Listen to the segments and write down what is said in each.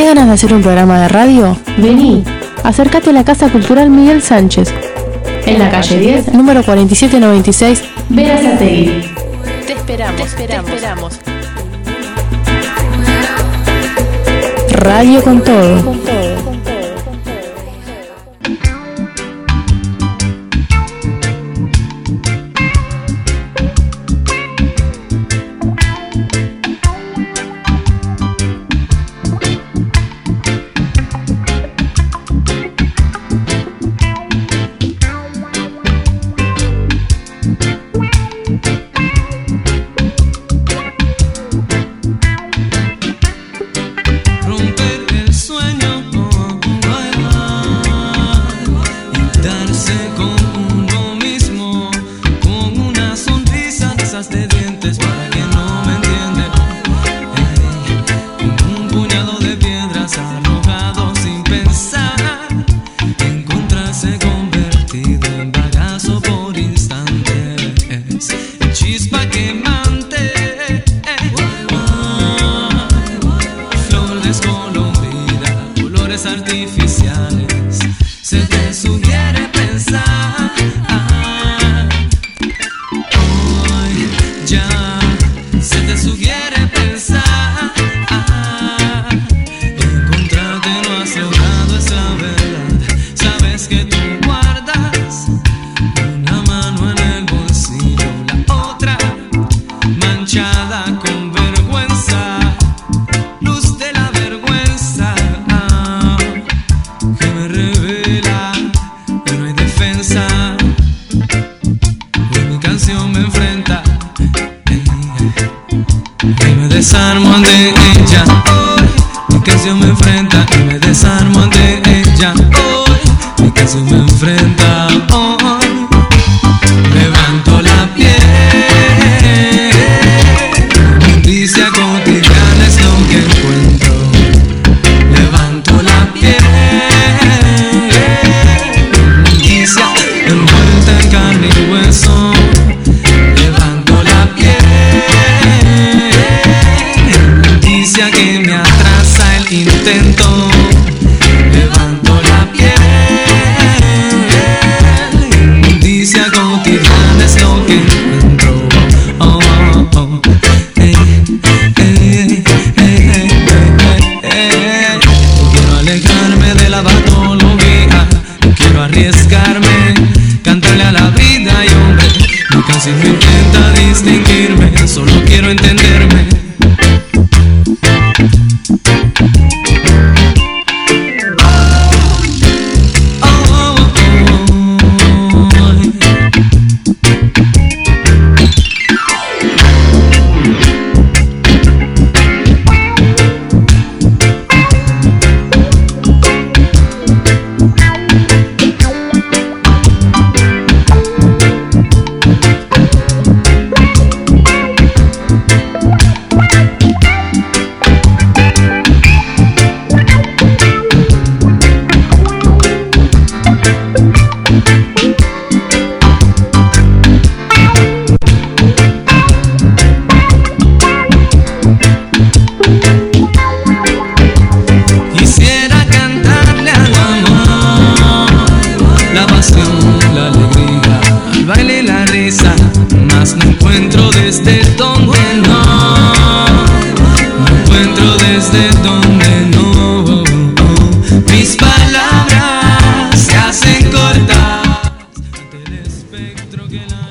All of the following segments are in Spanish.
¿Tenés ganas de hacer un programa de radio? Vení, acércate a la Casa Cultural Miguel Sánchez, en la calle 10, número 4796, Verazategui. Te esperamos, te esperamos, te esperamos. Radio con todo.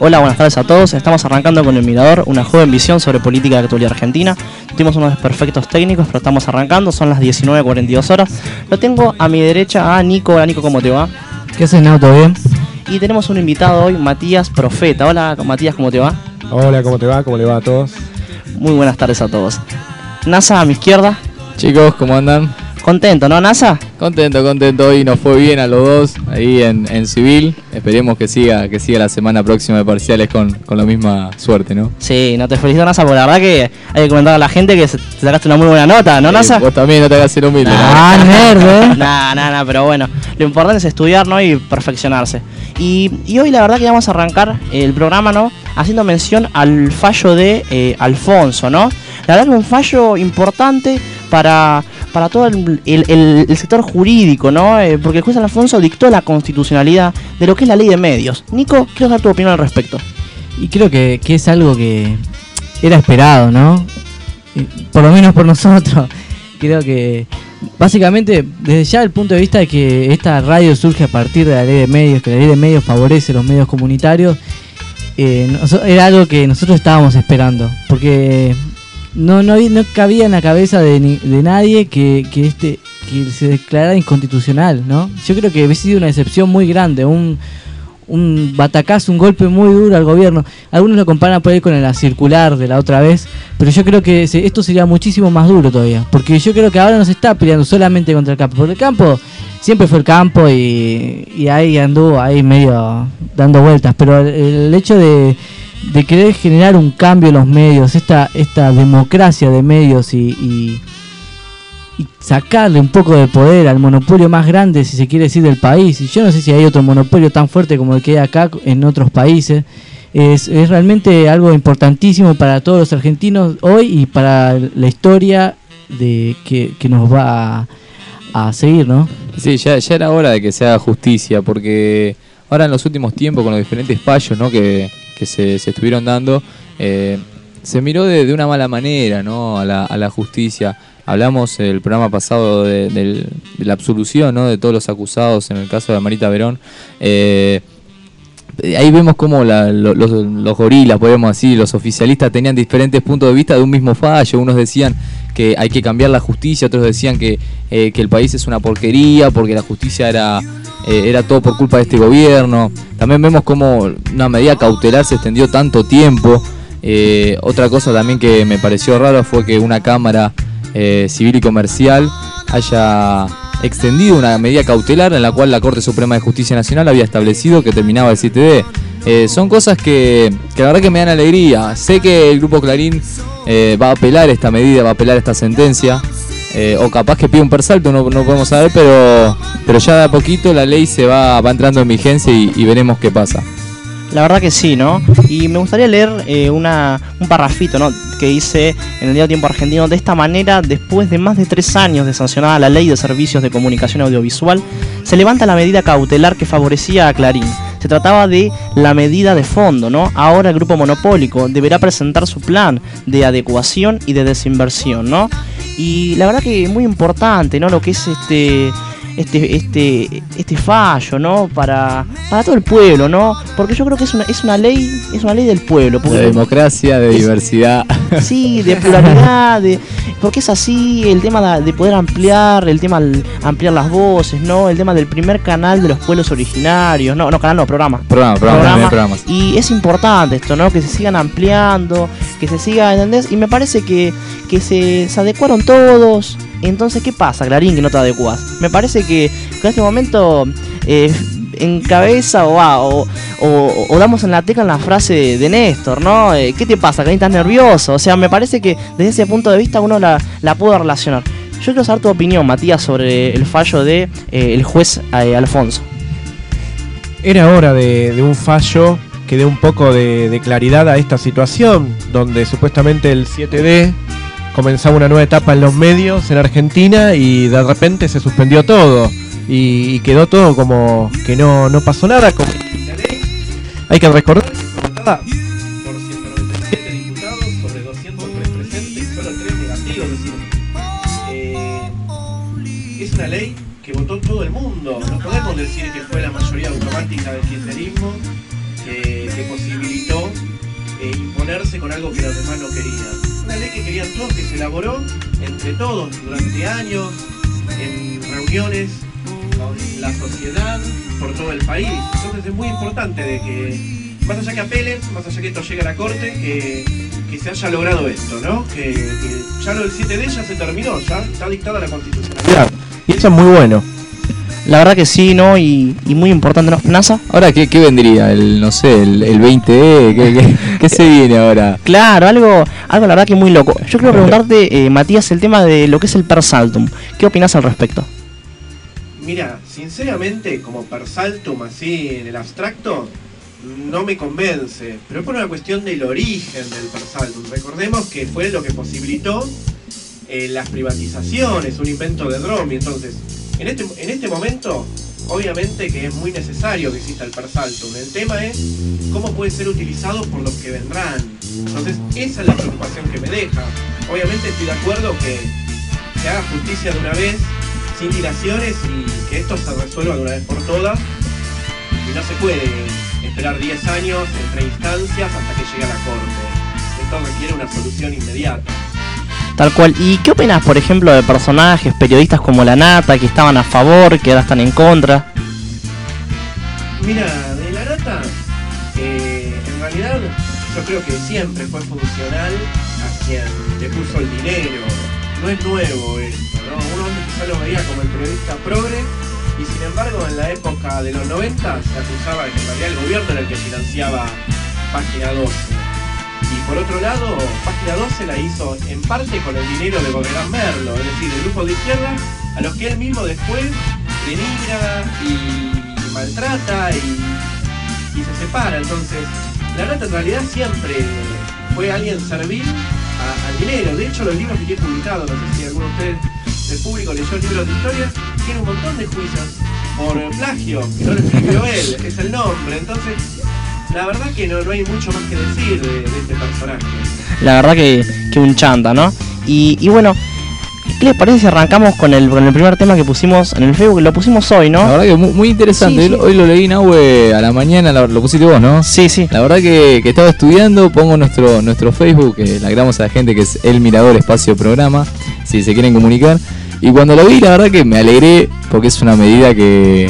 Hola, buenas tardes a todos. Estamos arrancando con El Mirador, una joven visión sobre política de actualidad argentina. Tuvimos unos perfectos técnicos, pero estamos arrancando. Son las 19.42 horas. Lo tengo a mi derecha a Nico. Hola, Nico, ¿cómo te va? ¿Qué haces, Nau? ¿Todo bien? Y tenemos un invitado hoy, Matías Profeta. Hola, Matías, ¿cómo te va? Hola, ¿cómo te va? ¿Cómo le va a todos? Muy buenas tardes a todos. NASA a mi izquierda. Chicos, ¿cómo andan? Contento, ¿no, NASA? Contento, contento. Hoy nos fue bien a los dos ahí en, civil. Esperemos que siga, que siga la semana próxima de parciales con, la misma suerte, ¿no? Sí, no te felicito, NASA, porque la verdad que hay que comentar a la gente que sacaste una muy buena nota, ¿no, NASA? vos también no te hagas el humilde. Ah, nerd, ¿eh? Nah, nah, nah, pero bueno, lo importante es estudiar, ¿no? Y perfeccionarse. Y, hoy la verdad que vamos a arrancar el programa, ¿no? Haciendo mención al fallo de eh, Alfonso, ¿no? La verdad que un fallo importante para, para todo el, el- sector jurídico, ¿no? Eh, porque el juez Alfonso dictó la constitucionalidad de lo que es la ley de medios. Nico, quiero dar tu opinión al respecto. Y creo que, que es algo que era esperado, ¿no? Por lo menos por nosotros. Creo que básicamente desde ya el punto de vista de que esta radio surge a partir de la ley de medios, que la ley de medios favorece los medios comunitarios, eh, era algo que nosotros estábamos esperando. Porque no, no, no cabía en la cabeza de, ni- de nadie que, que este que se declarara inconstitucional, ¿no? Yo creo que hubiese sido una decepción muy grande, un, un batacazo, un golpe muy duro al gobierno. Algunos lo comparan por ahí con la circular de la otra vez, pero yo creo que esto sería muchísimo más duro todavía, porque yo creo que ahora no se está peleando solamente contra el campo, porque el campo siempre fue el campo y, y ahí anduvo ahí medio dando vueltas, pero el, el hecho de, de querer generar un cambio en los medios, esta, esta democracia de medios y, sacarle un poco de poder al monopolio más grande, si se quiere decir, del país. Y yo no sé si hay otro monopolio tan fuerte como el que hay acá en otros países. Es, es realmente algo importantísimo para todos los argentinos hoy y para la historia de que, que nos va a, a seguir, ¿no? Sí, ya, ya era hora de que se haga justicia, porque ahora en los últimos tiempos, con los diferentes fallos ¿no? que, que se, se estuvieron dando, eh, se miró de, de una mala manera ¿no? a, la, a la justicia. Hablamos el programa pasado de, del- de la absolución ¿no? de todos los acusados en el caso de Marita Verón. Eh, ahí vemos cómo la- lo- los, gorilas, podemos decir, los oficialistas tenían diferentes puntos de vista de un mismo fallo. Unos decían que hay que cambiar la justicia, otros decían que, eh, que el país es una porquería porque la justicia era, eh, era todo por culpa de este gobierno. También vemos cómo una medida cautelar se extendió tanto tiempo. Eh, otra cosa también que me pareció raro fue que una Cámara eh, Civil y Comercial haya extendido una medida cautelar en la cual la Corte Suprema de Justicia Nacional había establecido que terminaba el 7D. Eh, son cosas que, que la verdad que me dan alegría. Sé que el Grupo Clarín eh, va a apelar esta medida, va a apelar esta sentencia. eh, o capaz que pide un persalto, no, no podemos saber, pero, pero ya de a poquito la ley se va, va entrando en vigencia y, y veremos qué pasa. La verdad que sí, ¿no? Y me gustaría leer eh, una, un parrafito, ¿no? Que dice en el Diario Tiempo Argentino, de esta manera, después de más de tres años de sancionada la ley de servicios de comunicación audiovisual, se levanta la medida cautelar que favorecía a Clarín. Se trataba de la medida de fondo, ¿no? Ahora el grupo monopólico deberá presentar su plan de adecuación y de desinversión, ¿no? Y la verdad que es muy importante, ¿no? Lo que es este este, este, este fallo, ¿no? Para, para todo el pueblo, ¿no? Porque yo creo que es una, es una ley, es una ley del pueblo. De democracia, de Es- diversidad. Sí, de pluralidad, de, porque es así, el tema de, de poder ampliar, el tema de ampliar las voces, ¿no? El tema del primer canal de los pueblos originarios, no, no, canal no, programa. Programa, programa, Programa. programas. Y es importante esto, ¿no? Que se sigan ampliando, que se siga, ¿entendés? Y me parece que, que se, adecuaron todos. Entonces, ¿qué pasa, Clarín, que no te adecuas? Me parece que, en este momento eh, encabeza o, va, o, damos en la tecla en la frase de, de Néstor, ¿no? Eh, ¿Qué te pasa, Clarín? ¿Estás nervioso? O sea, me parece que desde ese punto de vista uno la, la pudo relacionar. Yo quiero saber tu opinión, Matías, sobre el fallo de eh, el juez eh, Alfonso. Era hora de un fallo que dé un poco de, claridad a esta situación, donde supuestamente el 7D comenzaba una nueva etapa en los medios en Argentina y de repente se suspendió todo y, quedó todo como que no, no pasó nada. Como. Hay que recordar que por 197 diputados sobre 203 presentes solo 3 negativos. Es eh, es una ley que votó todo el mundo. No podemos decir que fue la mayoría automática del kirchnerismo que posibilitó eh, imponerse con algo que los demás no querían. Una ley que querían todos, que se elaboró entre todos durante años, en reuniones con la sociedad, por todo el país. Entonces es muy importante de que, más allá que apelen, más allá que esto llegue a la corte, que, que se haya logrado esto, ¿no? Que, ya lo del 7D ya se terminó, ya está dictada la constitucionalidad. Y eso es muy bueno. La verdad que sí, ¿no? Y, y muy importante, ¿no? NASA. Ahora, ¿qué, qué vendría? El, no sé, el, el 20E, ¿qué, qué, qué se viene ahora? Claro, algo, algo la verdad que muy loco. Yo quiero preguntarte, eh, Matías, el tema de lo que es el per saltum. ¿Qué opinas al respecto? Mira, sinceramente, como per saltum así en el abstracto, no me convence. Pero es por una cuestión del origen del per saltum. Recordemos que fue lo que posibilitó eh, las privatizaciones, un invento de Dromi. Entonces, en este, en este momento, obviamente que es muy necesario que exista el persaltum. El tema es cómo puede ser utilizado por los que vendrán. Entonces, esa es la preocupación que me deja. Obviamente estoy de acuerdo que se haga justicia de una vez, sin dilaciones, y que esto se resuelva de una vez por todas. Y no se puede esperar 10 años entre instancias hasta que llegue a la corte. Esto requiere una solución inmediata. Tal cual. ¿Y qué opinas, por ejemplo, de personajes, periodistas como La Nata, que estaban a favor, que ahora están en contra? Mira, de la nata, eh, en realidad yo creo que siempre fue funcional a quien le puso el dinero. No es nuevo esto, ¿no? Uno antes quizá lo veía como el periodista progre y sin embargo en la época de los 90 se acusaba de que en realidad el gobierno era el que financiaba Página 12. Y por otro lado, Página 12 la hizo en parte con el dinero de Gobernador Merlo, es decir, el grupo de izquierda a los que él mismo después denigra y maltrata y, y se separa. Entonces, la rata en realidad siempre fue alguien servil a- al dinero. De hecho, los libros que tiene publicados, no sé si alguno de ustedes del público leyó libros de historia, tiene un montón de juicios por plagio, que no lo escribió él, es el nombre. Entonces, la verdad que no, no hay mucho más que decir de, de este personaje. La verdad que, que un chanta, ¿no? Y, y bueno, ¿qué les parece si arrancamos con el, con el primer tema que pusimos en el Facebook? Lo pusimos hoy, La ¿no? verdad que muy, muy interesante. Sí, sí. Hoy lo leí en Nahue a la mañana, lo, lo pusiste vos, ¿no? Sí, sí. La verdad que, que estaba estudiando, pongo nuestro nuestro Facebook, que le agregamos a la gente que es El Mirador Espacio Programa, si se quieren comunicar. Y cuando lo vi, la verdad que me alegré, porque es una medida que,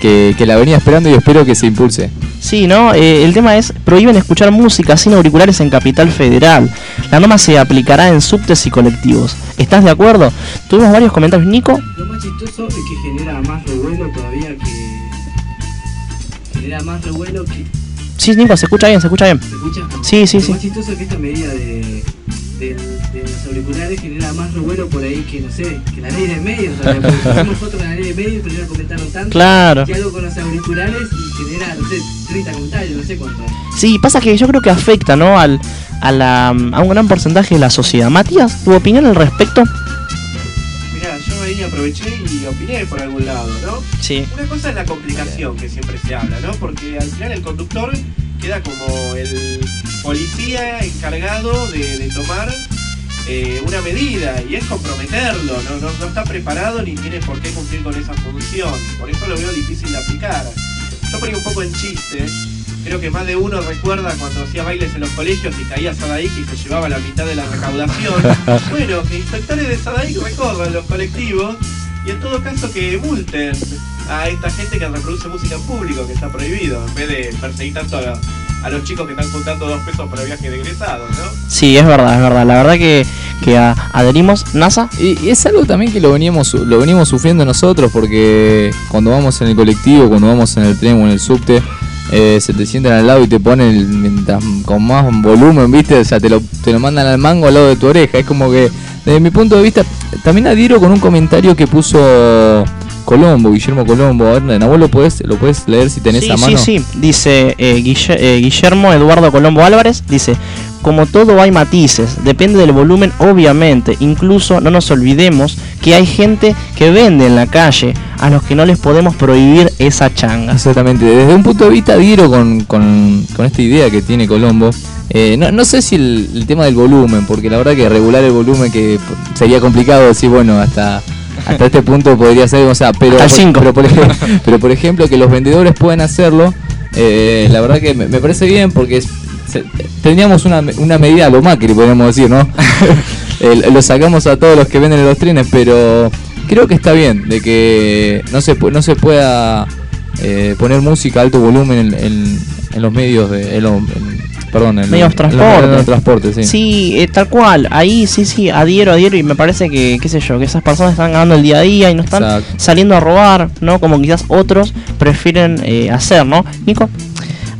que, que la venía esperando y espero que se impulse. Sí, ¿no? Eh, el tema es, prohíben escuchar música sin auriculares en Capital Federal. La norma se aplicará en subtes y colectivos. ¿Estás de acuerdo? Tuvimos varios comentarios. Nico, Lo más chistoso es que genera más revuelo todavía que. Genera más revuelo que. sí, Nico, se escucha bien, se escucha bien. ¿Se escucha? Sí, sí, Lo sí. más chistoso es que esta medida de, de, de los auriculares genera más revuelo por ahí que, no sé, que la ley de medios. O sea, porque de la ley de medios, pero no comentaron tanto. Claro. Que algo con los auriculares y genera, no sé, 30 comentarios, no sé cuánto. Sí, pasa que yo creo que afecta, ¿no? Al, a, la, a un gran porcentaje de la sociedad. Matías, ¿tu opinión al respecto? Mirá, yo ahí aproveché y opiné por algún lado, ¿no? Sí. Una cosa es la complicación que siempre se habla, ¿no? Porque al final el conductor queda como el policía encargado de, de tomar eh, una medida y es comprometerlo, ¿no? No, no está preparado ni tiene por qué cumplir con esa función. Por eso lo veo difícil de aplicar. Yo ponía un poco en chiste. Creo que más de uno recuerda cuando hacía bailes en los colegios y caía Sadaik y se llevaba la mitad de la recaudación. bueno, que inspectores de Sadaik recorran los colectivos y en todo caso que multen a esta gente que reproduce música en público, que está prohibido, en vez de perseguir tanto a, a los chicos que están juntando dos pesos para viaje de egresados, ¿no? Sí, es verdad, es verdad. La verdad que, que a- adherimos. NASA, Y, y es algo también que lo veníamos lo venimos sufriendo nosotros porque cuando vamos en el colectivo, cuando vamos en el tren o en el subte, eh, se te sientan al lado y te ponen el- mientras con más volumen, ¿viste? O sea, te lo, te lo mandan al mango al lado de tu oreja. Es como que, desde mi punto de vista, también adhiero con un comentario que puso Colombo, Guillermo Colombo. A ver, Nahuel, ¿lo puedes, lo puedes leer si tenés sí, a mano? sí, sí. Dice eh, eh, Guillermo Eduardo Colombo Álvarez. Dice, como todo hay matices, depende del volumen obviamente. Incluso no nos olvidemos que hay gente que vende en la calle a los que no les podemos prohibir esa changa. Exactamente, desde un punto de vista adhiero con, con, con esta idea que tiene Colombo. Eh, no, no sé si el, el tema del volumen, porque la verdad que regular el volumen que sería complicado decir, bueno, hasta, hasta este punto podría ser, o sea, pero, por- cinco. pero, por, ej- pero por ejemplo que los vendedores puedan hacerlo, eh, la verdad que me, me parece bien porque es- se- teníamos una, una medida a lo Macri, podríamos decir, ¿no? El- lo sacamos a todos los que venden en los trenes, pero creo que está bien de que no se, no se pueda eh, poner música a alto volumen en, en- en los medios de en- perdón en Medios en transporte. de transporte sí. Sí, eh, tal cual. Ahí sí, sí, adhiero, adhiero. Y me parece que, qué sé yo, que esas personas están ganando el día a día y no están Exacto. saliendo a robar, ¿no? Como quizás otros prefieren eh, hacer, ¿no? Nico.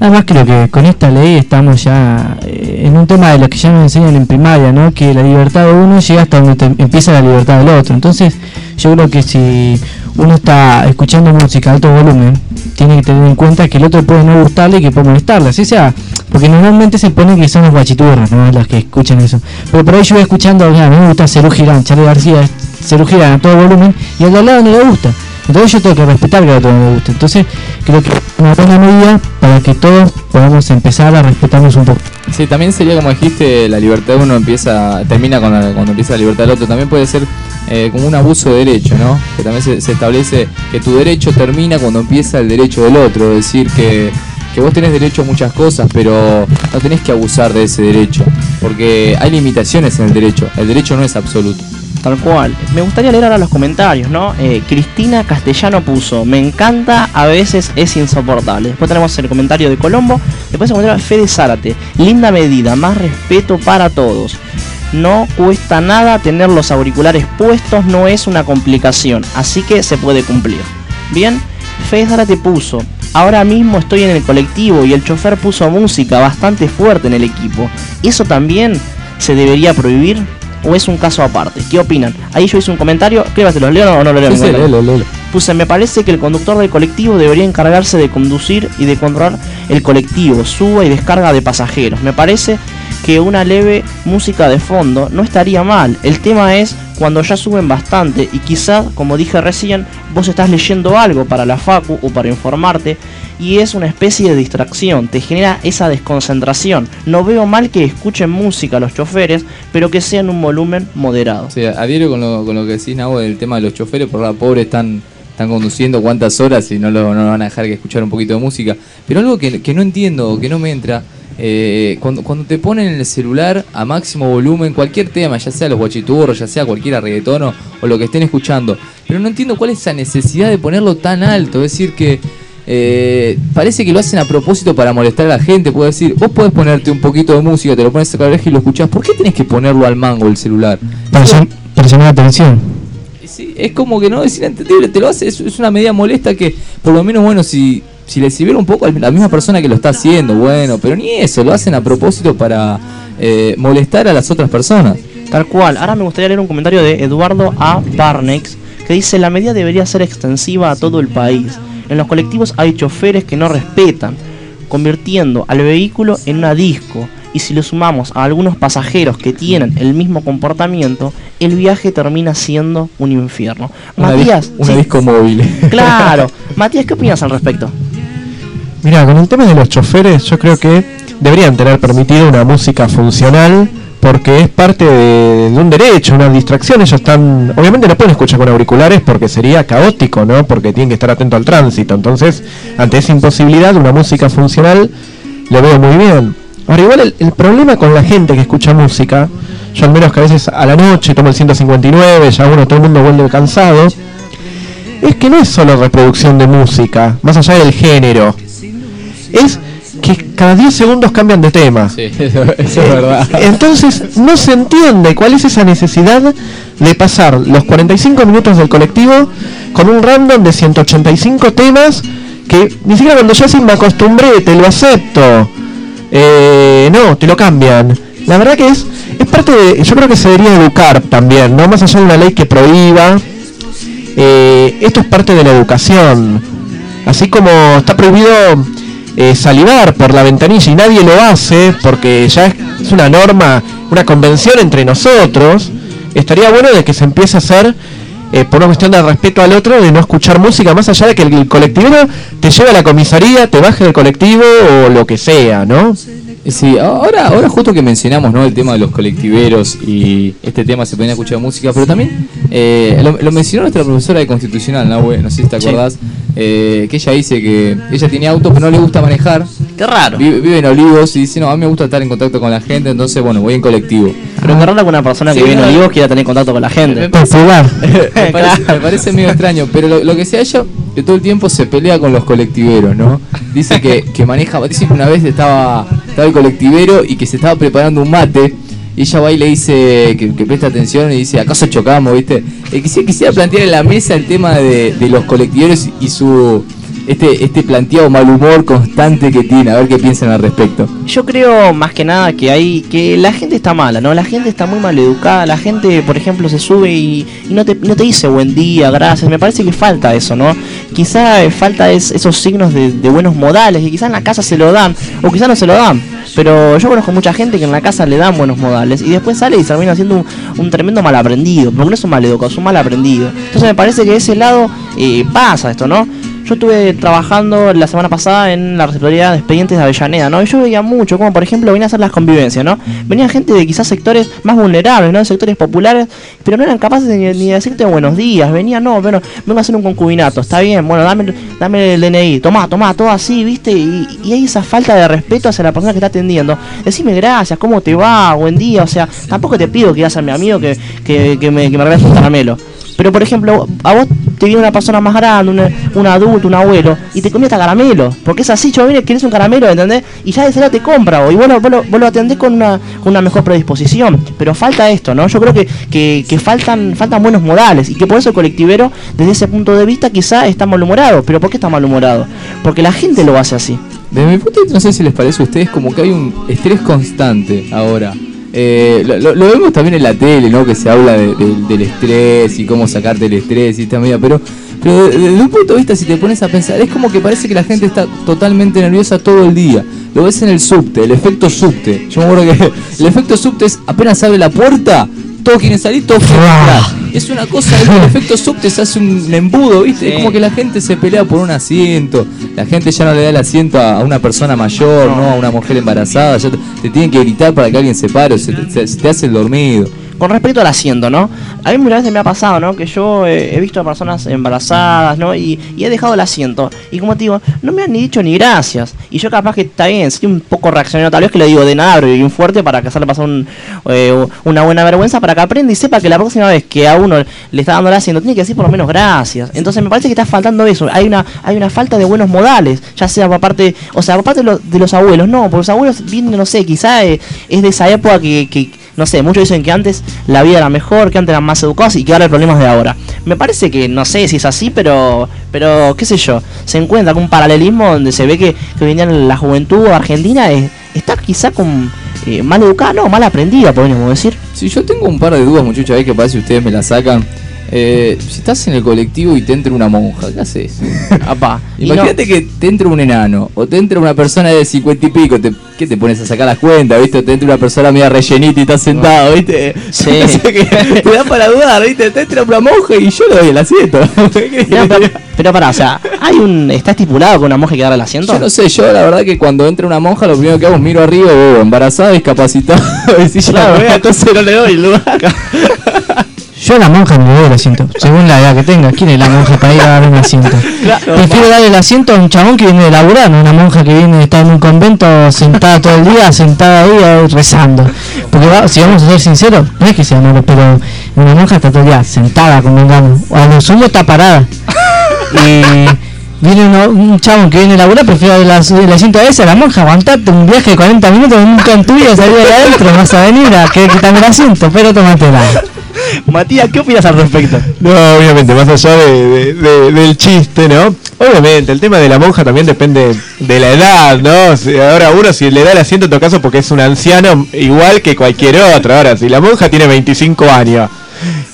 Además creo que con esta ley estamos ya eh, en un tema de lo que ya nos enseñan en primaria, ¿no? Que la libertad de uno llega hasta donde te- empieza la libertad del otro. Entonces yo creo que si uno está escuchando música a alto volumen, tiene que tener en cuenta que el otro puede no gustarle y que puede molestarle. Así sea, Porque normalmente se pone que son los guachiturros, ¿no? Los que escuchan eso. Pero por ahí yo voy escuchando, a mí me gusta Cerú Girán, Charlie García, Cerú Girán a todo volumen, y al de al lado no le gusta. Entonces yo tengo que respetar que a otro no le guste. Entonces creo que una buena medida para que todos podamos empezar a respetarnos un poco. Sí, también sería como dijiste, la libertad de uno empieza, termina la- cuando empieza la libertad del otro. También puede ser eh, como un abuso de derecho, ¿no? Que también se, se establece que tu derecho termina cuando empieza el derecho del otro. Es decir, que, que vos tenés derecho a muchas cosas, pero no tenés que abusar de ese derecho. Porque hay limitaciones en el derecho. El derecho no es absoluto. Tal cual. Me gustaría leer ahora los comentarios, ¿no? Eh, Cristina Castellano puso, me encanta, a veces es insoportable. Después tenemos el comentario de Colombo. Después de Fede Zárate. Linda medida, más respeto para todos. No cuesta nada tener los auriculares puestos, no es una complicación, así que se puede cumplir. Bien, Fede Zárate puso, ahora mismo estoy en el colectivo y el chofer puso música bastante fuerte en el equipo. ¿Eso también se debería prohibir? ¿O es un caso aparte? ¿Qué opinan? Ahí yo hice un comentario, ¿qué ¿Se los leo o no lo leo? Sí, sí, léelo, léelo. Puse, me parece que el conductor del colectivo debería encargarse de conducir y de controlar el colectivo, suba y descarga de pasajeros. Me parece que una leve música de fondo no estaría mal. El tema es cuando ya suben bastante y quizás, como dije recién, vos estás leyendo algo para la facu o para informarte y es una especie de distracción, te genera esa desconcentración. No veo mal que escuchen música los choferes, pero que sea en un volumen moderado. O con lo que decís, Nabo, del tema de los choferes, por la pobre están, están conduciendo cuántas horas y no lo, no lo van a dejar que escuchar un poquito de música. Pero algo que, que no entiendo, que no me entra, eh, cuando, cuando te ponen en el celular a máximo volumen cualquier tema, ya sea los guachiturros, ya sea cualquier reggaetón o, lo que estén escuchando, pero no entiendo cuál es esa necesidad de ponerlo tan alto, es decir que... eh, parece que lo hacen a propósito para molestar a la gente. Puedo decir, vos podés ponerte un poquito de música, te lo pones a la oreja y lo escuchás. ¿Por qué tenés que ponerlo al mango el celular? Para llamar la atención. Sí, es como que no es inentendible, te lo hace, es, una medida molesta que por lo menos, bueno, si, si le sirviera un poco a la misma persona que lo está haciendo, bueno, pero ni eso, lo hacen a propósito para eh, molestar a las otras personas. Tal cual. Ahora me gustaría leer un comentario de Eduardo A. Barnex que dice la medida debería ser extensiva a todo el país. En los colectivos hay choferes que no respetan, convirtiendo al vehículo en una disco. Y si le sumamos a algunos pasajeros que tienen el mismo comportamiento, el viaje termina siendo un infierno. Una, Matías, dis- una sí, disco móvil. claro. Matías, ¿qué opinas al respecto? Mira, con el tema de los choferes, yo creo que deberían tener permitido una música funcional porque es parte de, de un derecho, una distracción. Ellos están, obviamente no pueden escuchar con auriculares porque sería caótico, ¿no? Porque tienen que estar atentos al tránsito. Entonces, ante esa imposibilidad, una música funcional lo veo muy bien. Ahora, igual el, el problema con la gente que escucha música, yo al menos que a veces a la noche tomo el 159, ya uno, todo el mundo vuelve cansado, es que no es solo reproducción de música, más allá del género es que cada 10 segundos cambian de tema. Sí, eso, eso es verdad. Entonces no se entiende cuál es esa necesidad de pasar los 45 minutos del colectivo con un random de 185 temas que ni siquiera cuando yo así me acostumbré, te lo acepto. Eh, no, te lo cambian. La verdad que es, es parte de, yo creo que se debería educar también, no más allá de una ley que prohíba. eh, esto es parte de la educación. Así como está prohibido eh, salivar por la ventanilla y nadie lo hace porque ya es, es una norma, una convención entre nosotros, estaría bueno de que se empiece a hacer eh, por una cuestión de respeto al otro, de no escuchar música, más allá de que el, colectivero te lleve a la comisaría, te baje del colectivo o lo que sea, ¿no? Sí, ahora, ahora justo que mencionamos ¿no? el tema de los colectiveros y este tema se podía escuchar música, pero también eh, lo, lo mencionó nuestra profesora de Constitucional, ¿no, no sé si te acordás, eh, que ella dice que ella tiene auto pero no le gusta manejar, Qué raro. vive, vive en Olivos y dice, no, a mí me gusta estar en contacto con la gente, entonces bueno, voy en colectivo. Pero qué raro que una persona Sí, que viene no. a Olivos quiera tener contacto con la gente. Popular. me, parece, me parece medio extraño, pero lo, lo que sea ella, que todo el tiempo se pelea con los colectiveros, ¿no? Dice que, que maneja, dice que una vez estaba, estaba el colectivero y que se estaba preparando un mate. Y ella va y le dice que, que presta atención y dice, ¿acaso chocamos, viste? Eh, quisiera, quisiera plantear en la mesa el tema de, de los colectiveros y su este, este planteado mal humor constante que tiene, a ver qué piensan al respecto. Yo creo más que nada que hay que la gente está mala, ¿no? La gente está muy mal educada, la gente, por ejemplo, se sube y, no, te, no te dice buen día, gracias, me parece que falta eso, ¿no? Quizá falta es- esos signos de, de buenos modales, y quizá en la casa se lo dan, o quizá no se lo dan, Pero yo conozco mucha gente que en la casa le dan buenos modales y después sale y termina siendo un, un tremendo mal aprendido, porque no es un mal educado, es un mal aprendido. Entonces me parece que de ese lado eh, pasa esto, ¿no? Yo estuve trabajando la semana pasada en la receptoría de expedientes de Avellaneda, ¿no? Y yo veía mucho, como por ejemplo venía a hacer las convivencias, ¿no? Venía gente de quizás sectores más vulnerables, ¿no? De sectores populares, pero no eran capaces de, ni de decirte buenos días. Venía, no, bueno, vengo a hacer un concubinato, está bien, bueno, dame, dame el DNI, tomá, tomá, todo así, ¿viste? Y, y hay esa falta de respeto hacia la persona que está atendiendo. Decime gracias, ¿cómo te va? Buen día, o sea, tampoco te pido que digas a mi amigo que, que, me, que regales un caramelo. Pero por ejemplo, a vos te viene una persona más grande, un, un adulto, un abuelo, y te hasta caramelo. Porque es así, yo viene, querés un caramelo, ¿entendés? Y ya de lado te compra, o, y vos, lo, vos lo atendés con una, con una mejor predisposición. Pero falta esto, ¿no? Yo creo que, que, que faltan, faltan buenos modales, y que por eso el colectivero, desde ese punto de vista, quizá está malhumorado. ¿Pero por qué está malhumorado? Porque la gente lo hace así. Desde mi punto de vista, no sé si les parece a ustedes como que hay un estrés constante ahora. Eh, lo, vemos también en la tele, ¿no? Que se habla de- de- del estrés y cómo sacarte el estrés y esta medida, pero, pero de- desde un punto de vista, si te pones a pensar, es como que parece que la gente está totalmente nerviosa todo el día. Lo ves en el subte, el efecto subte. Yo me acuerdo que el efecto subte es apenas abre la puerta, todos quieren salir, todos quieren entrar. Es una cosa, el efecto subte se hace un embudo, ¿viste? Es como que la gente se pelea por un asiento, la gente ya no le da el asiento a a una persona mayor, no, a una mujer embarazada, ya te, te tienen que gritar para que alguien se pare, o se te, se- se te hace el dormido. Con respecto al asiento, ¿no? A mí muchas veces me ha pasado, ¿no? Que yo eh, he visto a personas embarazadas, ¿no? Y, y he dejado el asiento. Y como te digo, no me han ni dicho ni gracias. Y yo capaz que está bien, soy un poco reaccionario, tal vez que le digo de nada y bien fuerte para que hacerle pasar un, eh, una buena vergüenza, para que aprenda y sepa que la próxima vez que a uno le está dando el asiento, tiene que decir por lo menos gracias. Entonces me parece que está faltando eso. Hay una, hay una falta de buenos modales, ya sea por parte, o sea, por parte de, los- de los abuelos, no, porque los abuelos vienen, no sé, quizá eh, es de esa época que, que no sé, muchos dicen que antes la vida era mejor, que antes eran más educados y que ahora el problema es de ahora. Me parece que, no sé si es así, pero, pero qué sé yo, se encuentra con un paralelismo donde se ve que, que la juventud argentina es- está quizá con eh, mal educada, no, mal aprendida, podríamos decir. Si yo tengo un par de dudas, muchachos, ahí que parece que ustedes me la sacan. Eh, si estás en el colectivo y te entra una monja, ¿qué haces? Apá, no- Imagínate que te entra un enano o te entra una persona de cincuenta y pico, te, ¿qué te pones a sacar las cuentas, viste? O te entra una persona media rellenita y estás sentado, viste. Sí. O sea que te da para dudar, viste. Te entra una monja y yo le doy el asiento. No, pero, pero pará, o sea, hay un, está estipulado que una hay que darle el asiento. Yo no sé, yo la verdad que cuando entra una monja lo primero que hago es miro arriba veo embarazada, discapacitada, y si ya Claro, la veo, entonces no le doy el lugar. Yo a la monja le doy el asiento, según la edad que tenga. ¿Quién es la monja para ir a darle un asiento? Prefiero darle el asiento a un chabón que viene de laburar, no a una monja que viene de estar en un convento sentada todo el día, sentada ahí rezando. Porque va- si vamos a ser sinceros, no es que sea malo, pero una monja está todo el día sentada, convengamos. O a lo sumo está parada. Y viene uno- un chabón que viene a laburar, prefiero darle la- el asiento a ese, a la monja, aguantate un viaje de 40 minutos, nunca en tu vida salir de adentro, vas a venir a que quitarme el asiento, pero tómatela. Matías, ¿qué opinas al respecto? No, obviamente, más allá de, de- de- del chiste, ¿no? Obviamente, el tema de la monja también depende de la edad, ¿no? Si ahora uno si le da el asiento en todo caso porque es un anciano igual que cualquier otro. Ahora, si la monja tiene 25 años,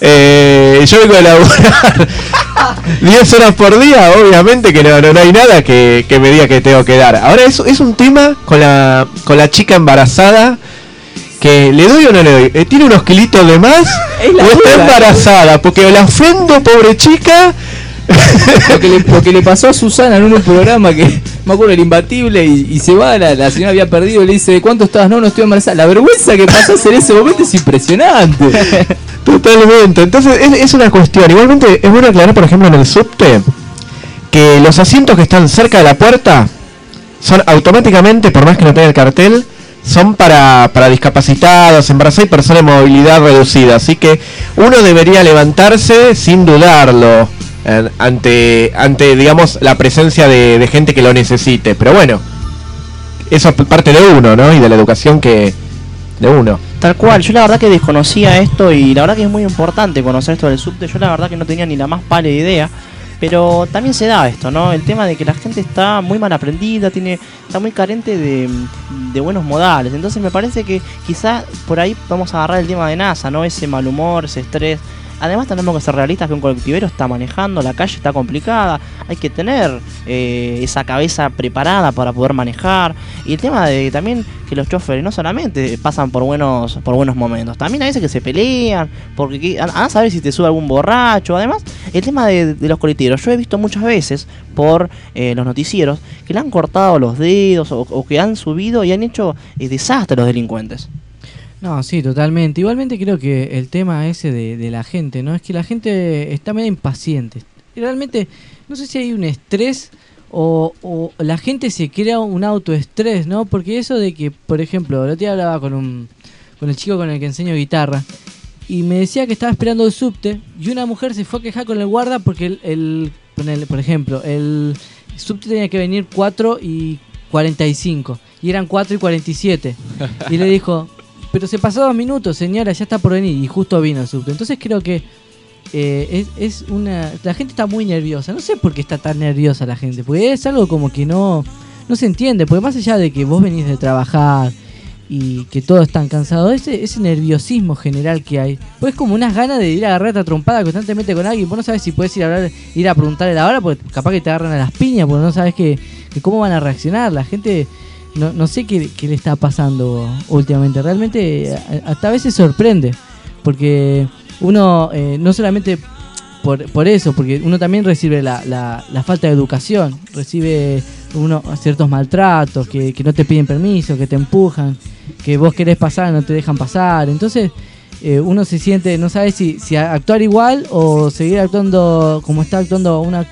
eh, yo vengo a laburar 10 horas por día, obviamente que no, no, no hay nada que, que me diga que tengo que dar. Ahora, es, es un tema con la, con la chica embarazada que le doy o no le doy. Eh, ¿Tiene unos kilitos de más? Es ¿O está duda. embarazada? Porque la ofendo, pobre chica. lo, que le, lo que le pasó a Susana en un programa que me acuerdo el imbatible y, y se va, la, la señora había perdido y le dice, ¿cuánto estás? No, no estoy embarazada. La vergüenza que pasas en ese momento es impresionante. Totalmente. Entonces, es, es una cuestión. Igualmente, es bueno aclarar, por ejemplo, en el subte, que los asientos que están cerca de la puerta son automáticamente, por más que no tenga el cartel, son para, para discapacitados, embarazados y personas de movilidad reducida. Así que uno debería levantarse sin dudarlo ante, ante, digamos, la presencia de, de gente que lo necesite. Pero bueno, eso es parte de uno, ¿no? Y de la educación que de uno. Tal cual, yo la verdad que desconocía esto y la verdad que es muy importante conocer esto del subte. Yo la verdad que no tenía ni la más pálida idea. Pero también se da esto, ¿no? El tema de que la gente está muy mal aprendida, tiene, está muy carente de, de buenos modales. Entonces me parece que quizá por ahí vamos a agarrar el tema de NASA, ¿no? Ese mal humor, ese estrés Además tenemos que ser realistas que un colectivero está manejando, la calle está complicada, hay que tener eh, esa cabeza preparada para poder manejar. Y el tema de también que los choferes no solamente pasan por buenos, por buenos momentos, también a veces que se pelean, porque que- a, saber si te sube algún borracho. Además, el tema de, los colectiveros, yo he visto muchas veces por eh, los noticieros que le han cortado los dedos o, o que han subido y han hecho eh, desastre los delincuentes. No, sí, totalmente. Igualmente creo que el tema ese de, la gente, ¿no? Es que la gente está medio impaciente. Y realmente, no sé si hay un estrés o, la gente se crea un autoestrés, ¿no? Porque eso de que, por ejemplo, el otro día hablaba con un con el chico con el que enseño guitarra y me decía que estaba esperando el subte y una mujer se fue a quejar con el guarda porque el, el- ponele, por ejemplo, el subte tenía que venir 4 y 45 y eran 4 y 47 y le dijo, pero se pasó dos minutos, señora, ya está por venir y justo vino el subte. Entonces creo que eh, es, es una... La gente está muy nerviosa, no sé por qué está tan nerviosa la gente, porque es algo como que no, no se entiende, porque más allá de que vos venís de trabajar y que todos están cansados, ese, ese nerviosismo general que hay, pues es como unas ganas de ir a agarrar a trompada constantemente con alguien, vos no sabes si puedes ir a hablar, ir a preguntarle la hora, porque capaz que te agarran a las piñas, porque no sabes que, que cómo van a reaccionar, la gente... No, no sé qué, qué le está pasando últimamente. Realmente hasta a veces sorprende. Porque uno eh, no solamente por, por eso, porque uno también recibe la, la- falta de educación, recibe uno ciertos maltratos, que, que no te piden permiso, que te empujan, que vos querés pasar no te dejan pasar. Entonces eh, uno se siente, no sabe si, actuar igual o seguir actuando como está actuando una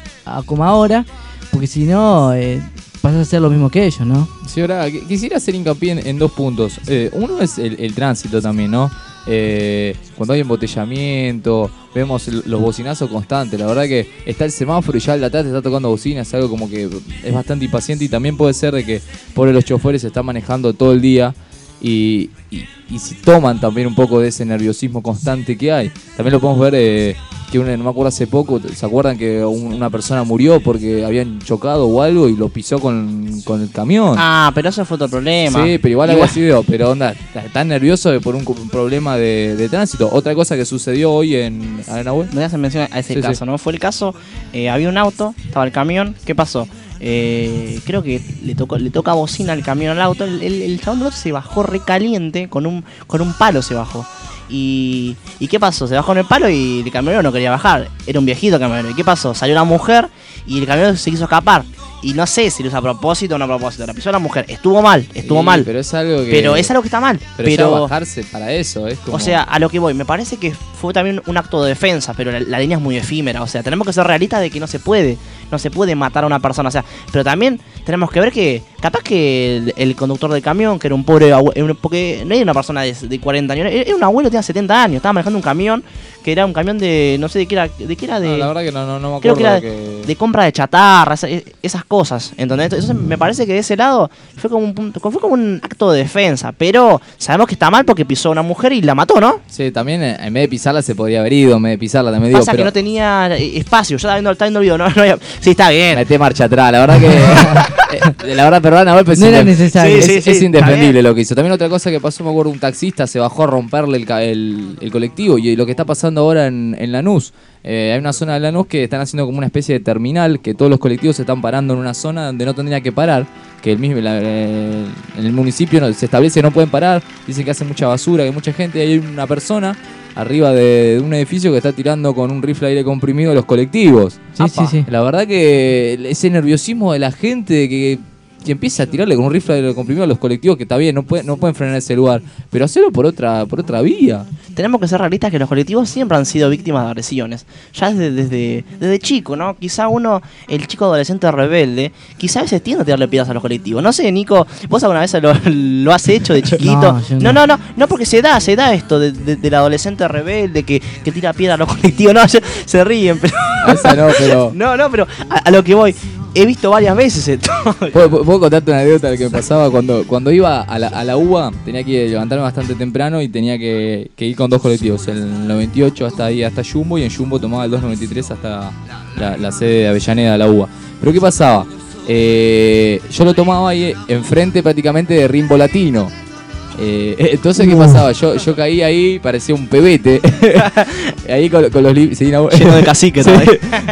como ahora, porque si no eh, vas a hacer lo mismo que ellos, ¿no? Sí, ahora qu- quisiera hacer hincapié en, dos puntos. Eh, uno es el, el tránsito también, ¿no? Eh, cuando hay embotellamiento, vemos los bocinazos constantes. La verdad que está el semáforo y ya el atrás te está tocando bocina, es algo como que es bastante impaciente y también puede ser de que por los choferes se están manejando todo el día y, y- y si toman también un poco de ese nerviosismo constante que hay. También lo podemos ver eh, que un- no me acuerdo hace poco, ¿se acuerdan que un- una persona murió porque habían chocado o algo y lo pisó con, con el camión? Ah, pero eso fue otro problema. Sí, pero igual, había sido, pero onda, tan nervioso por un, un problema de, de tránsito. Otra cosa que sucedió hoy en Arena Web. Me hacer mención a ese Sí, caso, sí. ¿no? Fue el caso, eh, había un auto, estaba el camión, ¿qué pasó? Eh, creo que le tocó, le toca bocina al camión al auto, el, el, chabón se bajó recaliente, con un, con un palo se bajó. Y, ¿Y qué pasó? Se bajó en el palo y el camionero no quería bajar. Era un viejito camionero. ¿Y qué pasó? Salió una mujer y el camionero se quiso escapar. Y no sé si lo hizo a propósito o no a propósito. La pisó la mujer. Estuvo mal, estuvo Sí, mal. Pero es algo que. Pero es algo que está mal. Pero, Pero, bajarse para eso, es como. o sea, a lo que voy, me parece que fue también un acto de defensa, pero la, la línea es muy efímera. O sea, tenemos que ser realistas de que no se puede, no se puede matar a una persona. O sea, pero también tenemos que ver que, capaz que el, el conductor del camión, que era un pobre abuelo, porque no era una persona de, de 40 años, era, un abuelo que tenía 70 años, estaba manejando un camión, que era un camión de, no sé de qué era, de qué era de... No, la verdad que no, no, no me Creo acuerdo que era que- de compra de chatarra, e- esas cosas, ¿entendés? Entonces me parece que de ese lado fue como un punto, fue como un acto de defensa, pero sabemos que está mal porque pisó a una mujer y la mató, ¿no? Sí, también eh, en vez de pisarla se podría haber ido, en vez de pisarla también digo, Pasa pero que no tenía eh, espacio, yo estaba viendo, estaba viendo el video, no, no había- sí, está bien. mete marcha atrás, la verdad que eh, la verdad perdón, Golpe es No era necesario. Es, Sí, sí, sí, es está indefendible lo que hizo. También otra cosa que pasó, me acuerdo un taxista se bajó a romperle el, el, el colectivo y lo que está pasando ahora en, en Lanús. Eh, hay una zona de Lanús que están haciendo como una especie de terminal, que todos los colectivos se están parando en una zona donde no tendría que parar, que el mismo la- eh, en el municipio no- se establece que no pueden parar, dicen que hace mucha basura, que hay mucha gente, y hay una persona arriba de, de un edificio que está tirando con un rifle de aire comprimido a los colectivos. Sí, sí, sí. La verdad que ese nerviosismo de la gente de que, que empieza a tirarle con un rifle de comprimido a los colectivos, que está bien, no, puede- no pueden frenar ese lugar, pero hacerlo por otra, por otra vía. Tenemos que ser realistas que los colectivos siempre han sido víctimas de agresiones. Ya desde, desde, desde chico, ¿no? Quizá uno, el chico adolescente rebelde, quizá a veces tiende a tirarle piedras a los colectivos. No sé, Nico, ¿vos alguna vez lo, lo has hecho de chiquito? No, no, no. no, porque se da, se da esto de- de- del adolescente rebelde que, que tira piedras a los colectivos. No, se, se ríen, pero... Esa no, pero... No, no, pero a, a lo que voy, he visto varias veces esto. ¿Puedo, puedo- contarte una anécdota que me pasaba cuando, cuando iba a la, a la UBA? Tenía que levantarme bastante temprano y tenía que, ir con dos colectivos, el 98 hasta ahí, hasta Jumbo, y en Jumbo tomaba el 293 hasta la, sede de Avellaneda de la UBA. Pero ¿qué pasaba? Eh, yo lo tomaba ahí enfrente prácticamente de Rimbo Latino. Eh, entonces, ¿qué pasaba? Yo, yo caí ahí, parecía un pebete. ahí con, con los libros. Lleno de caciques. Sí.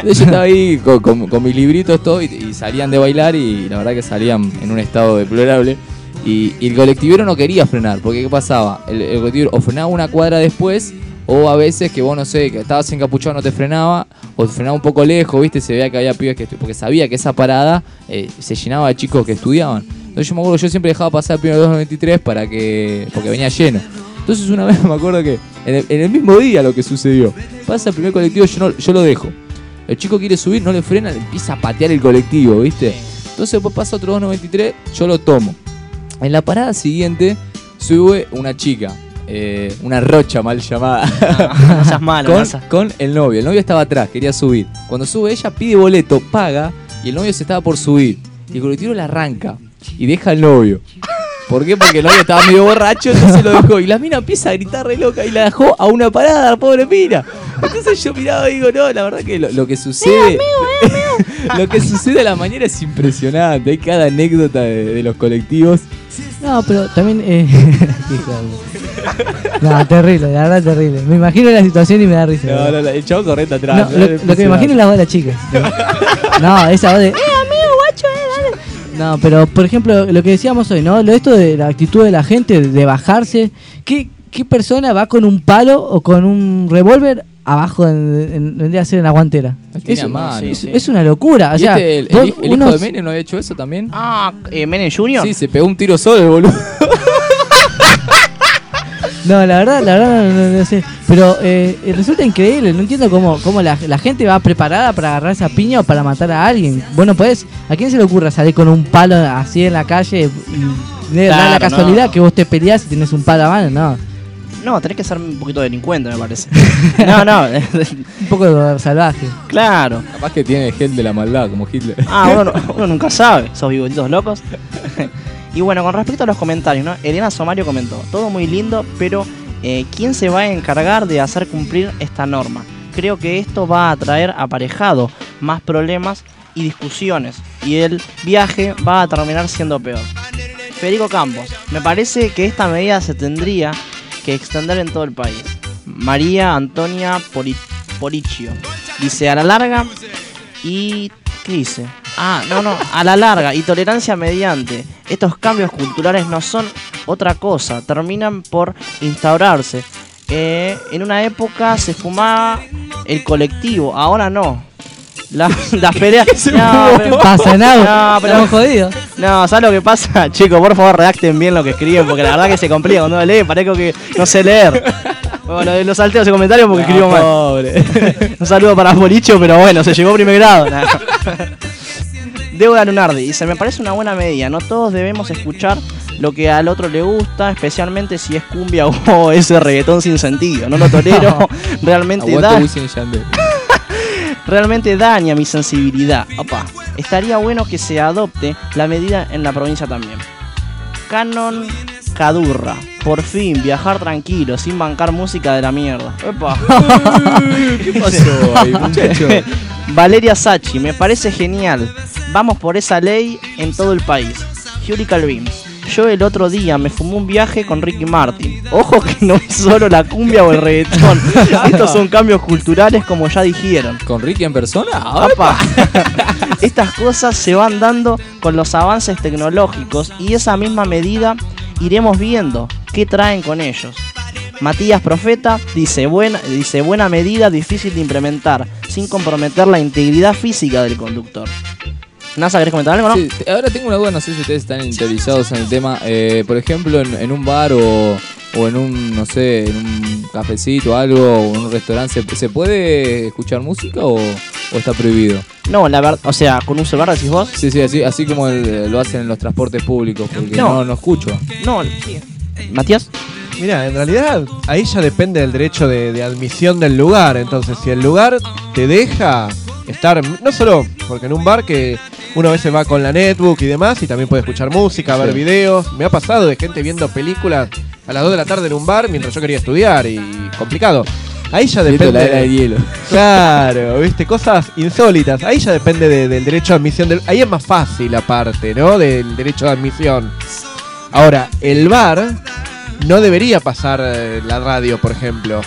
Yo estaba ahí con, con- con mis libritos todo y, y salían de bailar y la verdad que salían en un estado deplorable. Y, y el colectivero no quería frenar, porque ¿qué pasaba? El, el colectivero o frenaba una cuadra después, o a veces que vos no sé, que estabas encapuchado no te frenaba, o te frenaba un poco lejos, viste, se veía que había pibes que porque sabía que esa parada eh, se llenaba de chicos que estudiaban. Entonces yo me acuerdo, yo siempre dejaba pasar el primero 293 para que. porque venía lleno. Entonces una vez me acuerdo que en el, en el mismo día lo que sucedió. Pasa el primer colectivo, yo, no- yo lo dejo. El chico quiere subir, no le frena, le empieza a patear el colectivo, ¿viste? Entonces después pasa otro 293, yo lo tomo. En la parada siguiente sube una chica, eh, una rocha mal llamada, No seas malo, con, no seas- con el novio. El novio estaba atrás, quería subir. Cuando sube ella pide boleto, paga y el novio se estaba por subir. Y el colectivo la arranca y deja al novio. ¿Por qué? Porque el novio estaba medio borracho, entonces lo dejó. Y la mina empieza a gritar re loca y la dejó a una parada, la pobre mina. Entonces yo miraba y digo, no, la verdad que lo, lo que sucede. lo que sucede a la mañana es impresionante. Hay cada anécdota de, de los colectivos. No, pero también. Eh, no, terrible, la verdad terrible. Me imagino la situación y me da risa. No, no, el chavo corriendo atrás. No, lo, lo que me imagino es la voz de la chica. No, esa voz de. ¡Eh, amigo, eh! No, pero por ejemplo, lo que decíamos hoy, ¿no? Lo esto de la actitud de la gente, de bajarse. ¿Qué, qué persona va con un palo o con un revólver abajo en, en- vendría a ser en la guantera? Es, a mano. sí, es- sí. es una locura. O ¿Y sea, este, el, el el hijo unos- de Menem no había hecho eso también? Ah, eh, Menem Junior. Sí, se pegó un tiro solo el boludo. No, la verdad, la verdad no, no- no sé. Pero eh, eh, resulta increíble, no entiendo cómo, cómo la, la gente va preparada para agarrar esa piña o para matar a alguien. Bueno, pues, ¿a quién se le ocurra salir con un palo así en la calle y de da la casualidad no. que vos te peleás y tenés un palo a mano? No, No, tenés que ser un poquito delincuente, me parece. no, no. un poco de salvaje. claro. Capaz que tiene gel de la maldad, como Hitler. Ah, uno, no- uno nunca sabe, esos bigotitos locos. Y bueno, con respecto a los comentarios, ¿no? Elena Somario comentó, todo muy lindo, pero eh, ¿quién se va a encargar de hacer cumplir esta norma? Creo que esto va a traer aparejado más problemas y discusiones, y el viaje va a terminar siendo peor. Federico Campos, me parece que esta medida se tendría que extender en todo el país. María Antonia Pori- Poricchio dice a la larga y ¿qué dice? Ah, no, no, a la larga y tolerancia mediante. Estos cambios culturales no son otra cosa, terminan por instaurarse. Eh, en una época se fumaba el colectivo, ahora no. La, las peleas. No, pero- Pasa nada, No, pero- estamos jodidos. no, ¿sabes lo que pasa? Chicos, por favor, redacten bien lo que escriben, porque la verdad que se complica cuando leen, parezco que no sé leer. Bueno, lo salteo ese comentario porque escribo mal. Pobre. Un saludo para Bolicho, pero bueno, se llegó primer grado. Nah. Débora Lunardi dice, me parece una buena medida, no todos debemos escuchar lo que al otro le gusta, especialmente si es cumbia o ese reggaetón sin sentido. No lo tolero, realmente da, realmente daña mi sensibilidad. Opa, estaría bueno que se adopte la medida en la provincia también. Canon Cadurra, por fin viajar tranquilo, sin bancar música de la mierda. Opa. ¿Qué pasó ahí, muchacho? Valeria Sachi, me parece genial. Vamos por esa ley en todo el país. Yuri Calvin. Yo el otro día me fumé un viaje con Ricky Martin. Ojo que no es solo la cumbia o el reggaetón. Estos son cambios culturales como ya dijeron. ¿Con Ricky en persona? Apa. Estas cosas se van dando con los avances tecnológicos y esa misma medida iremos viendo qué traen con ellos. Matías Profeta dice buena, dice buena medida difícil de implementar sin comprometer la integridad física del conductor. NASA, ¿querés comentar algo, no? Sí, ahora tengo una duda, no sé si ustedes están interiorizados en el tema. Eh, por ejemplo, en, en un bar o, o en un, no sé, en un cafecito o algo, o en un restaurante, ¿se, se puede escuchar música o, o está prohibido? No, la verdad, o sea, con un celular decís vos. Sí, sí, así, así como el- lo hacen en los transportes públicos, porque No. no, no, escucho. No, sí. Matías. Mira, en realidad ahí ya depende del derecho de, de admisión del lugar. Entonces, si el lugar te deja estar, no solo porque en un bar que uno a veces va con la netbook y demás y también puede escuchar música, ver Sí. videos. Me ha pasado de gente viendo películas a las 2 de la tarde en un bar mientras yo quería estudiar y complicado. Ahí ya depende. la era de hielo. Claro, viste, cosas insólitas. Ahí ya depende de- del derecho de admisión. del- ahí es más fácil aparte, ¿no? Del derecho de admisión. Ahora, el bar no debería pasar eh, la radio, por ejemplo.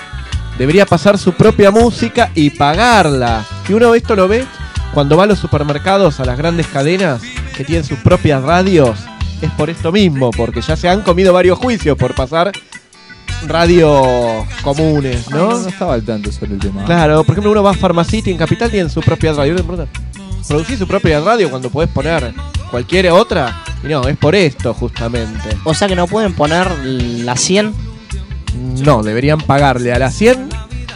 Debería pasar su propia música y pagarla. Y uno esto lo ve cuando va a los supermercados, a las grandes cadenas que tienen sus propias radios. Es por esto mismo, porque ya se han comido varios juicios por pasar radios comunes, No, ¿no? no estaba al tanto sobre el tema. Claro, por ejemplo, uno va a Pharmacity en Capital, tienen su propia radio. ¿Producís su propia radio cuando podés poner cualquier otra? Y no, es por esto justamente. O sea que no pueden poner la 100. No, deberían pagarle a la 100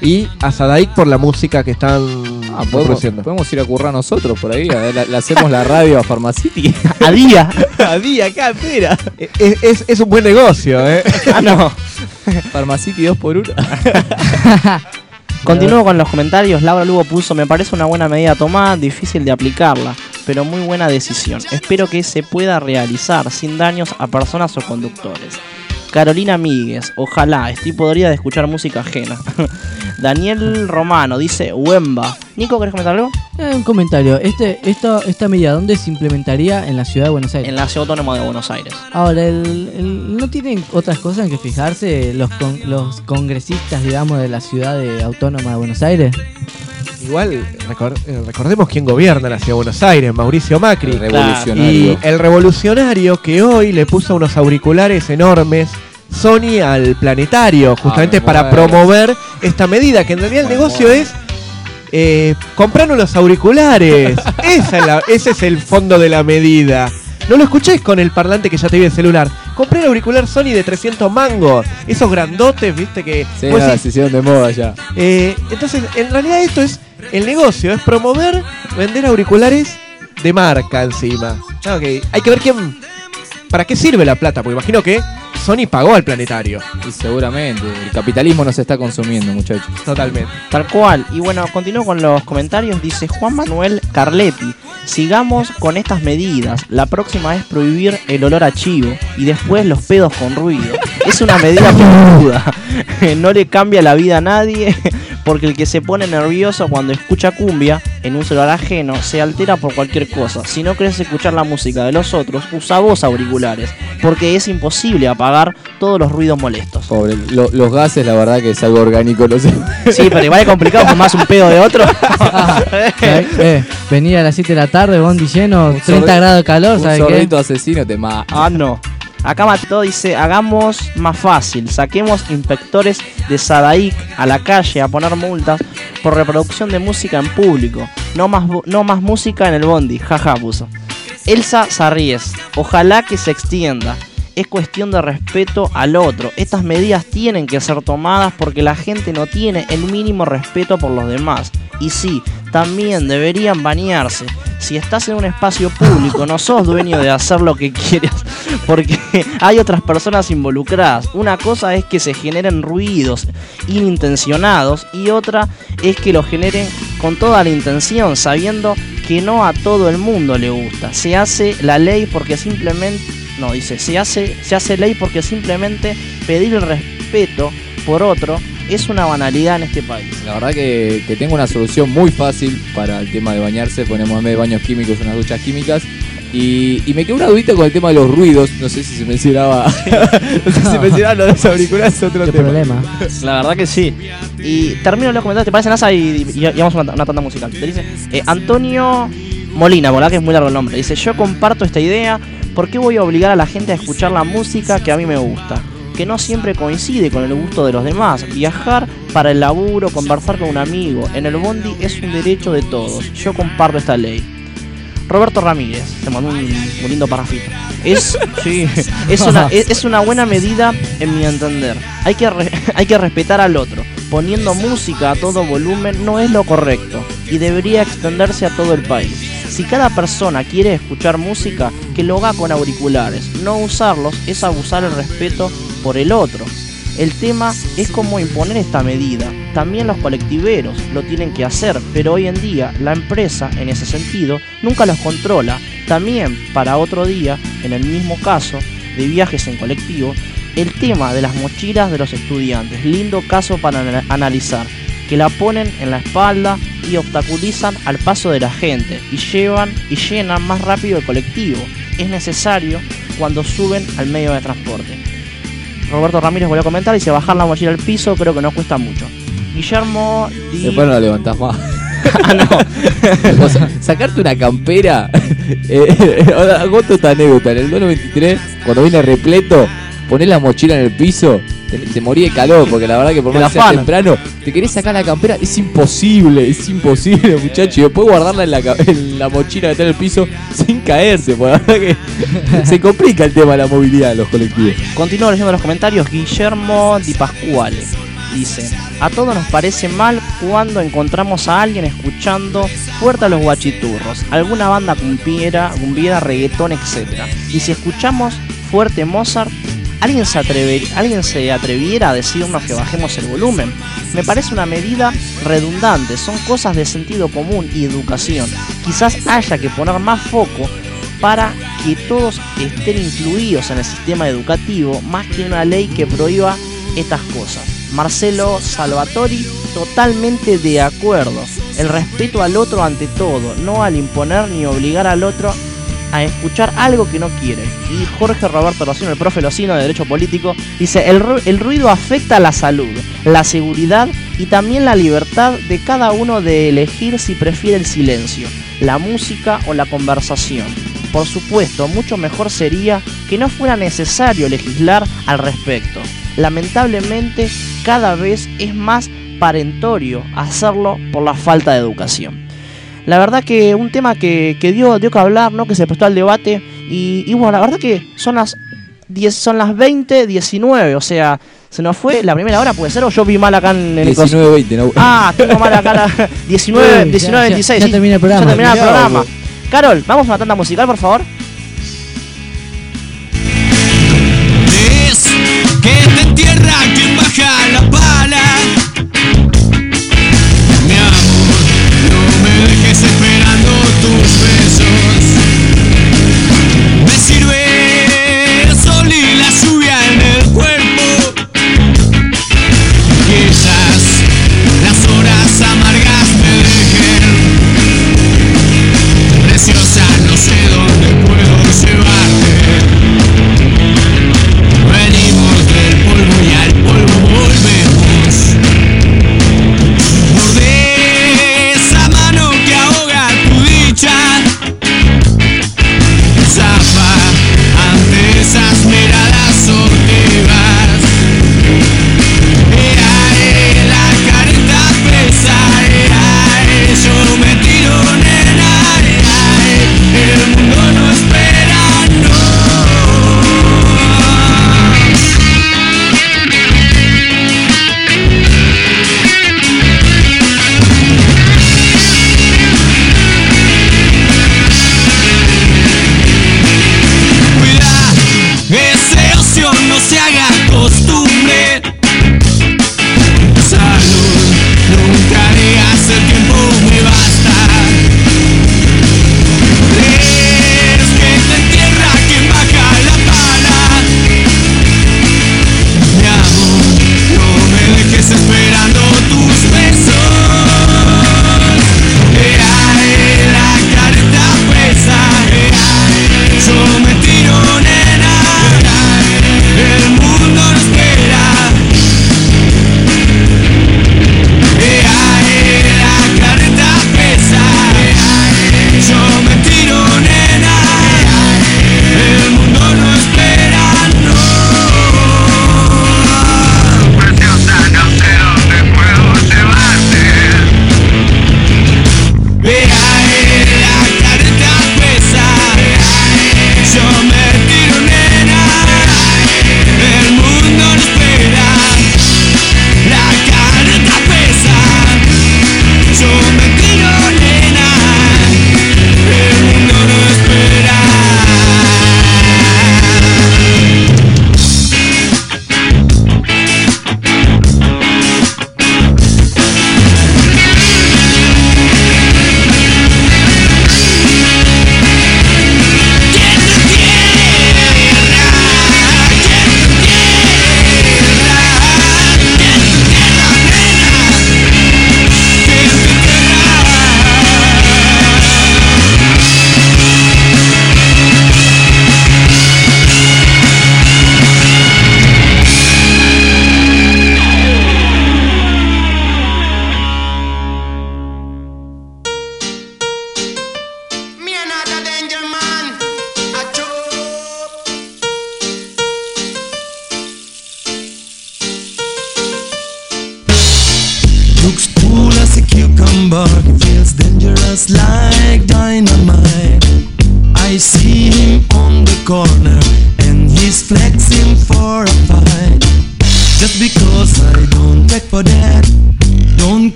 y a Sadaik por la música que están Ah, podemos, ir a currar nosotros por ahí. A la- hacemos la radio a Pharmacity. A día. A día, acá, espera. Es, es- es un buen negocio, ¿eh? ah, no. Pharmacity 2 por 1 Continúo con los comentarios. Laura Lugo puso: Me parece una buena medida tomada, difícil de aplicarla, pero muy buena decisión. Espero que se pueda realizar sin daños a personas o conductores. Carolina Míguez, ojalá, estoy podría de escuchar música ajena. Daniel Romano dice: Wemba. Nico, ¿querés comentar algo? Eh, un comentario. Este, esto, esta medida, ¿dónde se implementaría en la ciudad de Buenos Aires? En la Ciudad Autónoma de Buenos Aires. Ahora, el- el- ¿no tienen otras cosas en que fijarse los, con- los congresistas, digamos, de la ciudad de autónoma de Buenos Aires? Igual, eh, recordemos quién gobierna la ciudad de Buenos Aires, Mauricio Macri. El Y revolucionario. el revolucionario que hoy le puso unos auriculares enormes Sony al planetario, justamente Ah, me para promover esta medida, que en realidad el Me negocio es eh, comprar unos auriculares. Esa es la- ese es el fondo de la medida. No lo escuchéis con el parlante que ya te viene el celular. Compré el auricular Sony de 300 mangos. Esos grandotes, viste que... Sí, no, decís, se hicieron de moda ya. eh, entonces, en realidad esto es el negocio, es promover, vender auriculares de marca encima. Ah, ok. Hay que ver quién, para qué sirve la plata, porque imagino que Sony pagó al planetario, Y seguramente. El capitalismo nos está consumiendo, muchachos. totalmente. Tal cual. Y bueno, continúo con los comentarios. Dice Juan Manuel Carletti. Sigamos con estas medidas. La próxima es prohibir el olor a chivo y después los pedos con ruido. Es una medida peluda. No le cambia la vida a nadie porque el que se pone nervioso cuando escucha cumbia en un celular ajeno se altera por cualquier cosa. Si no querés escuchar la música de los otros, usa vos auriculares porque es imposible apagar todos los ruidos molestos. Pobre. Lo- los gases, la verdad que es algo orgánico, lo sé. Sí, pero igual es complicado fumarse un pedo de otro. Eh, venía a las 7 de la tarde, bondi lleno, 30 sorbe- grados de calor, Un ¿sabes qué? asesino te mata. Ah, no. Acá Mateo dice, hagamos más fácil, saquemos inspectores de Sadaik a la calle a poner multas por reproducción de música en público. No más, no más música en el bondi, jaja puso. Elsa Sarries, ojalá que se extienda. Es cuestión de respeto al otro. Estas medidas tienen que ser tomadas porque la gente no tiene el mínimo respeto por los demás. Y sí, también deberían bañarse. Si estás en un espacio público, no sos dueño de hacer lo que quieras, porque hay otras personas involucradas. Una cosa es que se generen ruidos inintencionados y otra es que lo generen con toda la intención, sabiendo que no a todo el mundo le gusta. Se hace la ley porque simplemente no dice, se hace se hace ley porque simplemente pedir el respeto por otro es una banalidad en este país. La verdad que, que tengo una solución muy fácil para el tema de bañarse. Ponemos en vez de baños químicos unas duchas químicas. Y, y me quedó una dudita con el tema de los ruidos. No sé si se mencionaba. no sé si mencionaba lo de los auriculares otro ¿Qué tema. problema? La verdad que sí. Y termino los comentarios, ¿te parece NASA? Y, y, y vamos a una, una tanda musical. Te dice eh, Antonio Molina, ¿verdad? Que es muy largo el nombre. Dice, yo comparto esta idea. ¿Por qué voy a obligar a la gente a escuchar la música que a mí me gusta? Que no siempre coincide con el gusto de los demás. Viajar para el laburo, conversar con un amigo, en el bondi es un derecho de todos. Yo comparto esta ley. Roberto Ramírez, te mandó un, un lindo parrafito. Es, sí, es, una, es, es una buena medida en mi entender. Hay que, re- hay que respetar al otro. Poniendo música a todo volumen no es lo correcto y debería extenderse a todo el país. Si cada persona quiere escuchar música, que lo haga con auriculares. No usarlos es abusar el respeto por el otro. El tema es cómo imponer esta medida. También los colectiveros lo tienen que hacer, pero hoy en día la empresa, en ese sentido, nunca los controla. También, para otro día, en el mismo caso de viajes en colectivo, el tema de las mochilas de los estudiantes. Lindo caso para ana- analizar. Que la ponen en la espalda y obstaculizan al paso de la gente y llevan y llenan más rápido el colectivo. Es necesario cuando suben al medio de transporte. Roberto Ramírez volvió a comentar, dice bajar la mochila al piso, creo que no cuesta mucho. Guillermo di- Después no la levantás más. Ah, no. O sea, sacarte una campera. eh, esta anécdota. En el 293, cuando viene repleto, ponés la mochila en el piso, te, te morí de calor, porque la verdad que por más que sea temprano, te querés sacar la campera, es imposible, es imposible, muchacho. Y después guardarla en la, en la mochila que está en el piso sin caerse, porque la verdad que se complica el tema de la movilidad de los colectivos. Continúo leyendo los comentarios. Guillermo Di Pasquale dice: A todos nos parece mal cuando encontramos a alguien escuchando fuerte a los guachiturros, alguna banda cumbiera, cumbiera, reggaetón, etc. Y si escuchamos fuerte Mozart, ¿alguien se, ¿alguien se atreviera a decirnos que bajemos el volumen? Me parece una medida redundante, son cosas de sentido común y educación. Quizás haya que poner más foco para que todos estén incluidos en el sistema educativo más que una ley que prohíba estas cosas. Marcelo Salvatori, totalmente de acuerdo. El respeto al otro ante todo, no al imponer ni obligar al otro a escuchar algo que no quiere. Y Jorge Roberto Locino, el profe Locino de Derecho Político, dice, el, el ruido afecta la salud, la seguridad y también la libertad de cada uno de elegir si prefiere el silencio, la música o la conversación. Por supuesto, mucho mejor sería que no fuera necesario legislar al respecto. Lamentablemente, cada vez es más parentorio hacerlo por la falta de educación. La verdad que un tema que, que dio, dio que hablar, ¿no? que se prestó al debate. Y, y bueno, la verdad que son las 10, son las 20, 19, o sea, se nos fue la primera hora, puede ser, o yo vi mal acá en el cos- 19-20, ¿no? Ah, tengo mal acá la 19, Uy, 19, ya- 26. ya sí. termina el programa. Ya termina el programa. Carol, vamos a una tanda musical, por favor. Es que te entierra quien baja la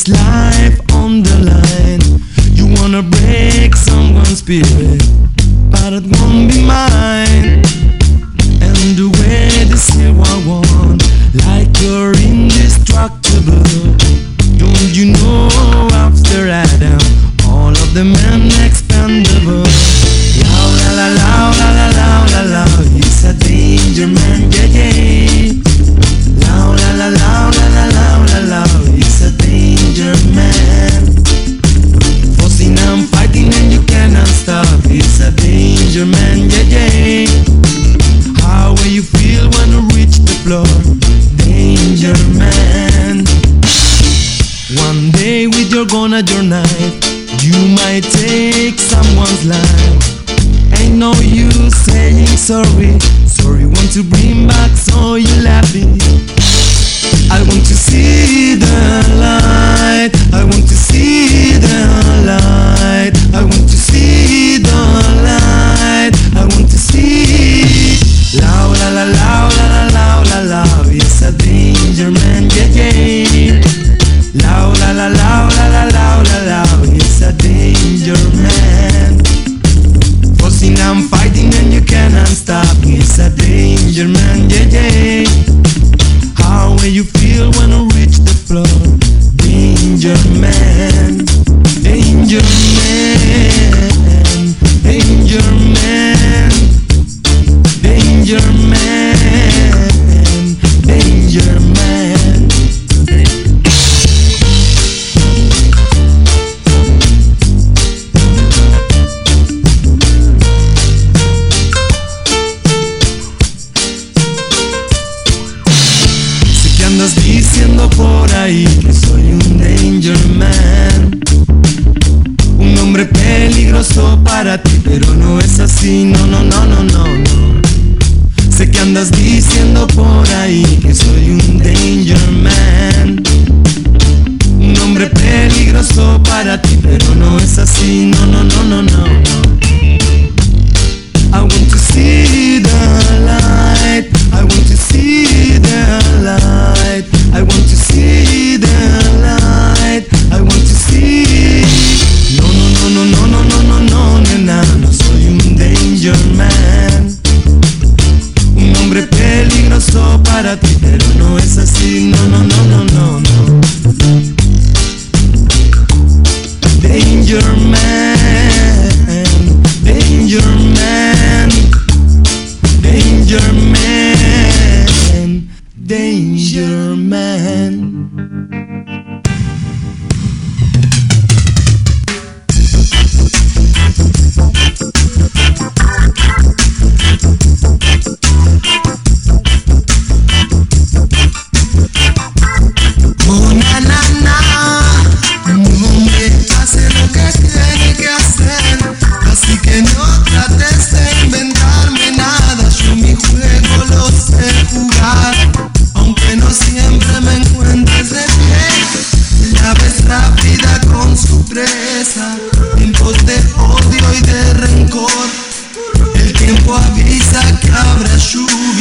It's life on the line. You wanna break someone's spirit.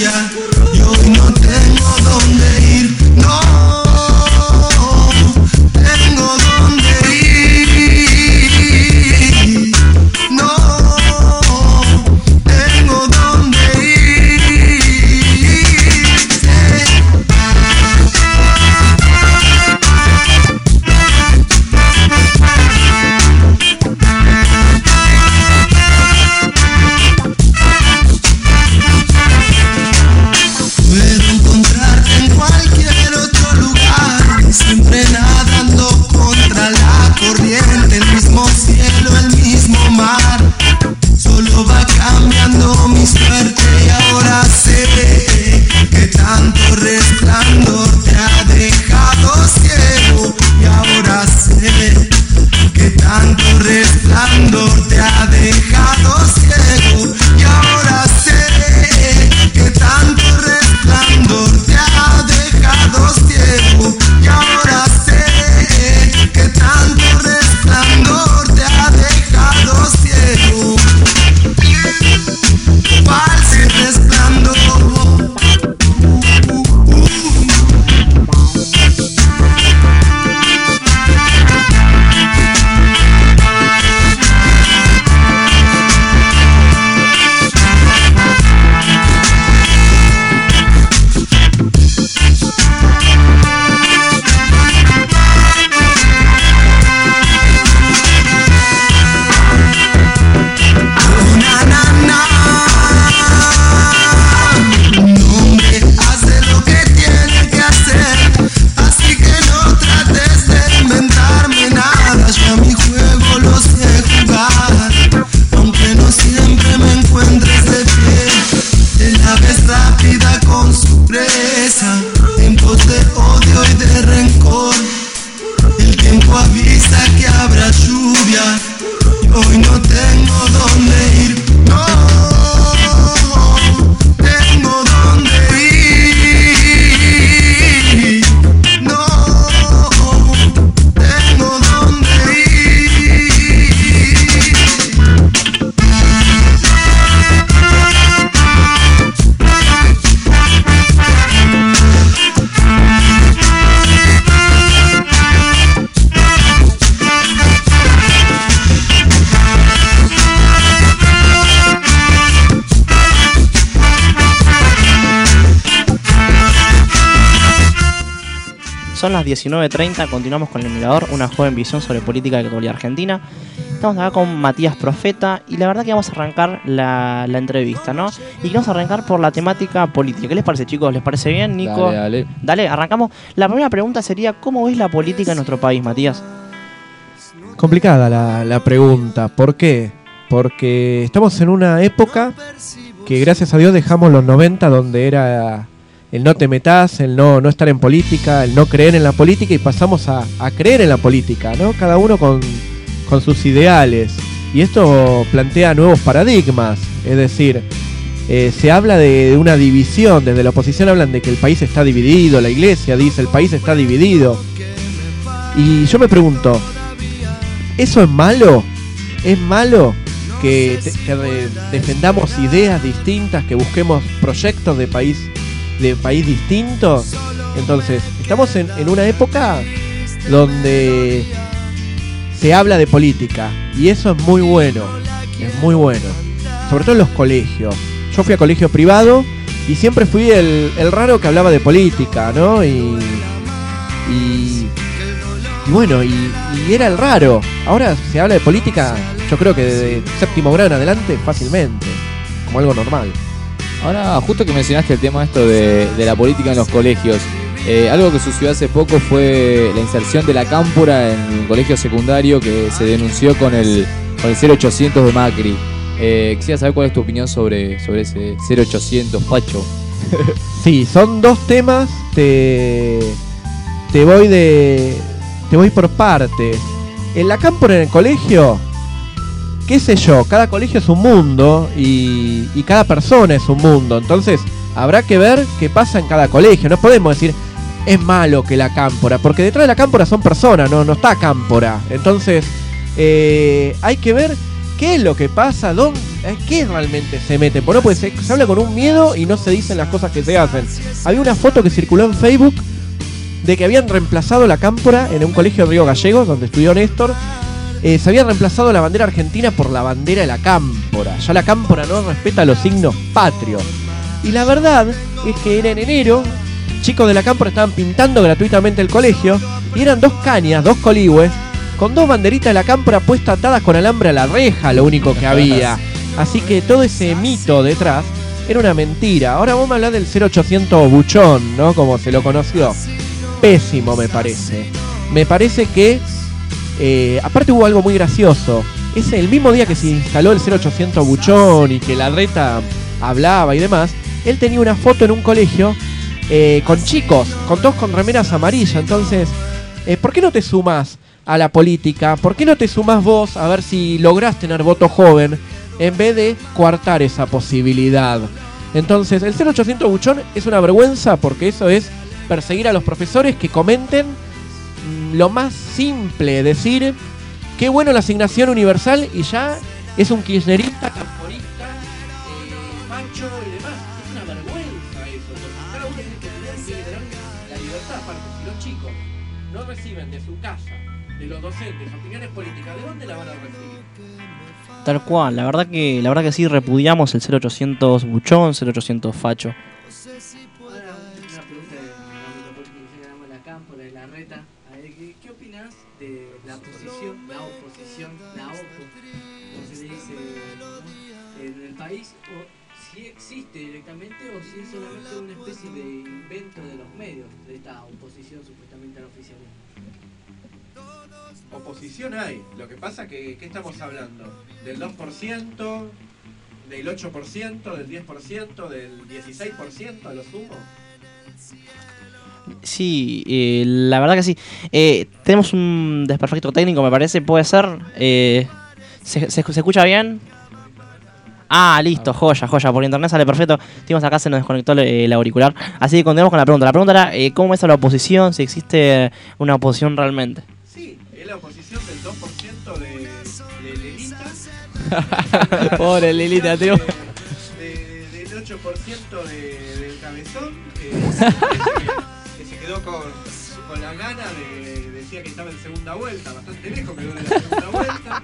Mira. 19.30, continuamos con El Mirador, una joven visión sobre política de la actualidad argentina. Estamos acá con Matías Profeta y la verdad que vamos a arrancar la, la entrevista, ¿no? Y vamos a arrancar por la temática política. ¿Qué les parece, chicos? ¿Les parece bien, Nico? Dale, dale. Dale, arrancamos. La primera pregunta sería, ¿cómo ves la política en nuestro país, Matías? Complicada la, la pregunta. ¿Por qué? Porque estamos en una época que gracias a Dios dejamos los 90 donde era el no te metas, el no, no estar en política, el no creer en la política y pasamos a, a creer en la política, ¿no? Cada uno con, con sus ideales. Y esto plantea nuevos paradigmas, es decir, eh, se habla de, una división, desde la oposición hablan de que el país está dividido, la iglesia dice el país está dividido. Y yo me pregunto, ¿eso es malo? ¿Es malo que, que defendamos ideas distintas, que busquemos proyectos de país, de país distinto? Entonces, estamos en, en una época donde se habla de política y eso es muy bueno, es muy bueno, sobre todo en los colegios. Yo fui a colegio privado y siempre fui el, el raro que hablaba de política, ¿no? Y, y, bueno, y, y era el raro. Ahora se habla de política, yo creo que de séptimo grado en adelante fácilmente, como algo normal. Ahora, justo que mencionaste el tema esto de, la política en los colegios, eh, algo que sucedió hace poco fue la inserción de la cámpora en un colegio secundario que se denunció con el, con el 0800 de Macri. Eh, quisiera saber cuál es tu opinión sobre, sobre ese 0800, Pacho. Sí, son dos temas, te, te voy de. te voy por partes. En la cámpora en el colegio, qué sé yo, cada colegio es un mundo y, y cada persona es un mundo. Entonces, habrá que ver qué pasa en cada colegio. No podemos decir es malo que la cámpora, porque detrás de la cámpora son personas, no, no está cámpora. Entonces, eh, hay que ver qué es lo que pasa, dónde, eh, qué realmente se mete. Porque no puede ser, se habla con un miedo y no se dicen las cosas que se hacen. Había una foto que circuló en Facebook de que habían reemplazado la cámpora en un colegio de Río Gallegos, donde estudió Néstor. Eh, se había reemplazado la bandera argentina por la bandera de la cámpora. Ya la cámpora no respeta los signos patrios. Y la verdad es que era en enero, chicos de la cámpora estaban pintando gratuitamente el colegio y eran dos cañas, dos coligües, con dos banderitas de la cámpora puestas atadas con alambre a la reja, lo único que había. Así que todo ese mito detrás era una mentira. Ahora vos me hablás del 0800 buchón, ¿no? Como se lo conoció. Pésimo me parece. Me parece que, eh, aparte hubo algo muy gracioso. Es el mismo día que se instaló el 0800 buchón y que la reta hablaba y demás, él tenía una foto en un colegio eh, con chicos, con todos con remeras amarillas. Entonces, eh, ¿por qué no te sumas a la política? ¿Por qué no te sumas vos a ver si lográs tener voto joven en vez de coartar esa posibilidad? Entonces, el 0800 Buchón es una vergüenza porque eso es perseguir a los profesores que comenten lo más simple, decir qué bueno la asignación universal y ya es un kirchnerista, camporista, eh, macho y demás. Es una vergüenza eso, porque cada uno tiene que tener, la libertad aparte. Si los chicos no reciben de su casa, de los docentes, opiniones políticas, ¿de dónde la van a recibir? Tal cual, la verdad que la verdad que sí repudiamos el 0800 buchón, 0800 facho. Oposición hay. Lo que pasa que, ¿qué estamos hablando? ¿Del 2%? ¿Del 8%? ¿Del 10%? ¿Del 16% a lo sumo? Sí, eh, la verdad que sí. Eh, tenemos un desperfecto técnico, me parece, puede ser. Eh, ¿se, se, se escucha bien? Ah, listo, joya, joya. Por internet sale perfecto. Tuvimos acá, se nos desconectó el, el auricular. Así que continuamos con la pregunta. La pregunta era, eh, ¿cómo ves a la oposición? Si existe una oposición realmente. Sí, es la oposición del 2% de, de Lelitas, Pobre Lilita, tío. de, de- del 8% de, del cabezón, que, que se quedó con, con la gana de, decía que estaba en segunda vuelta, bastante lejos quedó de la segunda vuelta.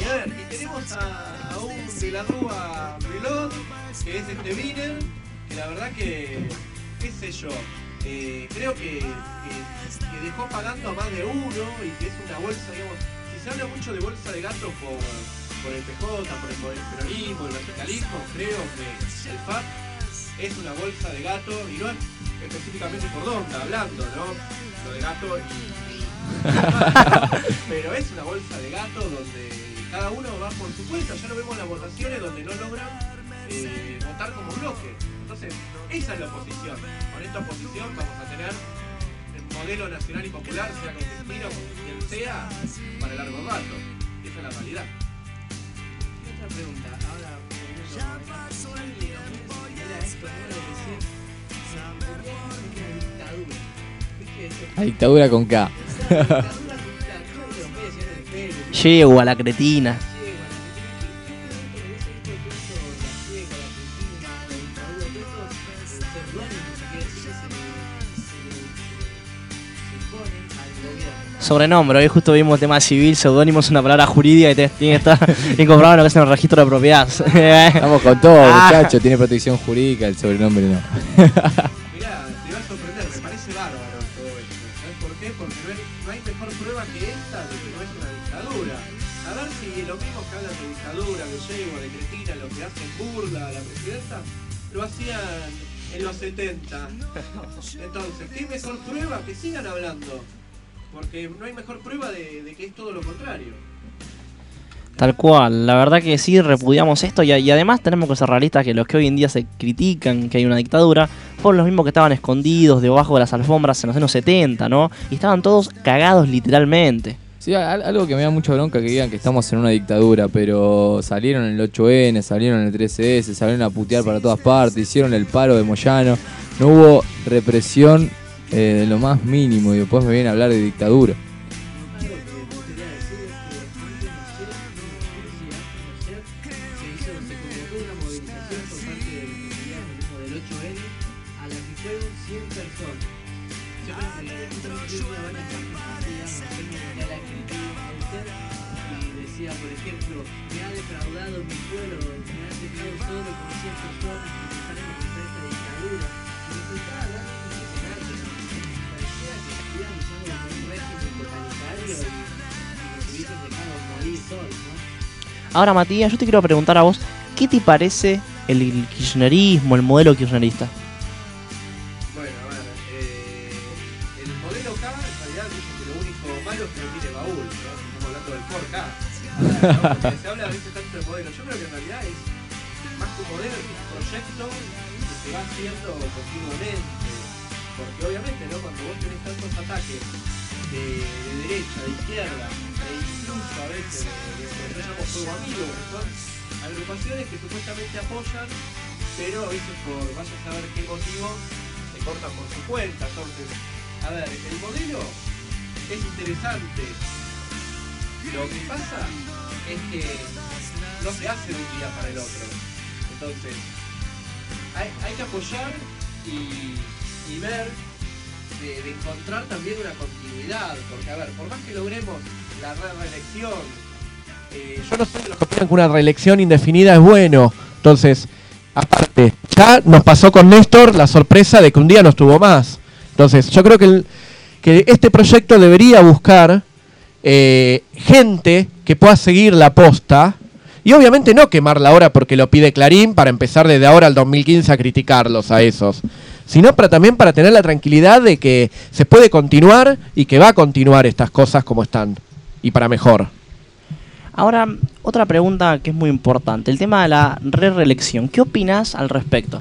Y a ver, y tenemos a, a un de la Rúa Brilón, que es este Viner, que la verdad que, qué sé yo, creo que, dejó pagando a más de uno y que es una bolsa, digamos, si se habla mucho de bolsa de gato por, por el PJ, por el, por el peronismo, el radicalismo, creo que el FAP es una bolsa de gato y no es específicamente por dónde hablando, ¿no? Lo de gato y... pero es una bolsa de gato donde cada uno va por su cuenta, ya lo vemos las votaciones donde no logran eh, votar como bloque. Entonces, esa es la oposición. Con esta oposición vamos a tener el modelo nacional y popular, sea con Cristina o con quien sea, para largo rato. Esa es la realidad. Otra pregunta, ahora La dictadura con K. Llego a la cretina. Sobrenombre, hoy justo vimos tema civil, seudónimo es una palabra jurídica que te- tiene que estar incorporado en lo que es en el registro de propiedad. Estamos con todo, Ah. muchachos. Tiene protección jurídica, el sobrenombre no. Mirá, te va a sorprender, me parece bárbaro todo esto. ¿Sabes por qué? Porque no, hay- no hay mejor prueba que esta de que no es una dictadura. A ver si lo mismo que hablan de dictadura, de Yegua, de Cristina, lo que hacen burla a la presidenta, lo hacían en los 70. Entonces, ¿qué mejor prueba que sigan hablando? Porque no hay mejor prueba de, de que es todo lo contrario. Tal cual, la verdad que sí repudiamos esto y, y además tenemos que ser realistas que los que hoy en día se critican que hay una dictadura fueron los mismos que estaban escondidos debajo de las alfombras en los años 70, ¿no? Y estaban todos cagados literalmente. Sí, al- algo que me da mucha bronca que digan que estamos en una dictadura, pero salieron en el 8N, salieron en el 13S, salieron a putear para todas partes, hicieron el paro de Moyano, no hubo represión eh, de lo más mínimo y después me vienen a hablar de dictadura. Ahora Matías, yo te quiero preguntar a vos, ¿qué te parece el, el kirchnerismo, el modelo kirchnerista? Bueno, a ver, eh, el modelo K en realidad dice que lo único malo es que no tiene baúl, ¿no? Estamos hablando del 4K. ¿no? Porque se habla agrupaciones que supuestamente apoyan, pero a veces por vaya a saber qué motivo se cortan por su cuenta. Entonces, a ver, el modelo es interesante. Lo que pasa es que no se hace de un día para el otro. Entonces, hay, hay que apoyar y, ver de, encontrar también una continuidad. Porque, a ver, por más que logremos la re- reelección, eh, yo no soy de los que opinan que una reelección indefinida es bueno. Entonces, aparte, ya nos pasó con Néstor la sorpresa de que un día no estuvo más. Entonces, yo creo que, el- que este proyecto debería buscar eh, gente que pueda seguir la posta. Y obviamente no quemarla ahora porque lo pide Clarín para empezar desde ahora al 2015 a criticarlos a esos. Sino para también para tener la tranquilidad de que se puede continuar y que va a continuar estas cosas como están. Y para mejor. Ahora, otra pregunta que es muy importante, el tema de la re-reelección. ¿Qué opinas al respecto?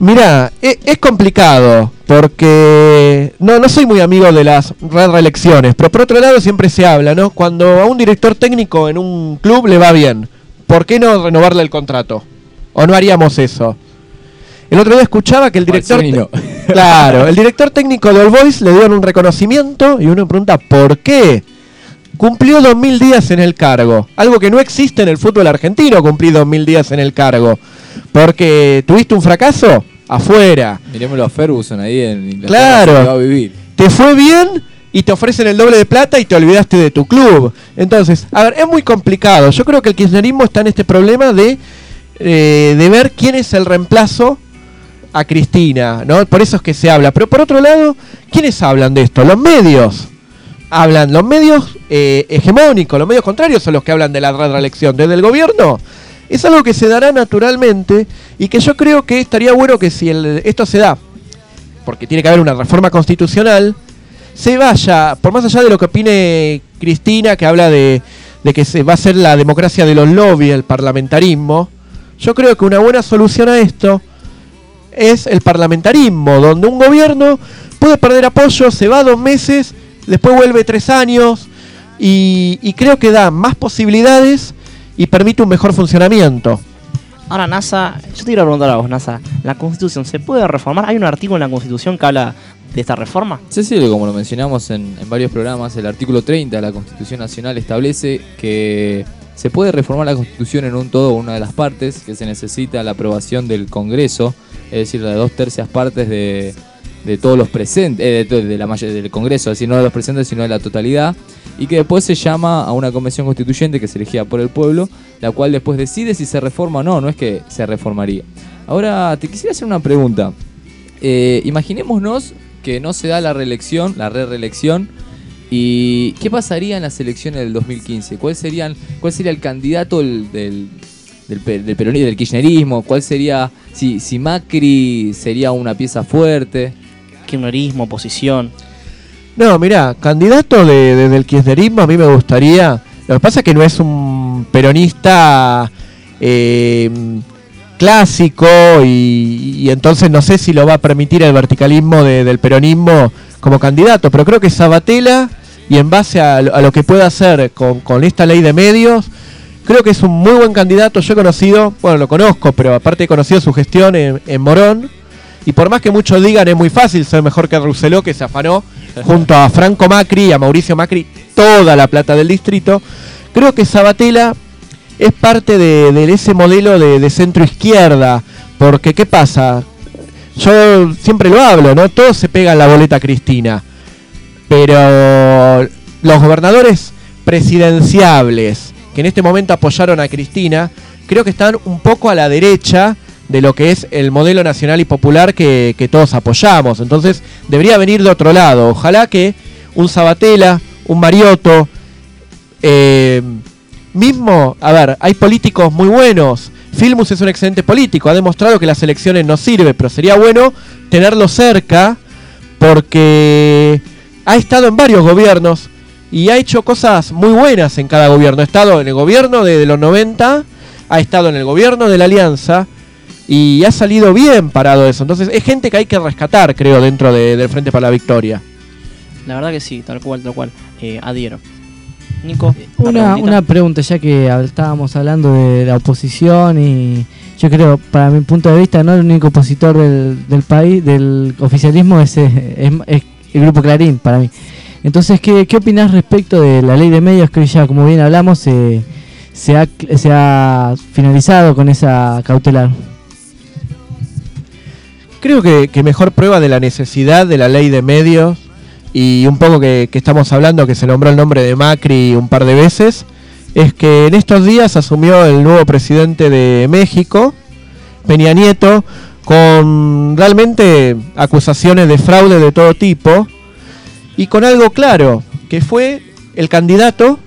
Mira, e- es, complicado porque no, no soy muy amigo de las re- reelecciones, pero por otro lado siempre se habla, ¿no? Cuando a un director técnico en un club le va bien, ¿por qué no renovarle el contrato? ¿O no haríamos eso? El otro día escuchaba que el director... No. Claro, el director técnico de All Boys le dieron un reconocimiento y uno pregunta, ¿por qué? Cumplió 2000 días en el cargo, algo que no existe en el fútbol argentino, cumplir 2000 días en el cargo. Porque tuviste un fracaso, afuera. Miremoslo a Ferguson ahí en Inglaterra. Claro. a vivir. Te fue bien y te ofrecen el doble de plata y te olvidaste de tu club. Entonces, a ver, es muy complicado. Yo creo que el kirchnerismo está en este problema de, eh, de ver quién es el reemplazo a Cristina, ¿no? Por eso es que se habla. Pero por otro lado, ¿quiénes hablan de esto? Los medios. Hablan los medios eh, hegemónicos, los medios contrarios son los que hablan de la reelección. Desde el gobierno es algo que se dará naturalmente y que yo creo que estaría bueno que si el- esto se da, porque tiene que haber una reforma constitucional, se vaya, por más allá de lo que opine Cristina, que habla de, de que se va a hacer la democracia de los lobbies, el parlamentarismo, yo creo que una buena solución a esto es el parlamentarismo, donde un gobierno puede perder apoyo, se va dos meses, después vuelve tres años, y, y creo que da más posibilidades y permite un mejor funcionamiento. Ahora, NASA, yo te quiero preguntar a vos, NASA, ¿la Constitución se puede reformar? ¿Hay un artículo en la Constitución que habla de esta reforma? Sí, sí, como lo mencionamos en, en varios programas, el artículo 30 de la Constitución Nacional establece que se puede reformar la Constitución en un todo o una de las partes, que se necesita la aprobación del Congreso, es decir, de dos tercias partes de, de todos los presentes, eh, de, de la del Congreso, es decir, no de los presentes, sino de la totalidad, y que después se llama a una convención constituyente que se elegía por el pueblo, la cual después decide si se reforma o no, no es que se reformaría. Ahora, te quisiera hacer una pregunta. Eh, imaginémonos que no se da la reelección, la re-reelección, y ¿qué pasaría en las elecciones del 2015? ¿Cuál, serían, cuál sería el candidato del, del, del peronismo, del kirchnerismo? ¿Cuál sería, si, si Macri sería una pieza fuerte? Kirchnerismo, oposición. No, mira, candidato de, de- del kirchnerismo a mí me gustaría. Lo que pasa es que no es un peronista eh, clásico y, entonces no sé si lo va a permitir el verticalismo de- del peronismo como candidato, pero creo que Sabatella y en base a, lo- que pueda hacer con, esta ley de medios, creo que es un muy buen candidato. Yo he conocido, bueno, lo conozco, pero aparte he conocido su gestión en Morón. Y por más que muchos digan es muy fácil ser mejor que Rousselot, que se afanó junto a Franco Macri y a Mauricio Macri toda la plata del distrito, creo que Sabatella es parte de, ese modelo de, de centro izquierda. Porque, ¿qué pasa? Yo siempre lo hablo, ¿no? Todos se pegan la boleta a Cristina. Pero los gobernadores presidenciables que en este momento apoyaron a Cristina, creo que están un poco a la derecha de lo que es el modelo nacional y popular que, que todos apoyamos. Entonces debería venir de otro lado. Ojalá que un Sabatella, un Mariotto, eh, mismo, a ver, hay políticos muy buenos. Filmus es un excelente político, ha demostrado que las elecciones no sirven, pero sería bueno tenerlo cerca porque ha estado en varios gobiernos y ha hecho cosas muy buenas en cada gobierno. Ha estado en el gobierno de, los 90, ha estado en el gobierno de la Alianza y ha salido bien parado eso. Entonces es gente que hay que rescatar, creo, dentro de- del Frente para la Victoria. La verdad que sí, tal cual, tal cual. Eh, adhiero. Nico, Una, preguntita. una pregunta, ya que estábamos hablando de la oposición y yo creo, para mi punto de vista, no el único opositor del, del país, del oficialismo es, eh, es, es el Grupo Clarín, para mí. Entonces, ¿qué, qué opinás respecto de la ley de medios que hoy ya, como bien hablamos, se, se, ha, se ha finalizado con esa cautelar? Creo que, mejor prueba de la necesidad de la ley de medios y un poco que, que estamos hablando, que se nombró el nombre de Macri un par de veces, es que en estos días asumió el nuevo presidente de México, Peña Nieto, con realmente acusaciones de fraude de todo tipo y con algo claro, que fue el candidato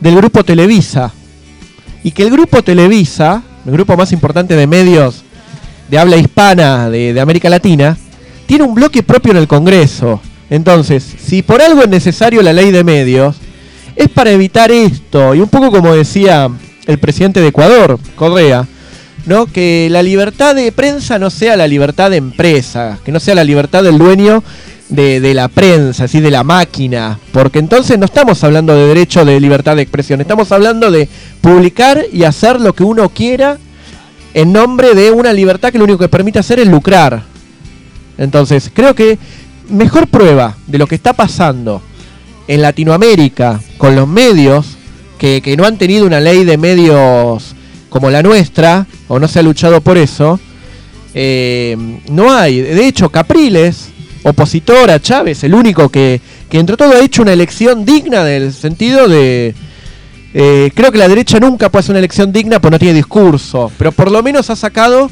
del grupo Televisa. Y que el grupo Televisa, el grupo más importante de medios de habla hispana de, América Latina, tiene un bloque propio en el Congreso. Entonces, si por algo es necesario la ley de medios, es para evitar esto. Y un poco como decía el presidente de Ecuador, Correa, ¿no? que la libertad de prensa no sea la libertad de empresa, que no sea la libertad del dueño de, de la prensa, así de la máquina, porque entonces no estamos hablando de derecho de libertad de expresión, estamos hablando de publicar y hacer lo que uno quiera en nombre de una libertad que lo único que permite hacer es lucrar. Entonces, creo que mejor prueba de lo que está pasando en Latinoamérica con los medios, que, que no han tenido una ley de medios como la nuestra, o no se ha luchado por eso, eh, no hay. De hecho, Capriles, opositor a Chávez, el único que, que entre todo ha hecho una elección digna del sentido de... eh, creo que la derecha nunca puede hacer una elección digna porque no tiene discurso, pero por lo menos ha sacado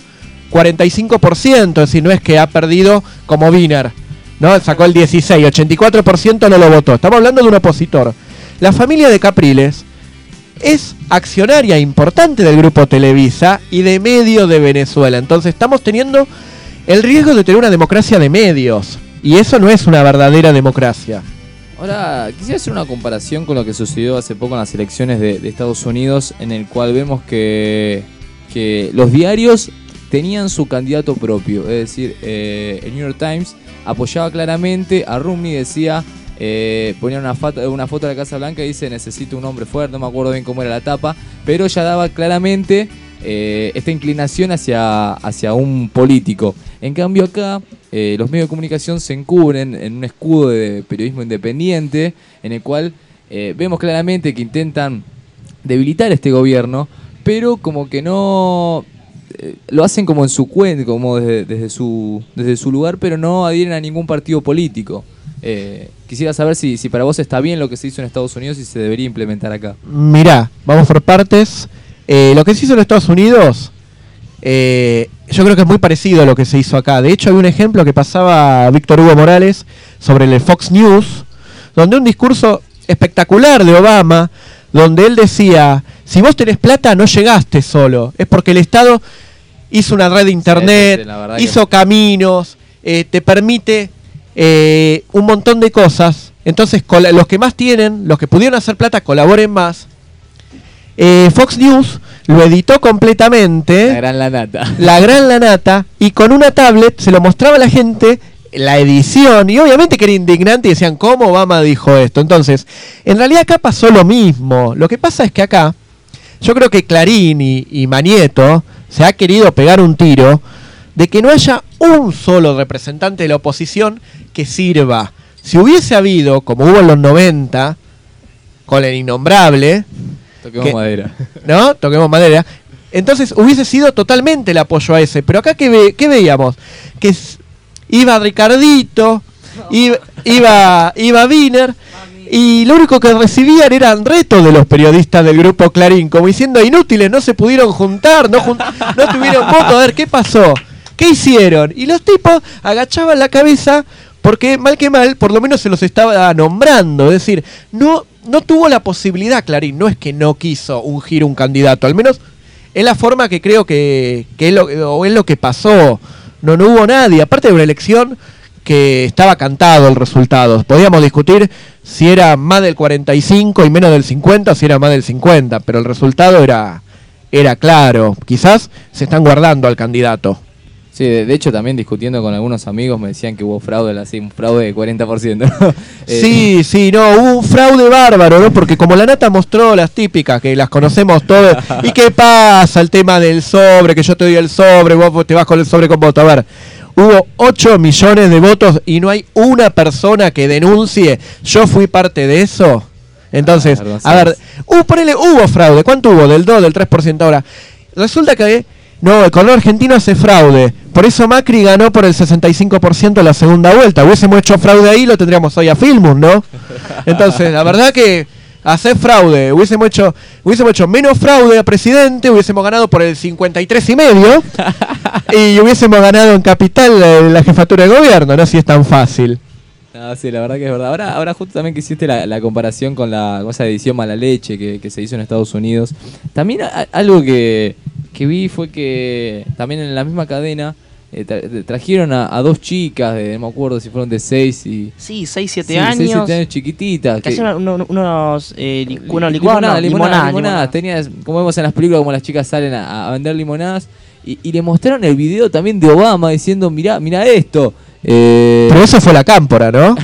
45%, es decir, no es que ha perdido como Wiener, ¿no? Sacó el 16, 84% no lo votó. Estamos hablando de un opositor. La familia de Capriles es accionaria importante del grupo Televisa y de medio de Venezuela. Entonces estamos teniendo el riesgo de tener una democracia de medios. Y eso no es una verdadera democracia. Ahora, quisiera hacer una comparación con lo que sucedió hace poco en las elecciones de, Estados Unidos, en el cual vemos que, que los diarios tenían su candidato propio. Es decir, eh, el New York Times apoyaba claramente a Romney, decía, eh, ponía una, foto- una foto de la Casa Blanca y dice, necesito un hombre fuerte, no me acuerdo bien cómo era la tapa, pero ya daba claramente eh, esta inclinación hacia, hacia un político. En cambio acá, eh, los medios de comunicación se encubren en un escudo de periodismo independiente, en el cual eh, vemos claramente que intentan debilitar este gobierno, pero como que no lo hacen como en su cuenta, como desde, desde su desde su lugar, pero no adhieren a ningún partido político. Quisiera saber si, si para vos está bien lo que se hizo en Estados Unidos y se debería implementar acá. Mirá, vamos por partes. Eh, lo que se hizo en Estados Unidos, eh, yo creo que es muy parecido a lo que se hizo acá. De hecho, hay un ejemplo que pasaba Víctor Hugo Morales sobre el Fox News, donde un discurso espectacular de Obama, donde él decía, si vos tenés plata no llegaste solo, es porque el Estado hizo una red de internet, sí, que- hizo caminos, eh, te permite eh, un montón de cosas. Entonces, los que más tienen, los que pudieron hacer plata, colaboren más. Eh, Fox News lo editó completamente. La gran lanata. la gran lanata y con una tablet se lo mostraba a la gente la edición. Y obviamente que era indignante y decían cómo Obama dijo esto entonces en realidad acá pasó lo mismo. Lo que pasa es que acá yo creo que Clarín y, y Manieto se ha querido pegar un tiro de que no haya un solo representante de la oposición que sirva. Si hubiese habido como hubo en los 90 con el innombrable Toquemos madera. ¿no? Toquemos madera. Entonces hubiese sido totalmente el apoyo a ese. Pero acá, ¿qué, ve- qué veíamos? Que iba Ricardito, iba, iba, iba Wiener, y lo único que recibían eran retos de los periodistas del grupo Clarín, como diciendo inútiles, no se pudieron juntar, no, jun- no tuvieron voto, a ver qué pasó, qué hicieron. Y los tipos agachaban la cabeza porque mal que mal, por lo menos se los estaba nombrando. Es decir, no, no tuvo la posibilidad, Clarín, no es que no quiso ungir un candidato, al menos es la forma que creo que, que es, lo, o es lo que pasó. No, no hubo nadie, aparte de una elección que estaba cantado el resultado. Podíamos discutir si era más del 45 y menos del 50 o si era más del 50, pero el resultado era, era claro. Quizás se están guardando al candidato. Sí, de, hecho también discutiendo con algunos amigos me decían que hubo fraude, así, un fraude de 40%. Eh, Sí, sí, no, hubo un fraude bárbaro, ¿no? Porque como la nata mostró las típicas, que las conocemos todas, ¿y qué pasa? El tema del sobre, que yo te doy el sobre, vos te vas con el sobre con voto. A ver, hubo 8 millones de votos y no hay una persona que denuncie, yo fui parte de eso. Entonces, Ah, a ver, uh, ponele, hubo fraude, ¿cuánto hubo? Del 2, del 3% ahora. Resulta que, no, el color argentino hace fraude. Por eso Macri ganó por el 65% en la segunda vuelta. Hubiésemos hecho fraude ahí, lo tendríamos hoy a Filmus, ¿no? Entonces, la verdad que hacer fraude, hubiésemos hecho, hubiésemos hecho menos fraude a presidente, hubiésemos ganado por el 53 y medio y hubiésemos ganado en capital eh, la jefatura de gobierno, no si es tan fácil. No, sí, la verdad que es verdad. Ahora, ahora justo también que hiciste la, la comparación con la con esa edición Mala Leche que, que se hizo en Estados Unidos. También a- algo que, que vi fue que también en la misma cadena eh, tra- trajeron a, a dos chicas, de, no me acuerdo si fueron de 6 y... Sí, 6, 7 sí, años. seis, siete años chiquititas. Que hacían uno- unos eh, licuados, no, limonadas, limonadas. limonadas. Tenías, como vemos en las películas, como las chicas salen a, a vender limonadas. Y, y le mostraron el video también de Obama diciendo, mirá, mirá esto. Eh, Pero eso fue la cámpora, ¿no?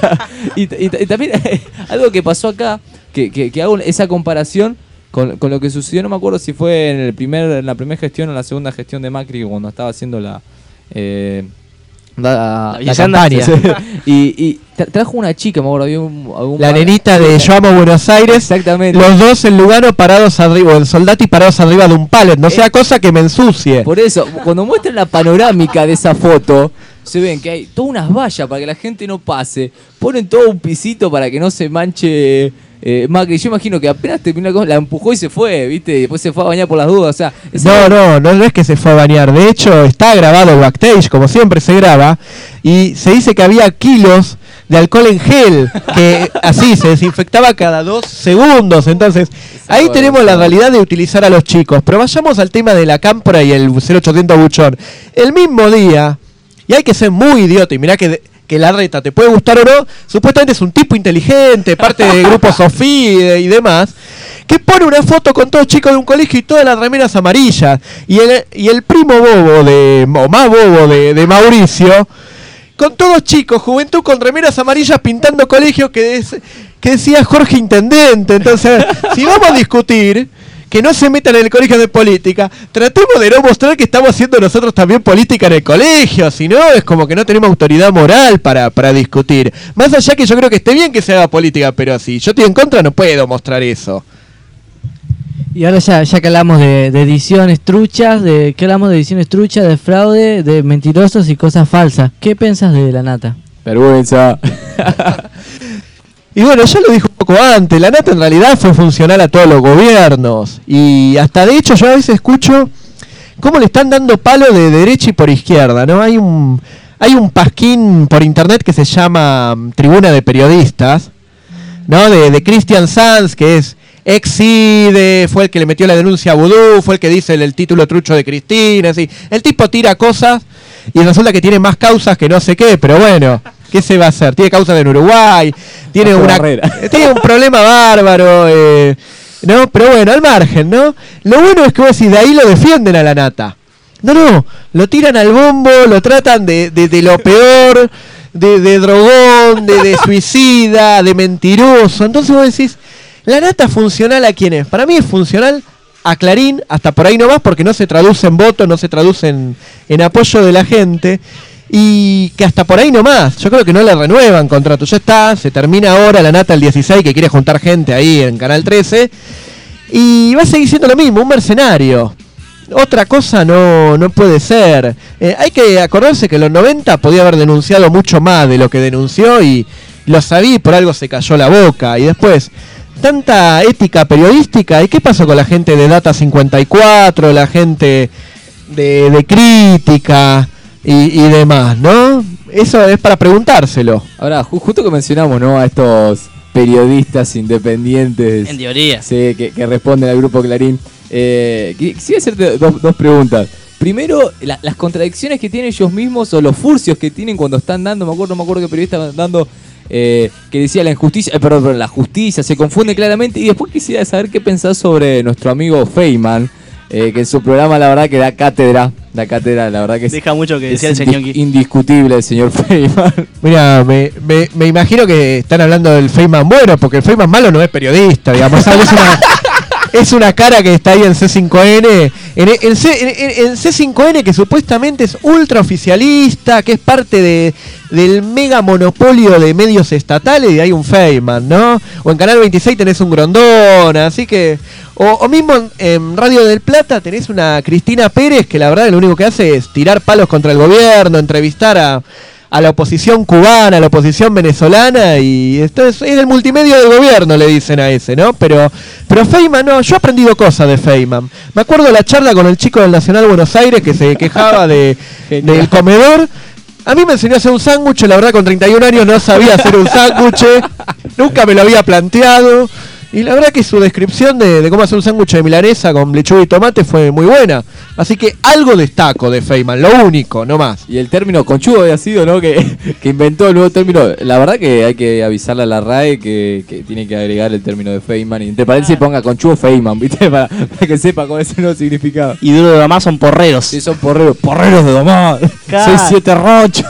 y, y y también algo que pasó acá, que, que- que hago esa comparación con, con lo que sucedió, no me acuerdo si fue en, el primer, en la primera gestión o en la segunda gestión de Macri, cuando estaba haciendo la... eh, la, La y, y tra- trajo una chica, me acuerdo, había un, algún La nenita de Yo amo Buenos Aires. Exactamente. Los dos en Lugano parados arriba, o en Soldati parados arriba de un pallet. No sea cosa que me ensucie. Por eso, cuando muestran la panorámica de esa foto, se ven que hay todas unas vallas para que la gente no pase. Ponen todo un pisito para que no se manche Eh, que yo imagino que apenas terminó la cosa, la empujó y se fue, ¿viste? Y después se fue a bañar por las dudas. O sea, No, no, no, no es que se fue a bañar. De hecho, está grabado el backstage, como siempre se graba. Y se dice que había kilos de alcohol en gel, que así se desinfectaba cada dos segundos. Entonces, ahí tenemos la realidad de utilizar a los chicos. Pero vayamos al tema de la cámpora y el 0800 buchón. El mismo día, y hay que ser muy idiota, y mirá que... que la reta te puede gustar o no, supuestamente es un tipo inteligente, parte del grupo Sofía y demás, que pone una foto con todos chicos de un colegio y todas las remeras amarillas. Y el, y el primo bobo de, o más bobo de, de Mauricio, con todos chicos, juventud con remeras amarillas pintando colegios que, des- que decía Jorge Intendente. Entonces, si vamos a discutir, que no se metan en el colegio de política, tratemos de no mostrar que estamos haciendo nosotros también política en el colegio, si no es como que no tenemos autoridad moral para, para discutir. Más allá que yo creo que esté bien que se haga política, pero si yo estoy en contra no puedo mostrar eso. Y ahora ya, ya que hablamos de, de ediciones truchas, de que hablamos de ediciones truchas, de fraude, de mentirosos y cosas falsas. ¿Qué piensas de la nata? Vergüenza. Y bueno, ya lo dijo un poco antes, la nata en realidad fue funcional a todos los gobiernos. Y hasta de hecho yo a veces escucho cómo le están dando palo de derecha y por izquierda, ¿no? Hay un, hay un pasquín por internet que se llama mm, Tribuna de Periodistas, ¿no? De, de Christian Sanz, que es ex IDE, fue el que le metió la denuncia a Vudú, fue el que dice el, el título trucho de Cristina. El tipo tira cosas y resulta que tiene más causas que no sé qué, pero bueno, ¿qué se va a hacer? Tiene causas en Uruguay, tiene una tiene un problema bárbaro, eh, ¿no? Pero bueno, al margen, ¿no? Lo bueno es que vos decís, de ahí lo defienden a la nata. No, no, lo tiran al bombo, lo tratan de, de, de lo peor, de, de drogón, de, suicida, de mentiroso. Entonces vos decís, la nata funcional a quién es? Para mí es funcional a Clarín, hasta por ahí no más, porque no se traduce en voto, no se traduce en, en apoyo de la gente. Y que hasta por ahí no más. Yo creo que no le renuevan contrato. Ya está, se termina ahora la nata el 16 que quiere juntar gente ahí en Canal 13. Y va a seguir siendo lo mismo, un mercenario. Otra cosa no, no puede ser. Eh, hay que acordarse que en los 90 podía haber denunciado mucho más de lo que denunció y lo sabía y por algo se cayó la boca. Y después, tanta ética periodística. ¿Y qué pasó con la gente de Data 54, la gente de crítica y, y demás, no? Eso es para preguntárselo. Ahora, ju- justo que mencionamos, ¿no? A estos periodistas independientes. En teoría. Sí, que, que responden al grupo Clarín. Eh, qui- quisiera hacerte dos, dos preguntas. Primero, la- las contradicciones que tienen ellos mismos o los furcios que tienen cuando están dando, me acuerdo, no me acuerdo qué periodista estaban dando, eh, que decía la injusticia, eh, perdón, perdón, la justicia, se confunde claramente. Y después quisiera saber qué pensás sobre nuestro amigo Feynman, eh, que en su programa la verdad que da cátedra, da cátedra, la verdad que es, Deja mucho que decir el señor indiscutible el señor Feynman. Mira, me, me, me imagino que están hablando del Feynman bueno, porque el Feynman malo no es periodista, digamos. ¿sabes? Es, una, es una cara que está ahí en C5N. En, en C, en- en C5N que supuestamente es ultra oficialista, que es parte de, del mega monopolio de medios estatales y hay un Feynman, ¿no? O en Canal 26 tenés un Grondona, así que... O, o mismo en Radio del Plata tenés una Cristina Pérez que la verdad lo único que hace es tirar palos contra el gobierno, entrevistar a, a la oposición cubana, a la oposición venezolana y esto es, es el multimedio del gobierno, le dicen a ese, ¿no? Pero, pero Feynman, no, yo he aprendido cosas de Feynman. Me acuerdo de la charla con el chico del Nacional Buenos Aires que se quejaba de, del comedor. A mí me enseñó a hacer un sándwich, la verdad con 31 años no sabía hacer un sándwich, nunca me lo había planteado. Y la verdad que su descripción de, de cómo hacer un sándwich de milanesa con lechuga y tomate fue muy buena. Así que algo destaco de Feynman, lo único, no más. Y el término conchudo había sido, ¿no? Que, que inventó el nuevo término. La verdad que hay que avisarle a la RAE que, que tiene que agregar el término de Feynman. Y te parece si ponga conchudo Feynman, ¿viste? Para, para que sepa cuál es el nuevo significado. Y duro de mamá son porreros. Sí, son porreros. Porreros de domar. Claro. 6-7 rocho.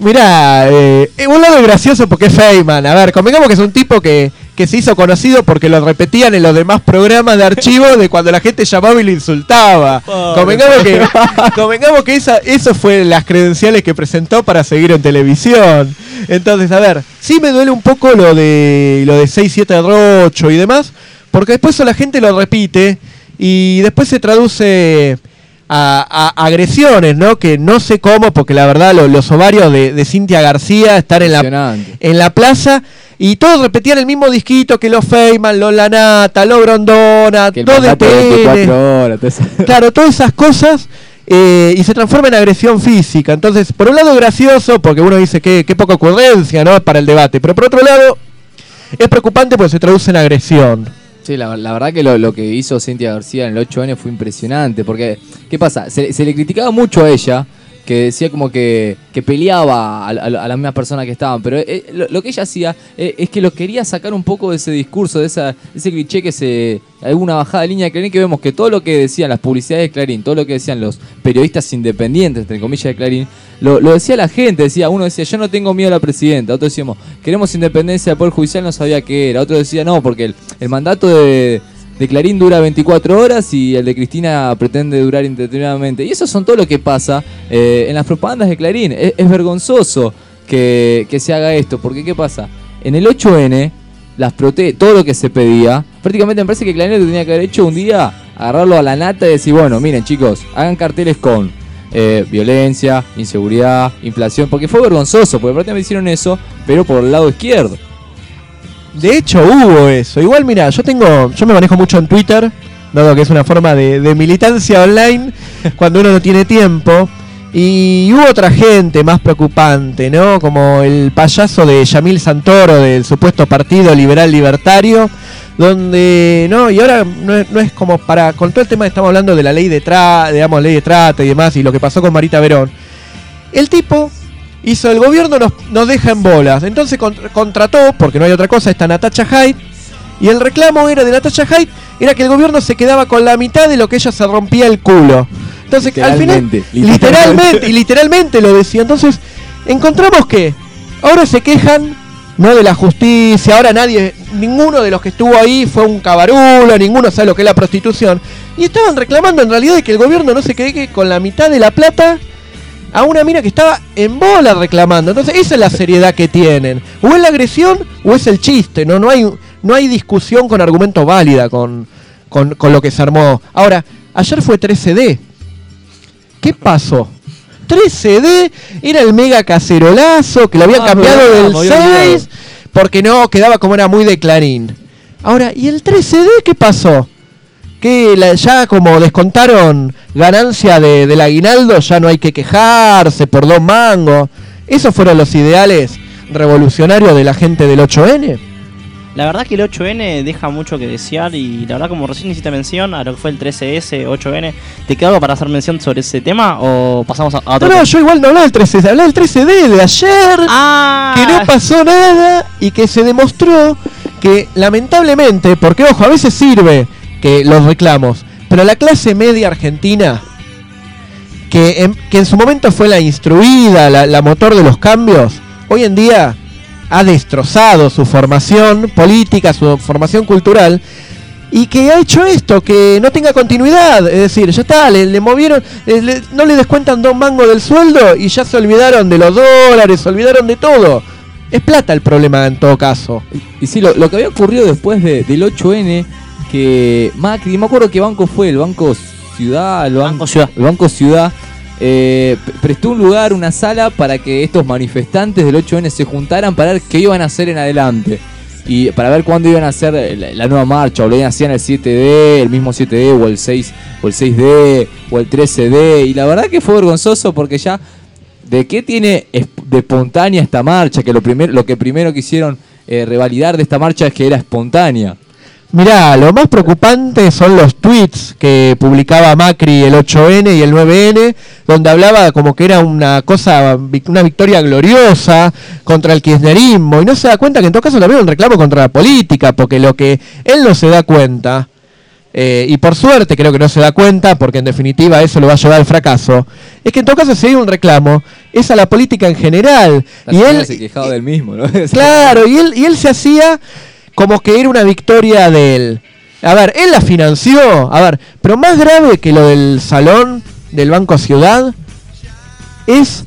Mirá, eh, eh, un lado gracioso porque es Feynman. A ver, convengamos que es un tipo que, que se hizo conocido porque lo repetían en los demás programas de archivo de cuando la gente llamaba y le insultaba. Convengamos que, convengamos que esa, eso fue las credenciales que presentó para seguir en televisión. Entonces, a ver, sí me duele un poco lo de lo de 6-7 rocho y demás, porque después la gente lo repite y después se traduce a- a agresiones, ¿no? Que no sé cómo, porque la verdad lo- los ovarios de, de Cintia García estar en la, en la plaza y todos repetían el mismo disquito que los Feynman, los Lanata, los Grondona, todo de mandato de 24 TN. horas, todo eso. Claro, todas esas cosas eh, y se transforma en agresión física. Entonces, por un lado gracioso, porque uno dice que qué poca ocurrencia, ¿no? Para el debate. Pero por otro lado, es preocupante porque se traduce en agresión. Sí, la, verdad que lo, que hizo Cintia García en el 8N fue impresionante, porque, ¿qué pasa? Se le criticaba mucho a ella, que decía como que, que peleaba a, las mismas personas que estaban, pero eh, lo, que ella hacía eh, es que lo quería sacar un poco de ese discurso, de, esa, de ese cliché que se... Hay una bajada de línea de Clarín que vemos que todo lo que decían las publicidades de Clarín, todo lo que decían los periodistas independientes, entre comillas, de Clarín, lo, decía la gente, decía, uno decía, yo no tengo miedo a la presidenta, otro decíamos, queremos independencia del Poder Judicial, no sabía qué era, otro decía, no, porque el mandato de, de Clarín dura 24 horas y el de Cristina pretende durar indeterminadamente. Y eso son todo lo que pasa eh, en las propagandas de Clarín. Es, vergonzoso que, que se haga esto, porque ¿qué pasa? En el 8N, las prote todo lo que se pedía, prácticamente me parece que Clarín lo tenía que haber hecho un día, agarrarlo a la nata y decir, bueno, miren chicos, hagan carteles con eh, violencia, inseguridad, inflación, porque fue vergonzoso, porque prácticamente hicieron eso, pero por el lado izquierdo. De hecho, hubo eso. Igual, mira, yo tengo, yo me manejo mucho en Twitter, dado que es una forma de, de militancia online cuando uno no tiene tiempo. Y hubo otra gente más preocupante, ¿no? Como el payaso de Yamil Santoro del supuesto Partido Liberal Libertario, donde, ¿no? Y ahora no es, no es como para, con todo el tema que estamos hablando de la ley de trata, digamos, ley de trata y demás, y lo que pasó con Marita Verón. El tipo hizo, el gobierno nos, nos deja en bolas. Entonces con- contrató, porque no hay otra cosa, esta Natacha Hyde. Y el reclamo era de Natacha Hyde, era que el gobierno se quedaba con la mitad de lo que ella se rompía el culo. Entonces, al final, Literalmente, literalmente, y literalmente lo decía. Entonces, encontramos que ahora se quejan no de la justicia, ahora nadie, ninguno de los que estuvo ahí fue un cabarulo, ninguno sabe lo que es la prostitución. Y estaban reclamando en realidad de que el gobierno no se quede con la mitad de la plata a una mina que estaba en bola reclamando. Entonces, esa es la seriedad que tienen. O es la agresión o es el chiste. No, no, hay, no hay discusión con argumento válida con, con, con lo que se armó. Ahora, ayer fue 13D. ¿Qué pasó? 13D era el mega cacerolazo que lo habían Ah, cambiado del me había olvidado. 6 porque no quedaba como era muy de Clarín. Ahora, ¿y el 13D qué pasó? Que la- ya como descontaron ganancia de- del aguinaldo, ya no hay que quejarse por dos mangos. ¿Esos fueron los ideales revolucionarios de la gente del 8N? La verdad que el 8N deja mucho que desear y la verdad como recién hiciste mención a lo que fue el 13S, 8N, ¿te queda algo para hacer mención sobre ese tema o pasamos a, a No, otro no, tema? yo igual no hablaba del 13D, hablaba del 13D de ayer. Ah, que no pasó nada y que se demostró que lamentablemente, porque ojo, a veces sirve que los reclamos, pero la clase media argentina, que en, que en su momento fue la instruida, la, motor de los cambios, hoy en día ha destrozado su formación política, su formación cultural. Y que ha hecho esto, que no tenga continuidad. Es decir, ya está, le, movieron, le- no le descuentan dos mangos del sueldo y ya se olvidaron de los dólares, se olvidaron de todo. Es plata el problema en todo caso. Y sí, lo, lo que había ocurrido después de- del 8N, que Macri, me acuerdo qué banco fue, el Banco Ciudad, el Banco, Banco Ciudad. El Banco Ciudad eh, prestó un lugar, una sala para que estos manifestantes del 8N se juntaran para ver qué iban a hacer en adelante. Y para ver cuándo iban a hacer la, la nueva marcha, o lo iban a hacer el 7D, el mismo 7D, o el 6, o el 6D, o el 13D. Y la verdad que fue vergonzoso porque ya ¿De qué tiene de espontánea esta marcha? Que lo, primero lo que primero quisieron eh, revalidar de esta marcha es que era espontánea. Mirá, lo más preocupante son los tweets que publicaba Macri el 8N y el 9N, donde hablaba como que era una cosa, una victoria gloriosa contra el kirchnerismo, y no se da cuenta que en todo caso también es un reclamo contra la política, porque lo que él no se da cuenta, eh, y por suerte creo que no se da cuenta, porque en definitiva eso lo va a llevar al fracaso, es que en todo caso si hay un reclamo, es a la política en general, La y él, se quejaba del mismo, ¿no? Claro, y él, y él se hacía como que era una victoria de él. A ver, él la financió. A ver, pero más grave que lo del salón del Banco Ciudad es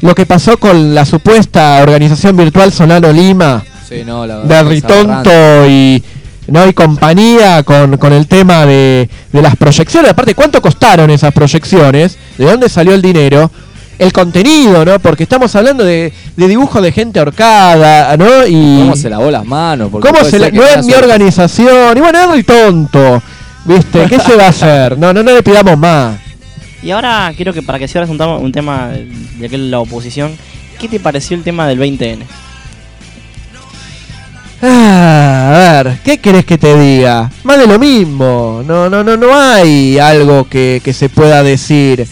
lo que pasó con la supuesta organización virtual Solano Lima Sí, no, la de verdad, aberrante. Ritonto y, no y compañía con, con el tema de, de las proyecciones. Aparte, ¿cuánto costaron esas proyecciones? ¿De dónde salió el dinero? El contenido, ¿no? Porque estamos hablando de, de dibujos de gente ahorcada, ¿no? Y ¿Cómo se lavó las manos? Porque ¿Cómo se la- no es mi suerte. organización? Y bueno, es tonto. ¿Viste? ¿Qué se va a hacer? No, no, no le pidamos más. Y ahora quiero que para que cierres un, tema- un tema de aquel la oposición, ¿qué te pareció el tema del 20N? Ah, a ver, ¿qué querés que te diga? Más de lo mismo. No, no, no, no hay algo que, que se pueda decir.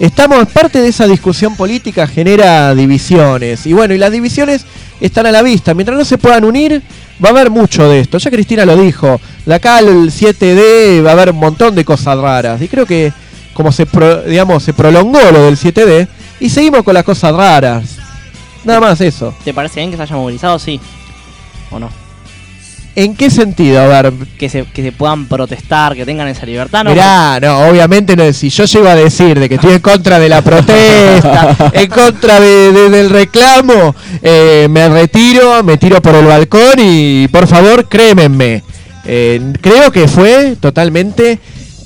Estamos, parte de esa discusión política genera divisiones. Y bueno, y las divisiones están a la vista. Mientras no se puedan unir, va a haber mucho de esto. Ya Cristina lo dijo. De acá al 7D va a haber un montón de cosas raras. Y creo que como se, pro- digamos, se prolongó lo del 7D, y seguimos con las cosas raras. Nada más eso. ¿Te parece bien que se haya movilizado? Sí. ¿O no? ¿En qué sentido? A ver, Que se, que se puedan protestar, que tengan esa libertad, ¿no? Mirá, no, obviamente no, si yo llego a decir de que estoy en contra de la protesta, en contra de- de- del reclamo, eh, me retiro, me tiro por el balcón y por favor crémenme. Eh, creo que fue totalmente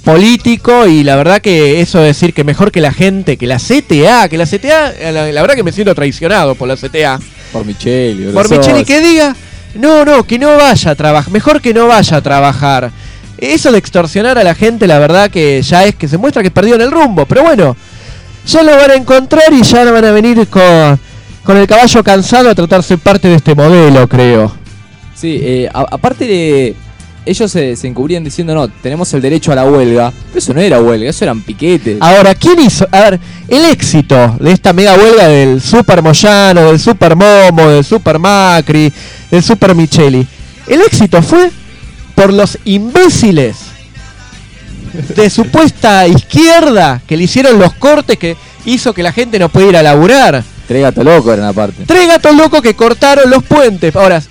político y la verdad que eso de decir que mejor que la gente, que la CTA, que la CTA, la, la verdad que me siento traicionado por la CTA. Por Micheli. Por Micheli que diga, no, no, que no vaya a trabajar, mejor que no vaya a trabajar. Eso de extorsionar a la gente, la verdad que ya es que se muestra que perdieron el rumbo, pero bueno, ya lo van a encontrar y ya van a venir con, con el caballo cansado a tratarse parte de este modelo, creo. Sí, eh, aparte de... Ellos se, se encubrían diciendo, no, tenemos el derecho a la huelga. Pero eso no era huelga, eso eran piquetes. Ahora, ¿quién hizo? A ver, el éxito de esta mega huelga del Super Moyano, del Super Momo, del Super Macri, del Super Micheli. El éxito fue por los imbéciles de supuesta izquierda que le hicieron los cortes que hizo que la gente no pudiera ir a laburar. Tres gatos locos eran aparte. Tres gatos locos que cortaron los puentes. Ahora,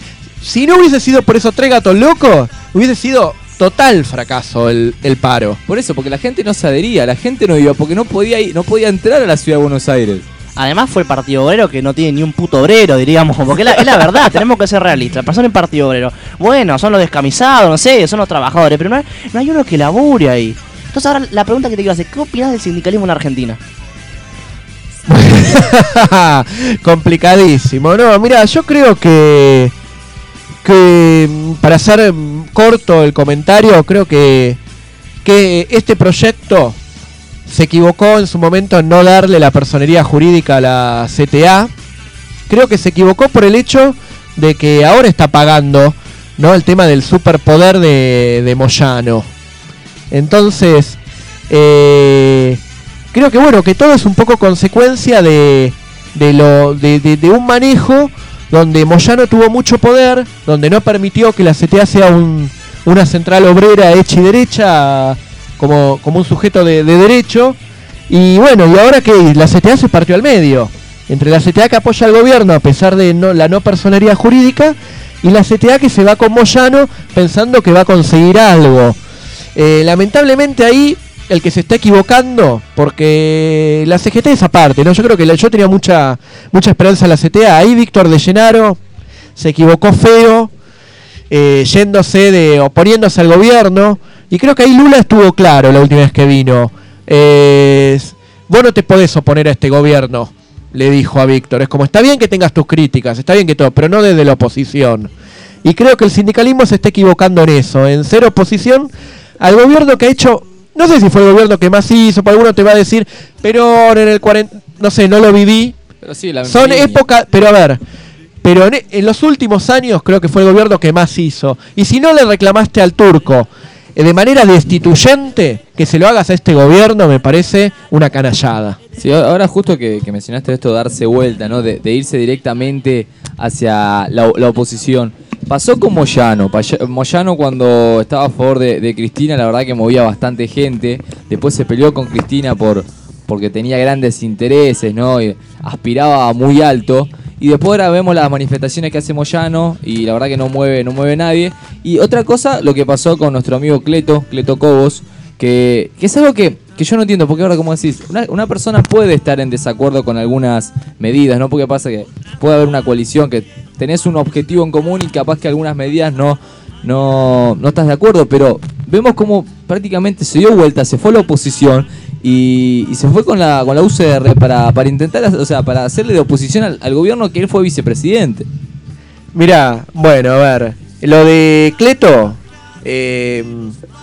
si no hubiese sido por esos tres gatos locos, hubiese sido total fracaso el, el paro. Por eso, porque la gente no se adhería, la gente no iba, porque no podía ir, no podía entrar a la ciudad de Buenos Aires. Además fue el Partido Obrero que no tiene ni un puto obrero, diríamos, porque es la, es la verdad, tenemos que ser realistas. La persona en Partido Obrero, bueno, son los descamisados, no sé, son los trabajadores, pero no hay, no hay uno que labure ahí. Entonces ahora la pregunta que te quiero hacer, ¿qué opinas del sindicalismo en Argentina? Complicadísimo. No, mira, yo creo que que para hacer mm, corto el comentario, creo que que este proyecto se equivocó en su momento en no darle la personería jurídica a la CTA. Creo que se equivocó por el hecho de que ahora está pagando ¿no? el tema del superpoder de, de Moyano. Entonces, eh, creo que bueno, que todo es un poco consecuencia de, de, lo, de- de un manejo donde Moyano tuvo mucho poder, donde no permitió que la CTA sea un- una central obrera hecha y derecha como, como un sujeto de, de derecho. Y bueno, y ahora que la CTA se partió al medio. Entre la CTA que apoya al gobierno a pesar de no, la no personería jurídica y la CTA que se va con Moyano pensando que va a conseguir algo. Eh, lamentablemente ahí el que se está equivocando, porque la CGT es aparte, ¿no? Yo creo que yo tenía mucha mucha esperanza en la CTA. Ahí Víctor de Llenaro se equivocó feo, eh, yéndose de, oponiéndose al gobierno. Y creo que ahí Lula estuvo claro la última vez que vino. Eh, vos no te podés oponer a este gobierno, le dijo a Víctor. Es como, está bien que tengas tus críticas, está bien que todo, pero no desde la oposición. Y creo que el sindicalismo se está equivocando en eso, en ser oposición al gobierno que ha hecho, no sé si fue el gobierno que más hizo, por alguno te va a decir, pero en el 40, no sé, no lo viví. Pero sí, la Son épocas, pero a ver, pero en, en los últimos años creo que fue el gobierno que más hizo. Y si no le reclamaste al turco eh, de manera destituyente, que se lo hagas a este gobierno me parece una canallada. Sí, ahora justo que, que mencionaste esto darse vuelta, ¿no? De, de irse directamente hacia la, la oposición. Pasó con Moyano. Moyano cuando estaba a favor de, Cristina, la verdad que movía bastante gente. Después se peleó con Cristina por porque tenía grandes intereses, ¿no? Y aspiraba muy alto. Y después ahora vemos las manifestaciones que hace Moyano y la verdad que no mueve, no mueve nadie. Y otra cosa, lo que pasó con nuestro amigo Cleto, Cleto Cobos, que, que es algo que, que yo no entiendo, porque ahora como decís, una, una persona puede estar en desacuerdo con algunas medidas, ¿no? Porque pasa que puede haber una coalición que tenés un objetivo en común y capaz que algunas medidas no, no, no estás de acuerdo, pero vemos como prácticamente se dio vuelta, se fue a la oposición y, y se fue con la, con la UCR para, para intentar, o sea, para hacerle de oposición al, gobierno que él fue vicepresidente. Mira, bueno, a ver, lo de Cleto, eh,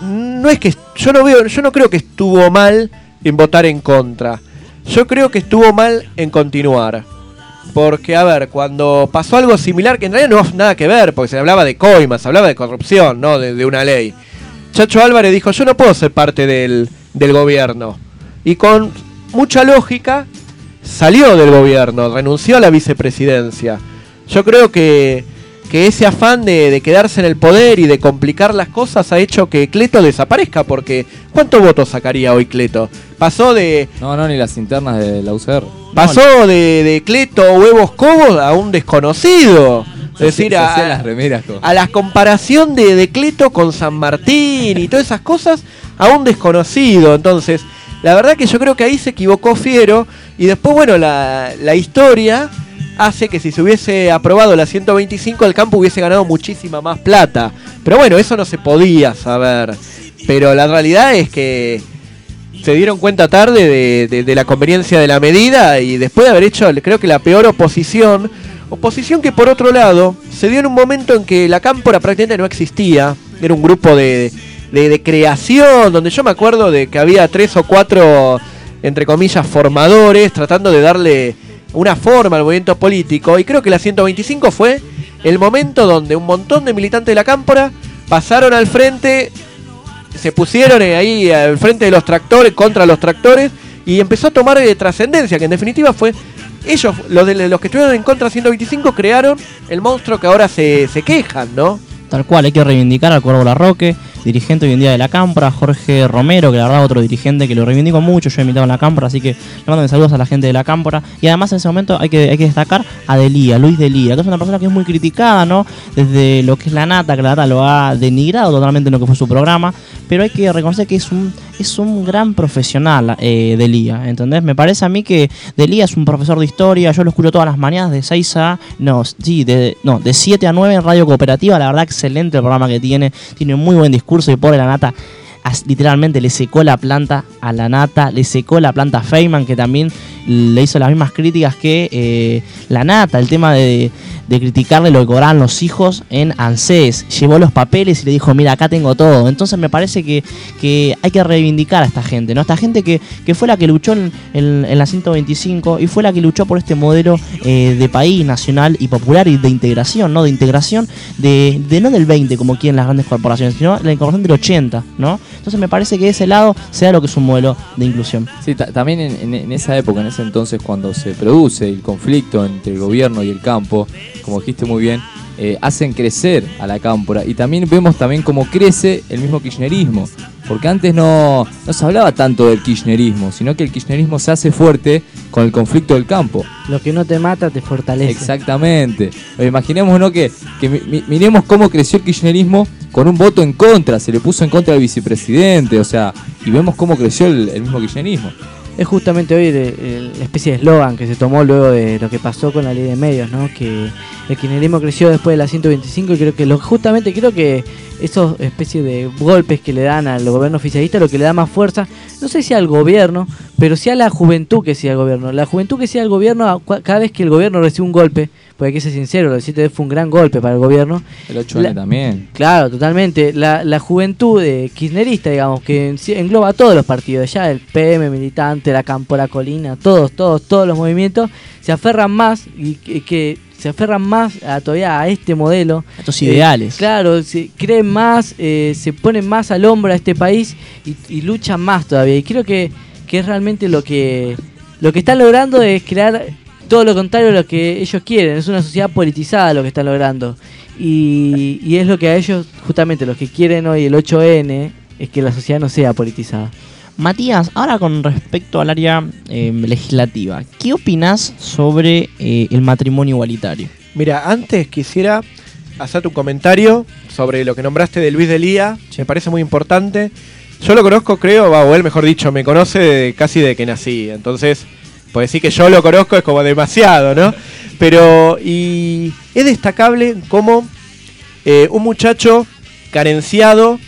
no es que yo no veo, yo no creo que estuvo mal en votar en contra. Yo creo que estuvo mal en continuar. Porque, a ver, cuando pasó algo similar, que en realidad no nada que ver, porque se hablaba de coimas, se hablaba de corrupción, no de, de una ley. Chacho Álvarez dijo, yo no puedo ser parte del, del gobierno. Y con mucha lógica salió del gobierno, renunció a la vicepresidencia. Yo creo que, que ese afán de, de quedarse en el poder y de complicar las cosas ha hecho que Cleto desaparezca, porque ¿cuántos votos sacaría hoy Cleto? Pasó de, No, no, ni las internas de la UCR. pasó de, de Cleto Huevos Cobos a un desconocido. Es decir, a, las remeras a la comparación de, de Cleto con San Martín y todas esas cosas a un desconocido. Entonces, la verdad que yo creo que ahí se equivocó Fiero. Y después, bueno, la, la historia hace que si se hubiese aprobado la 125, el campo hubiese ganado muchísima más plata. Pero bueno, eso no se podía saber. Pero la realidad es que se dieron cuenta tarde de, la conveniencia de la medida y después de haber hecho, creo que la peor oposición, oposición que por otro lado se dio en un momento en que la cámpora prácticamente no existía, era un grupo de- de creación, donde yo me acuerdo de que había tres o cuatro, entre comillas, formadores tratando de darle una forma al movimiento político y creo que la 125 fue el momento donde un montón de militantes de la cámpora pasaron al frente se pusieron ahí al frente de los tractores, contra los tractores, y empezó a tomar eh, trascendencia, que en definitiva fue ellos, los, de, los que estuvieron en contra 125, crearon el monstruo que ahora se, se quejan, ¿no? Tal cual, hay que reivindicar al Cuervo Larroque, dirigente hoy en día de la Cámpora, Jorge Romero, que la verdad otro dirigente que lo reivindico mucho, yo he invitado en la Cámpora, así que le mando saludos a la gente de la Cámpora. Y además en ese momento hay que, hay que destacar a Delía, Luis Delía, que es una persona que es muy criticada, ¿no? Desde lo que es la nata, que la nata lo ha denigrado totalmente en lo que fue su programa, pero hay que reconocer que es un, es un gran profesional eh, Delía, ¿entendés? Me parece a mí que Delía es un profesor de historia, yo lo escucho todas las mañanas de 6 a, no, sí, de, no, de 7 a 9 en Radio Cooperativa, la verdad excelente el programa que tiene, tiene muy buen discurso y pobre la nata literalmente le secó la planta a la nata, le secó la planta a Feynman, que también le hizo las mismas críticas que eh, la nata, el tema de, de criticarle lo que cobraban los hijos en ANSES. Llevó los papeles y le dijo, mira, acá tengo todo. Entonces me parece que, que hay que reivindicar a esta gente, ¿no? Esta gente que, que fue la que luchó en, en- en la 125 y fue la que luchó por este modelo eh, de país nacional y popular y de integración, ¿no? De integración de, de no del 20 como quieren las grandes corporaciones, sino la incorporación del 80, ¿no? Entonces me parece que ese lado sea lo que es un modelo de inclusión. Sí, ta- también en- en esa época, en ese entonces, cuando se produce el conflicto entre el gobierno y el campo, como dijiste muy bien, eh, hacen crecer a la cámpora. Y también vemos también cómo crece el mismo kirchnerismo. Porque antes no, no se hablaba tanto del kirchnerismo, sino que el kirchnerismo se hace fuerte con el conflicto del campo. Lo que no te mata te fortalece. Exactamente. Imaginemos ¿no? que, que mi- mi- miremos cómo creció el kirchnerismo con un voto en contra, se le puso en contra al vicepresidente, o sea, y vemos cómo creció el, el mismo kirchnerismo. Es justamente hoy el- la especie de eslogan que se tomó luego de lo que pasó con la ley de medios, ¿no? Que el kirchnerismo creció después de la 125 y creo que lo, justamente creo que esos especies de golpes que le dan al gobierno oficialista lo que le da más fuerza, no sé si al gobierno, pero sí a la juventud que sea el gobierno. La juventud que sea el gobierno, cada vez que el gobierno recibe un golpe, porque hay que ser sincero, el 7 fue un gran golpe para el gobierno, El 8N La- también. Claro, totalmente. La, la juventud eh, kirchnerista, digamos, que en- engloba a todos los partidos, ya el PM, militante, la campo, la colina, todos, todos, todos los movimientos, se aferran más y que, que se aferran más a, todavía a este modelo. Estos Eh, ideales. claro, se creen más, eh, se ponen más al hombro a este país y, y luchan más todavía. Y creo que, que es realmente lo que, lo que están logrando es crear todo lo contrario a lo que ellos quieren. Es una sociedad politizada lo que están logrando. Y, y es lo que a ellos, justamente los que quieren hoy el 8N, es que la sociedad no sea politizada. Matías, ahora con respecto al área eh, legislativa, ¿qué opinas sobre eh, el matrimonio igualitario? Mira, antes quisiera hacerte un comentario sobre lo que nombraste de Luis Delía. Me parece muy importante. Yo lo conozco, creo, va, o él mejor dicho, me conoce de- casi de que nací. Entonces, pues decir que yo lo conozco es como demasiado, ¿no? Pero, y es destacable como eh, un muchacho carenciado,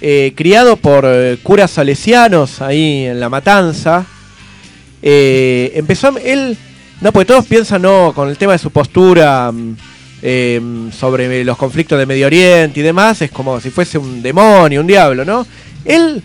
eh, criado por eh, curas salesianos ahí en La Matanza. Eh, empezó, él, no, porque todos piensan, no, con el tema de su postura mm, eh, sobre los conflictos de Medio Oriente y demás, es como si fuese un demonio, un diablo, ¿no? Él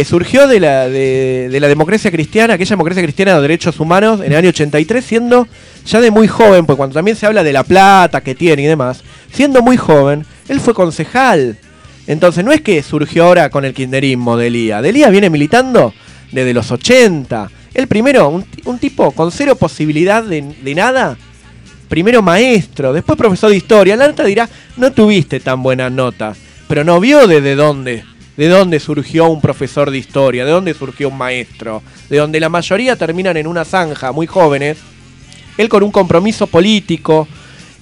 eh, surgió de la, de, la democracia cristiana, aquella democracia cristiana de derechos humanos, en el año 83, siendo ya de muy joven, porque cuando también se habla de la plata que tiene y demás, siendo muy joven, él fue concejal. Entonces no es que surgió ahora con el kinderismo de Elías. De Elías viene militando desde los 80. El primero, un, ti- un tipo con cero posibilidad de, de nada. Primero maestro, después profesor de historia. La nota dirá, no tuviste tan buenas notas. Pero no vio desde dónde, de dónde surgió un profesor de historia, de dónde surgió un maestro. De donde la mayoría terminan en una zanja, muy jóvenes. Él con un compromiso político,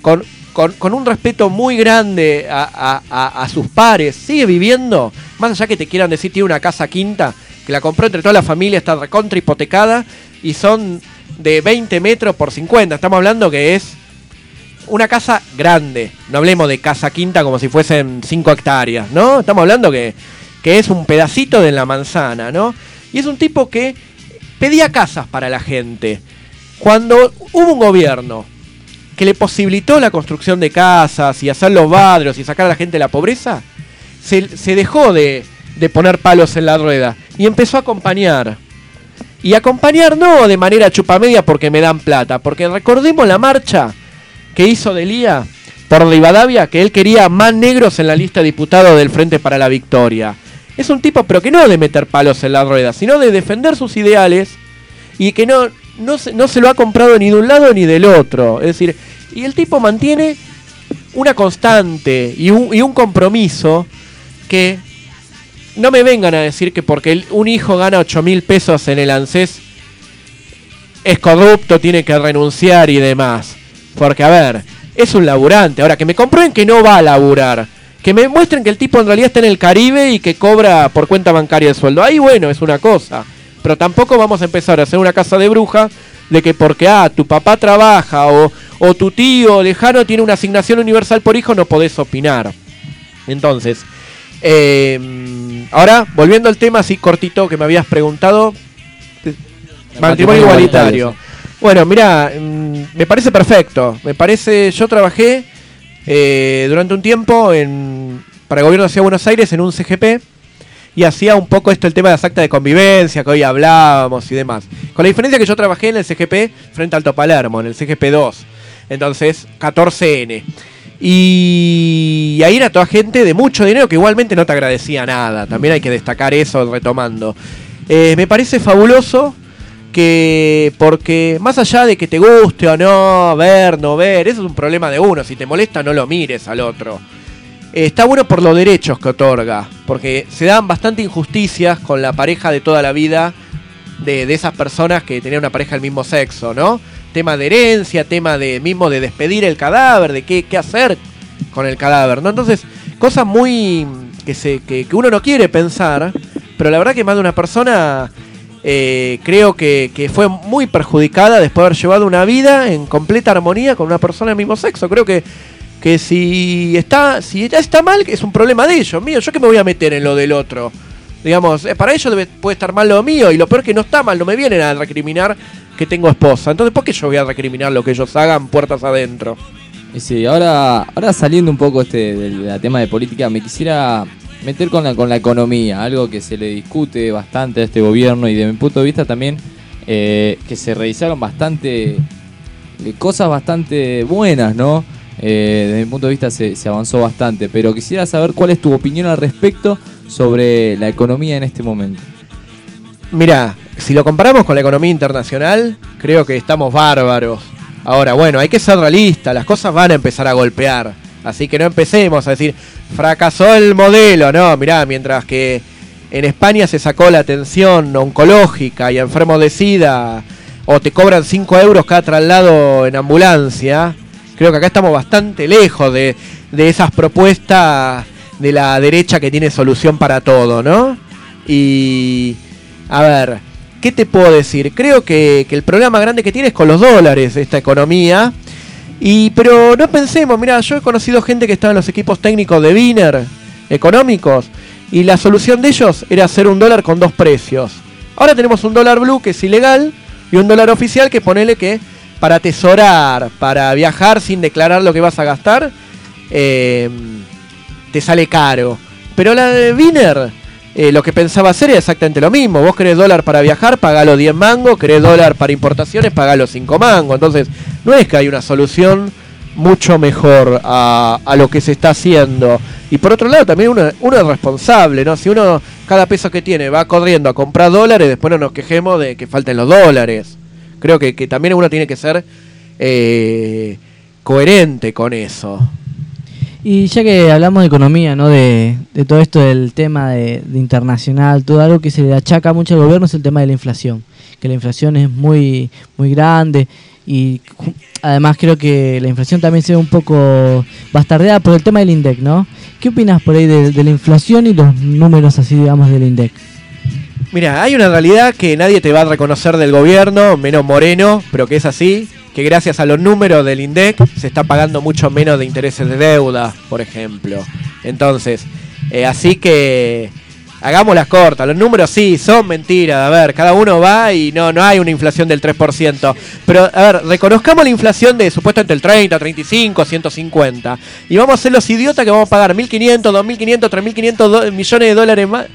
con, con- con un respeto muy grande a, a- sus pares, sigue viviendo, más allá que te quieran decir, tiene una casa quinta, que la compró entre toda la familia, está recontra hipotecada, y son de 20 metros por 50, estamos hablando que es una casa grande, no hablemos de casa quinta como si fuesen 5 hectáreas, ¿no? Estamos hablando que, que es un pedacito de la manzana, ¿no? Y es un tipo que pedía casas para la gente. Cuando hubo un gobierno que le posibilitó la construcción de casas y hacer los barrios y sacar a la gente de la pobreza, se, se dejó de, de poner palos en la rueda y empezó a acompañar. Y acompañar no de manera chupamedia porque me dan plata, porque recordemos la marcha que hizo Delía por Rivadavia, que él quería más negros en la lista de diputados del Frente para la Victoria. Es un tipo, pero que no de meter palos en la rueda, sino de defender sus ideales y que no, no, se, no se lo ha comprado ni de un lado ni del otro. Es decir, y el tipo mantiene una constante y un, y un compromiso que no me vengan a decir que porque un hijo gana 8 mil pesos en el ANSES es corrupto, tiene que renunciar y demás. Porque, a ver, es un laburante. Ahora, que me comprueben que no va a laburar. Que me muestren que el tipo en realidad está en el Caribe y que cobra por cuenta bancaria el sueldo. Ahí, bueno, es una cosa. Pero tampoco vamos a empezar a hacer una casa de bruja de que porque, ah, tu papá trabaja o, o tu tío lejano tiene una asignación universal por hijo, no podés opinar. Entonces, eh, ahora, volviendo al tema así cortito que me habías preguntado, matrimonio igualitario. Bueno, mira, mm, me parece perfecto. Me parece, yo trabajé eh, durante un tiempo en, para el gobierno de Ciudad de Buenos Aires en un CGP y hacía un poco esto el tema de las actas de convivencia que hoy hablábamos y demás. Con la diferencia que yo trabajé en el CGP frente a Alto Palermo, en el CGP 2. Entonces, 14N. Y ahí era toda gente de mucho dinero que igualmente no te agradecía nada. También hay que destacar eso retomando. Eh, me parece fabuloso que porque más allá de que te guste o no, ver, no ver, eso es un problema de uno. Si te molesta, no lo mires al otro. Eh, está bueno por los derechos que otorga, porque se dan bastante injusticias con la pareja de toda la vida de, de esas personas que tenían una pareja del mismo sexo, ¿no? Tema de herencia, tema de mismo de despedir el cadáver, de qué, qué hacer con el cadáver, ¿no? Entonces, cosas muy que, se, que, que uno no quiere pensar, pero la verdad que más de una persona eh, creo que, fue muy perjudicada después de haber llevado una vida en completa armonía con una persona del mismo sexo. Creo que, que si está si ya está mal, es un problema de ellos, mío. Yo que me voy a meter en lo del otro. Digamos, eh, para ellos puede estar mal lo mío y lo peor es que no está mal, no me vienen a recriminar que tengo esposa. Entonces, ¿por qué yo voy a recriminar lo que ellos hagan puertas adentro? Sí, ahora, ahora saliendo un poco este del tema de política, me quisiera meter con la, con la economía, algo que se le discute bastante a este gobierno y de mi punto de vista también eh, que se realizaron bastante eh, cosas bastante buenas, ¿no? Eh, desde mi punto de vista se, avanzó bastante, pero quisiera saber cuál es tu opinión al respecto sobre la economía en este momento. Mira, si lo comparamos con la economía internacional, creo que estamos bárbaros. Ahora, bueno, hay que ser realista, las cosas van a empezar a golpear. Así que no empecemos a decir, fracasó el modelo, no, mirá, mientras que en España se sacó la atención oncológica y enfermos de SIDA, o te cobran 5 euros cada traslado en ambulancia, creo que acá estamos bastante lejos de, de esas propuestas de la derecha que tiene solución para todo, ¿no? Y, a ver, ¿qué te puedo decir? Creo que, que el problema grande que tiene es con los dólares esta economía. Y, pero no pensemos, mira, yo he conocido gente que estaba en los equipos técnicos de Wiener económicos y la solución de ellos era hacer un dólar con dos precios. Ahora tenemos un dólar blue que es ilegal y un dólar oficial que ponele que para atesorar, para viajar sin declarar lo que vas a gastar, eh, te sale caro. Pero la de Wiener, eh, lo que pensaba hacer era exactamente lo mismo. Vos querés dólar para viajar, pagalo 10 mangos. Querés dólar para importaciones, pagalo 5 mangos. Entonces, no es que hay una solución mucho mejor a, lo que se está haciendo. Y por otro lado, también uno, uno es responsable, ¿no? Si uno, cada peso que tiene, va corriendo a comprar dólares, después no nos quejemos de que falten los dólares. Creo que, que también uno tiene que ser eh, coherente con eso. Y ya que hablamos de economía, ¿no? De, de todo esto del tema de, internacional, todo algo que se le achaca mucho al gobierno es el tema de la inflación. Que la inflación es muy, muy grande y además creo que la inflación también se ve un poco bastardeada por el tema del INDEC, ¿no? ¿Qué opinas por ahí de, de la inflación y los números así, digamos, del INDEC? Mira, hay una realidad que nadie te va a reconocer del gobierno, menos Moreno, pero que es así, que gracias a los números del INDEC se está pagando mucho menos de intereses de deuda, por ejemplo. Entonces, eh, así que hagamos las cortas, los números sí son mentiras, a ver, cada uno va y no, no hay una inflación del 3%, pero a ver, reconozcamos la inflación de supuestamente el 30, 35, 150, y vamos a ser los idiotas que vamos a pagar 1.500, 2.500, 3.500 do- millones de dólares más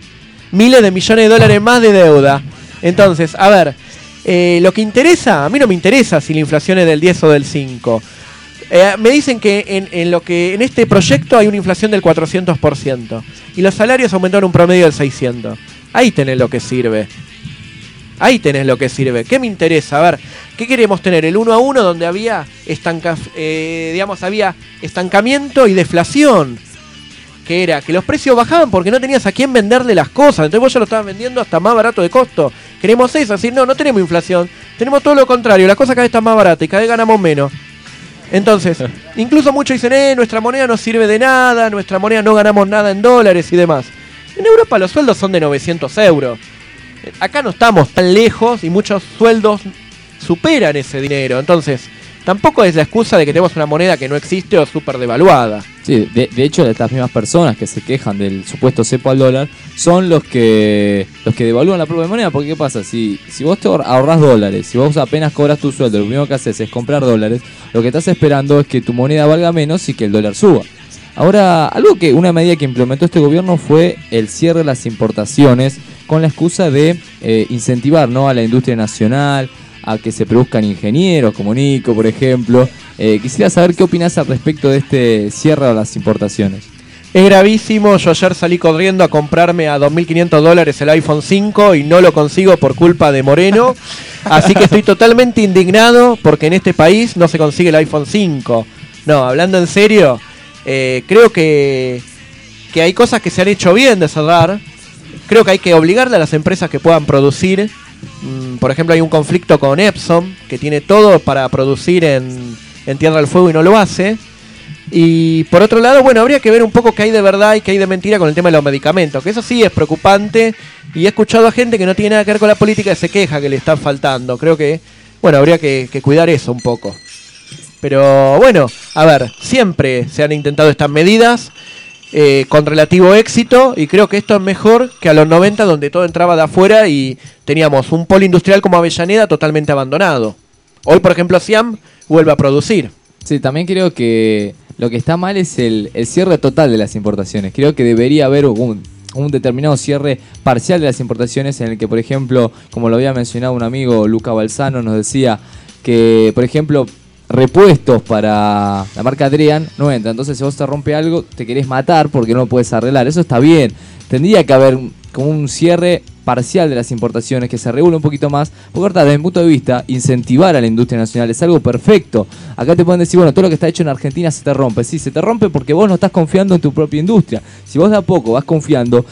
miles de millones de dólares más de deuda. Entonces, a ver, eh, lo que interesa, a mí no me interesa si la inflación es del 10 o del 5. Eh, me dicen que en, en lo que en este proyecto hay una inflación del 400% y los salarios aumentaron un promedio del 600. Ahí tenés lo que sirve. Ahí tenés lo que sirve. ¿Qué me interesa? A ver, ¿qué queremos tener? El 1 a 1 donde había estanca, eh, digamos, había estancamiento y deflación que era que los precios bajaban porque no tenías a quién venderle las cosas. Entonces vos ya lo estabas vendiendo hasta más barato de costo. Queremos eso, así no, no tenemos inflación. Tenemos todo lo contrario, las cosas cada vez están más baratas y cada vez ganamos menos. Entonces, incluso muchos dicen, eh, nuestra moneda no sirve de nada, nuestra moneda no ganamos nada en dólares y demás. En Europa los sueldos son de 900 euros. Acá no estamos tan lejos y muchos sueldos superan ese dinero. Entonces, tampoco es la excusa de que tenemos una moneda que no existe o súper devaluada. Sí, de, de hecho, estas mismas personas que se quejan del supuesto cepo al dólar son los que los que devalúan la propia moneda. Porque, ¿qué pasa? Si, si vos te ahor- ahorrás dólares, si vos apenas cobras tu sueldo, lo primero que haces es comprar dólares, lo que estás esperando es que tu moneda valga menos y que el dólar suba. Ahora, algo que una medida que implementó este gobierno fue el cierre de las importaciones con la excusa de eh, incentivar ¿no? a la industria nacional, a que se produzcan ingenieros como Nico, por ejemplo. Eh, quisiera saber qué opinas al respecto de este cierre de las importaciones. Es gravísimo, yo ayer salí corriendo a comprarme a 2.500 dólares el iPhone 5 y no lo consigo por culpa de Moreno. Así que estoy totalmente indignado porque en este país no se consigue el iPhone 5. No, hablando en serio, eh, creo que, que hay cosas que se han hecho bien de cerrar. Creo que hay que obligarle a las empresas que puedan producir. Mm, por ejemplo, hay un conflicto con Epson, que tiene todo para producir en, Tierra del Fuego y no lo hace. Y por otro lado, bueno, habría que ver un poco qué hay de verdad y qué hay de mentira con el tema de los medicamentos, que eso sí es preocupante y he escuchado a gente que no tiene nada que ver con la política y se queja que le están faltando. Creo que, bueno, habría que cuidar eso un poco. Pero bueno, a ver, siempre se han intentado estas medidas eh, con relativo éxito y creo que esto es mejor que a los 90 donde todo entraba de afuera y teníamos un polo industrial como Avellaneda totalmente abandonado. Hoy, por ejemplo, Siam vuelve a producir. Sí, también creo que lo que está mal es el, cierre total de las importaciones. Creo que debería haber un, un determinado cierre parcial de las importaciones en el que, por ejemplo, como lo había mencionado un amigo, Luca Balsano, nos decía que, por ejemplo, repuestos para la marca Adrian no entra. Entonces, si vos te rompe algo, te querés matar porque no lo puedes arreglar. Eso está bien. Tendría que haber como un cierre parcial de las importaciones, que se regule un poquito más. Porque ahorita, desde mi punto de vista, incentivar a la industria nacional es algo perfecto. Acá te pueden decir, bueno, todo lo que está hecho en Argentina se te rompe. Sí, se te rompe porque vos no estás confiando en tu propia industria. Si vos de a poco vas confiando,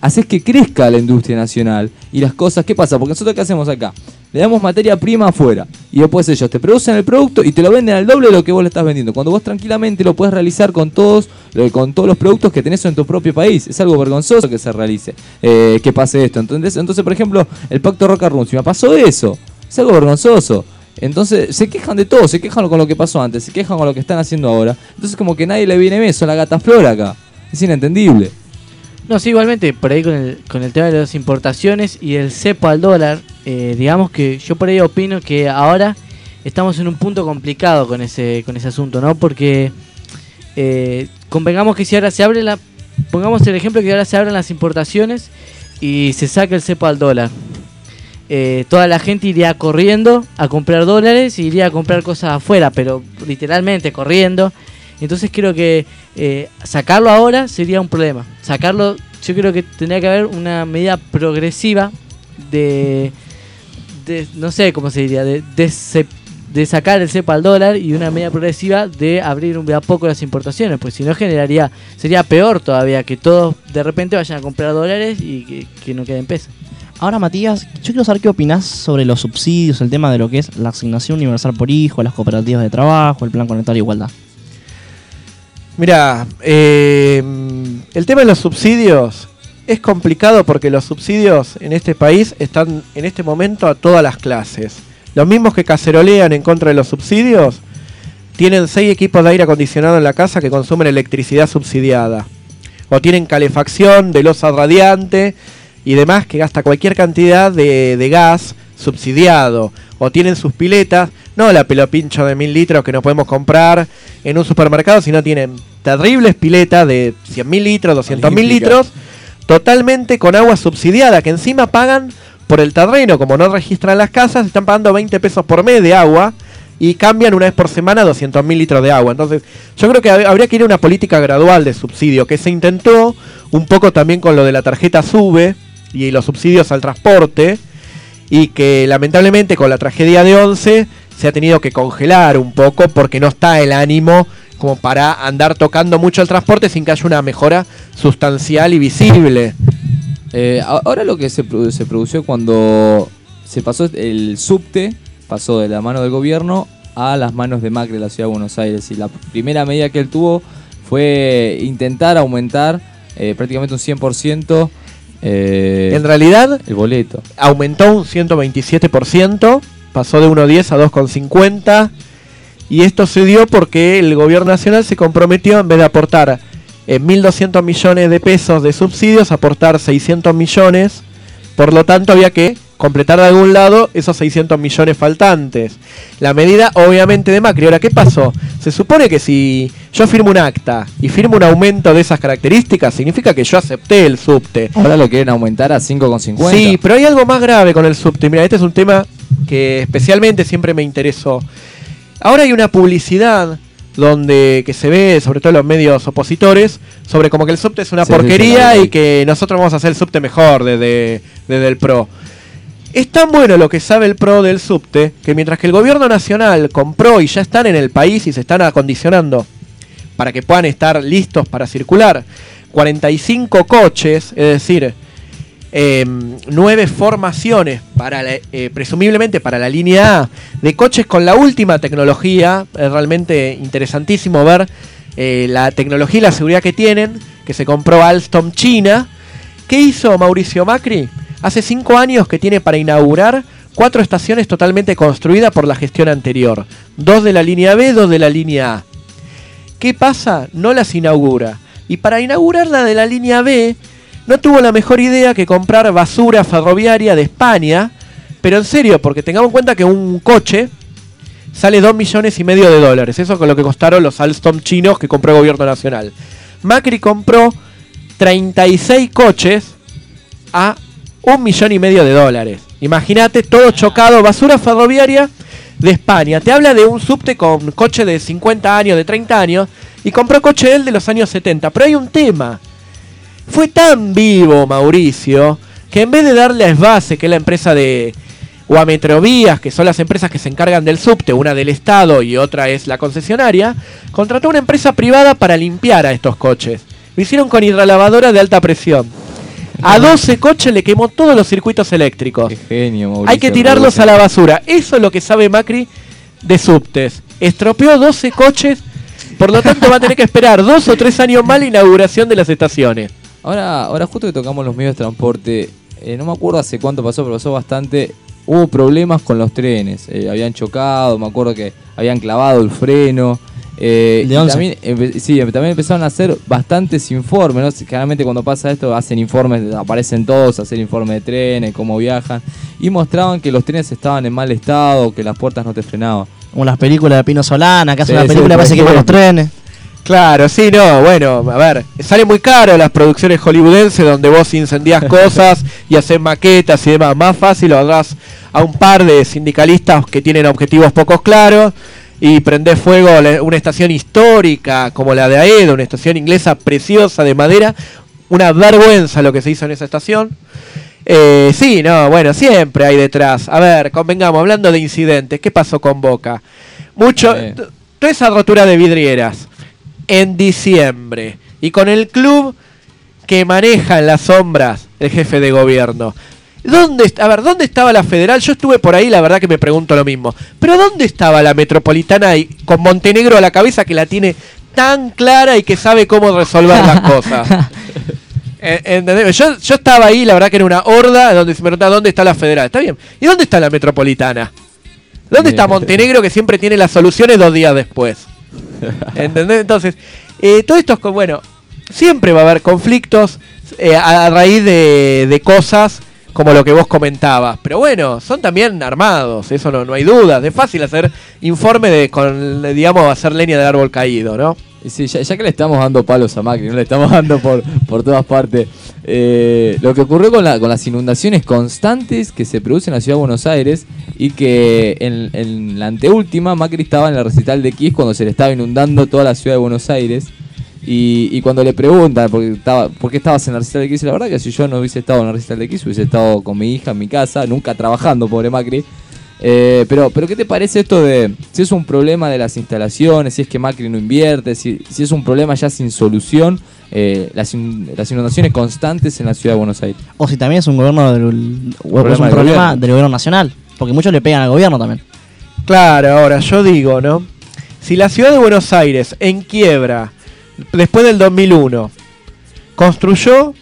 haces que crezca la industria nacional y las cosas. ¿Qué pasa? Porque nosotros, ¿qué hacemos acá? Le damos materia prima afuera y después ellos te producen el producto y te lo venden al doble de lo que vos le estás vendiendo. Cuando vos tranquilamente lo puedes realizar con todos, lo- con todos los productos que tenés en tu propio país. Es algo vergonzoso que se realice, eh, que pase esto. Entonces, entonces, por ejemplo, el pacto Roca me pasó eso. Es algo vergonzoso. Entonces se quejan de todo, se quejan con lo que pasó antes, se quejan con lo que están haciendo ahora. Entonces como que nadie le viene bien, son la gata flor acá. Es inentendible. No, sí, igualmente, por ahí con el, con el tema de las importaciones y el cepo al dólar, eh, digamos que yo por ahí opino que ahora estamos en un punto complicado con ese, con ese asunto, ¿no? Porque eh, convengamos que si ahora se abre la... Pongamos el ejemplo que ahora se abren las importaciones y se saca el cepo al dólar. Eh, toda la gente iría corriendo a comprar dólares y iría a comprar cosas afuera, pero literalmente corriendo. Entonces creo que eh, sacarlo ahora sería un problema. Sacarlo, yo creo que tendría que haber una medida progresiva de, de no sé cómo se diría, de, de, se- de sacar el cepo al dólar y una medida progresiva de abrir un a poco las importaciones, pues si no generaría, sería peor todavía que todos de repente vayan a comprar dólares y que, que no queden pesos. Ahora, Matías, yo quiero saber qué opinás sobre los subsidios, el tema de lo que es la asignación universal por hijo, las cooperativas de trabajo, el plan conectar igualdad. Mira, eh, el tema de los subsidios es complicado porque los subsidios en este país están en este momento a todas las clases. Los mismos que cacerolean en contra de los subsidios tienen seis equipos de aire acondicionado en la casa que consumen electricidad subsidiada. O tienen calefacción de losa radiante y demás que gasta cualquier cantidad de, de gas subsidiado. O tienen sus piletas, no la pelopincho de mil litros que no podemos comprar en un supermercado, sino tienen terribles piletas de 100 mil litros, 200 mil litros, totalmente con agua subsidiada, que encima pagan por el terreno, como no registran las casas, están pagando 20 pesos por mes de agua y cambian una vez por semana 200 mil litros de agua. Entonces, yo creo que hab- habría que ir a una política gradual de subsidio, que se intentó un poco también con lo de la tarjeta SUBE y los subsidios al transporte, y que lamentablemente con la tragedia de 11 se ha tenido que congelar un poco porque no está el ánimo como para andar tocando mucho el transporte sin que haya una mejora sustancial y visible. Eh, ahora lo que se, produ- se produjo cuando se pasó el subte, pasó de la mano del gobierno a las manos de Macri de la ciudad de Buenos Aires. Y la primera medida que él tuvo fue intentar aumentar eh, prácticamente un 100% eh, En realidad el boleto. aumentó un 127%, pasó de 1.10 a 2.50 y esto se dio porque el gobierno nacional se comprometió en vez de aportar eh, 1.200 millones de pesos de subsidios, a aportar 600 millones, por lo tanto había que completar de algún lado esos 600 millones faltantes. La medida obviamente de Macri. Ahora, ¿qué pasó? Se supone que si yo firmo un acta y firmo un aumento de esas características, significa que yo acepté el subte. Ahora lo quieren aumentar a 5,50. Sí, pero hay algo más grave con el subte. Mira, este es un tema que especialmente siempre me interesó. Ahora hay una publicidad donde que se ve, sobre todo en los medios opositores, sobre como que el subte es una Sí, porquería sí, y que nosotros vamos a hacer el subte mejor desde, desde el PRO. Es tan bueno lo que sabe el PRO del subte que mientras que el gobierno nacional compró y ya están en el país y se están acondicionando para que puedan estar listos para circular 45 coches, es decir, eh, nueve formaciones para la- eh, presumiblemente para la línea A de coches con la última tecnología. Es realmente interesantísimo ver eh, la tecnología y la seguridad que tienen, que se compró Alstom China. ¿Qué hizo Mauricio Macri? Hace cinco años que tiene para inaugurar cuatro estaciones totalmente construidas por la gestión anterior. Dos de la línea B, dos de la línea A. ¿Qué pasa? No las inaugura. Y para inaugurar la de la línea B, no tuvo la mejor idea que comprar basura ferroviaria de España. Pero en serio, porque tengamos en cuenta que un coche sale 2 millones y medio de dólares. Eso con lo que costaron los Alstom chinos que compró el gobierno nacional. Macri compró 36 coches a un millón y medio de dólares. Imagínate todo chocado, basura ferroviaria de España. Te habla de un subte con coche de 50 años, de 30 años, y compró coche él de los años 70. Pero hay un tema. Fue tan vivo Mauricio que en vez de darle a Svase, que es la empresa de. o a Metrovías, que son las empresas que se encargan del subte, una del Estado y otra es la concesionaria, contrató una empresa privada para limpiar a estos coches. Lo hicieron con hidrolavadora de alta presión. A 12 coches le quemó todos los circuitos eléctricos. Qué genio, Mauricio. Hay que tirarlos a la basura. Eso es lo que sabe Macri de subtes. Estropeó 12 coches, por lo tanto va a tener que esperar dos o tres años más la inauguración de las estaciones. Ahora, ahora justo que tocamos los medios de transporte, eh, no me acuerdo hace cuánto pasó, pero pasó bastante. Hubo problemas con los trenes, eh, habían chocado, me acuerdo que habían clavado el freno. Eh, De y 11. también, empe- sí, em- también empezaron a hacer bastantes informes, ¿no? Generalmente cuando pasa esto hacen informes, aparecen todos, a hacer informes de trenes, cómo viajan, y mostraban que los trenes estaban en mal estado, que las puertas no te frenaban. Como las películas de Pino Solana, que hace Sí, una sí, película por parece que va los trenes. Claro, sí, no, bueno, a ver, sale muy caro las producciones hollywoodenses donde vos incendiás cosas y haces maquetas y demás. Más fácil lo agarrás a un par de sindicalistas que tienen objetivos poco claros y prendés fuego una estación histórica como la de Aedo, una estación inglesa preciosa de madera. Una vergüenza lo que se hizo en esa estación. Eh, sí, no, bueno, siempre hay detrás. A ver, convengamos, hablando de incidentes, ¿qué pasó con Boca? Mucho, t- toda esa rotura de vidrieras en diciembre y con el club que maneja en las sombras el jefe de gobierno. ¿Dónde, a ver, ¿dónde estaba la federal? Yo estuve por ahí, la verdad que me pregunto lo mismo. Pero ¿dónde estaba la metropolitana y con Montenegro a la cabeza que la tiene tan clara y que sabe cómo resolver las cosas? Eh, ¿entendés? Yo, yo estaba ahí, la verdad que era una horda donde se me preguntaba dónde está la federal. Está bien. ¿Y dónde está la metropolitana? ¿Dónde está. Montenegro que siempre tiene las soluciones dos días después? ¿Entendés? Entonces, eh, todo esto es bueno, siempre va a haber conflictos eh, a, a raíz de, de cosas como lo que vos comentabas. Pero bueno, son también armados, eso no, no hay dudas. Es fácil hacer informe de, con, digamos, hacer leña del árbol caído, ¿no? Sí, ya, ya que le estamos dando palos a Macri, no le estamos dando por, por todas partes. Eh, lo que ocurrió con, la, con las inundaciones constantes que se producen en la ciudad de Buenos Aires y que en, la anteúltima Macri estaba en la recital de Kiss cuando se le estaba inundando toda la ciudad de Buenos Aires. Y, y cuando le preguntan por qué, estaba, por qué estabas en la recital de Kiss, la verdad que si yo no hubiese estado en la recital de Kiss, hubiese estado con mi hija en mi casa, nunca trabajando, pobre Macri. Eh, pero, pero ¿qué te parece esto de si es un problema de las instalaciones, si es que Macri no invierte, si, si es un problema ya sin solución, eh, las, in- las inundaciones constantes en la ciudad de Buenos Aires? O si también es un gobierno del, o es Problema un del problema gobierno. del gobierno nacional. Porque muchos le pegan al gobierno también. Claro, ahora yo digo, ¿no? Si la ciudad de Buenos Aires, en quiebra, después del 2001, construyó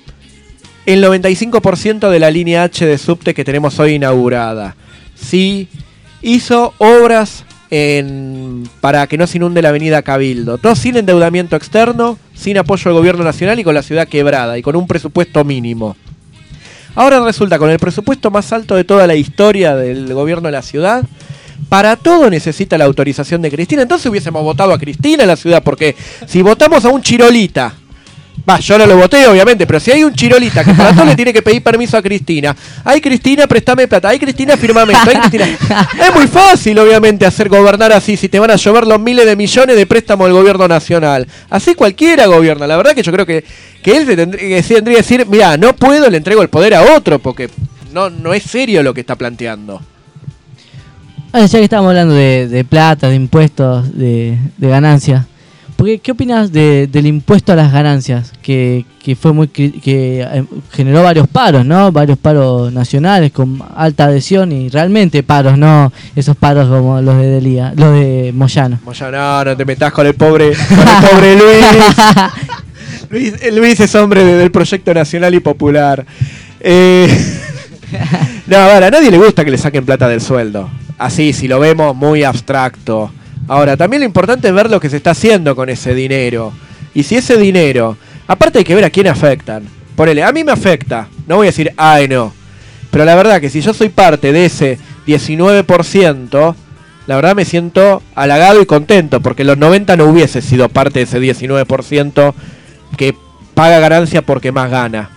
el 95% de la línea H de subte que tenemos hoy inaugurada, si hizo obras para que no se inunde la avenida Cabildo, todo sin endeudamiento externo, sin apoyo del gobierno nacional y con la ciudad quebrada y con un presupuesto mínimo. Ahora resulta con el presupuesto más alto de toda la historia del gobierno de la ciudad. Para todo necesita la autorización de Cristina. Entonces hubiésemos votado a Cristina en la ciudad. Porque si votamos a un chirolita. Va, yo no lo voté, obviamente, pero si hay un chirolita que todo le tiene que pedir permiso a Cristina. Ay, Cristina, préstame plata. Ay, Cristina, firmame esto. Es muy fácil, obviamente, hacer gobernar así. Si te van a llover los miles de millones de préstamos del gobierno nacional. Así cualquiera gobierna. La verdad que yo creo que, que él se tendría, que decir: Mira, no puedo, le entrego el poder a otro. Porque no, no es serio lo que está planteando. Ah, ya que estamos hablando de, de plata, de impuestos, de, de ganancias, porque, ¿qué opinas de- del impuesto a las ganancias? Que, que fue muy que eh, generó varios paros, ¿no? Varios paros nacionales con alta adhesión y realmente paros, no esos paros como los de Delía, los de Moyano. Moya, no, te metas con el pobre, con el pobre Luis. Luis. Luis es hombre de- del proyecto nacional y popular. Eh, no, a ver, a nadie le gusta que le saquen plata del sueldo. Así, si lo vemos muy abstracto. Ahora, también lo importante es ver lo que se está haciendo con ese dinero. Y si ese dinero, aparte hay que ver a quién afectan. Ponele, a mí me afecta. No voy a decir, ay no. Pero la verdad que si yo soy parte de ese 19%, la verdad me siento halagado y contento, porque los 90 no hubiese sido parte de ese 19% que paga ganancia porque más gana.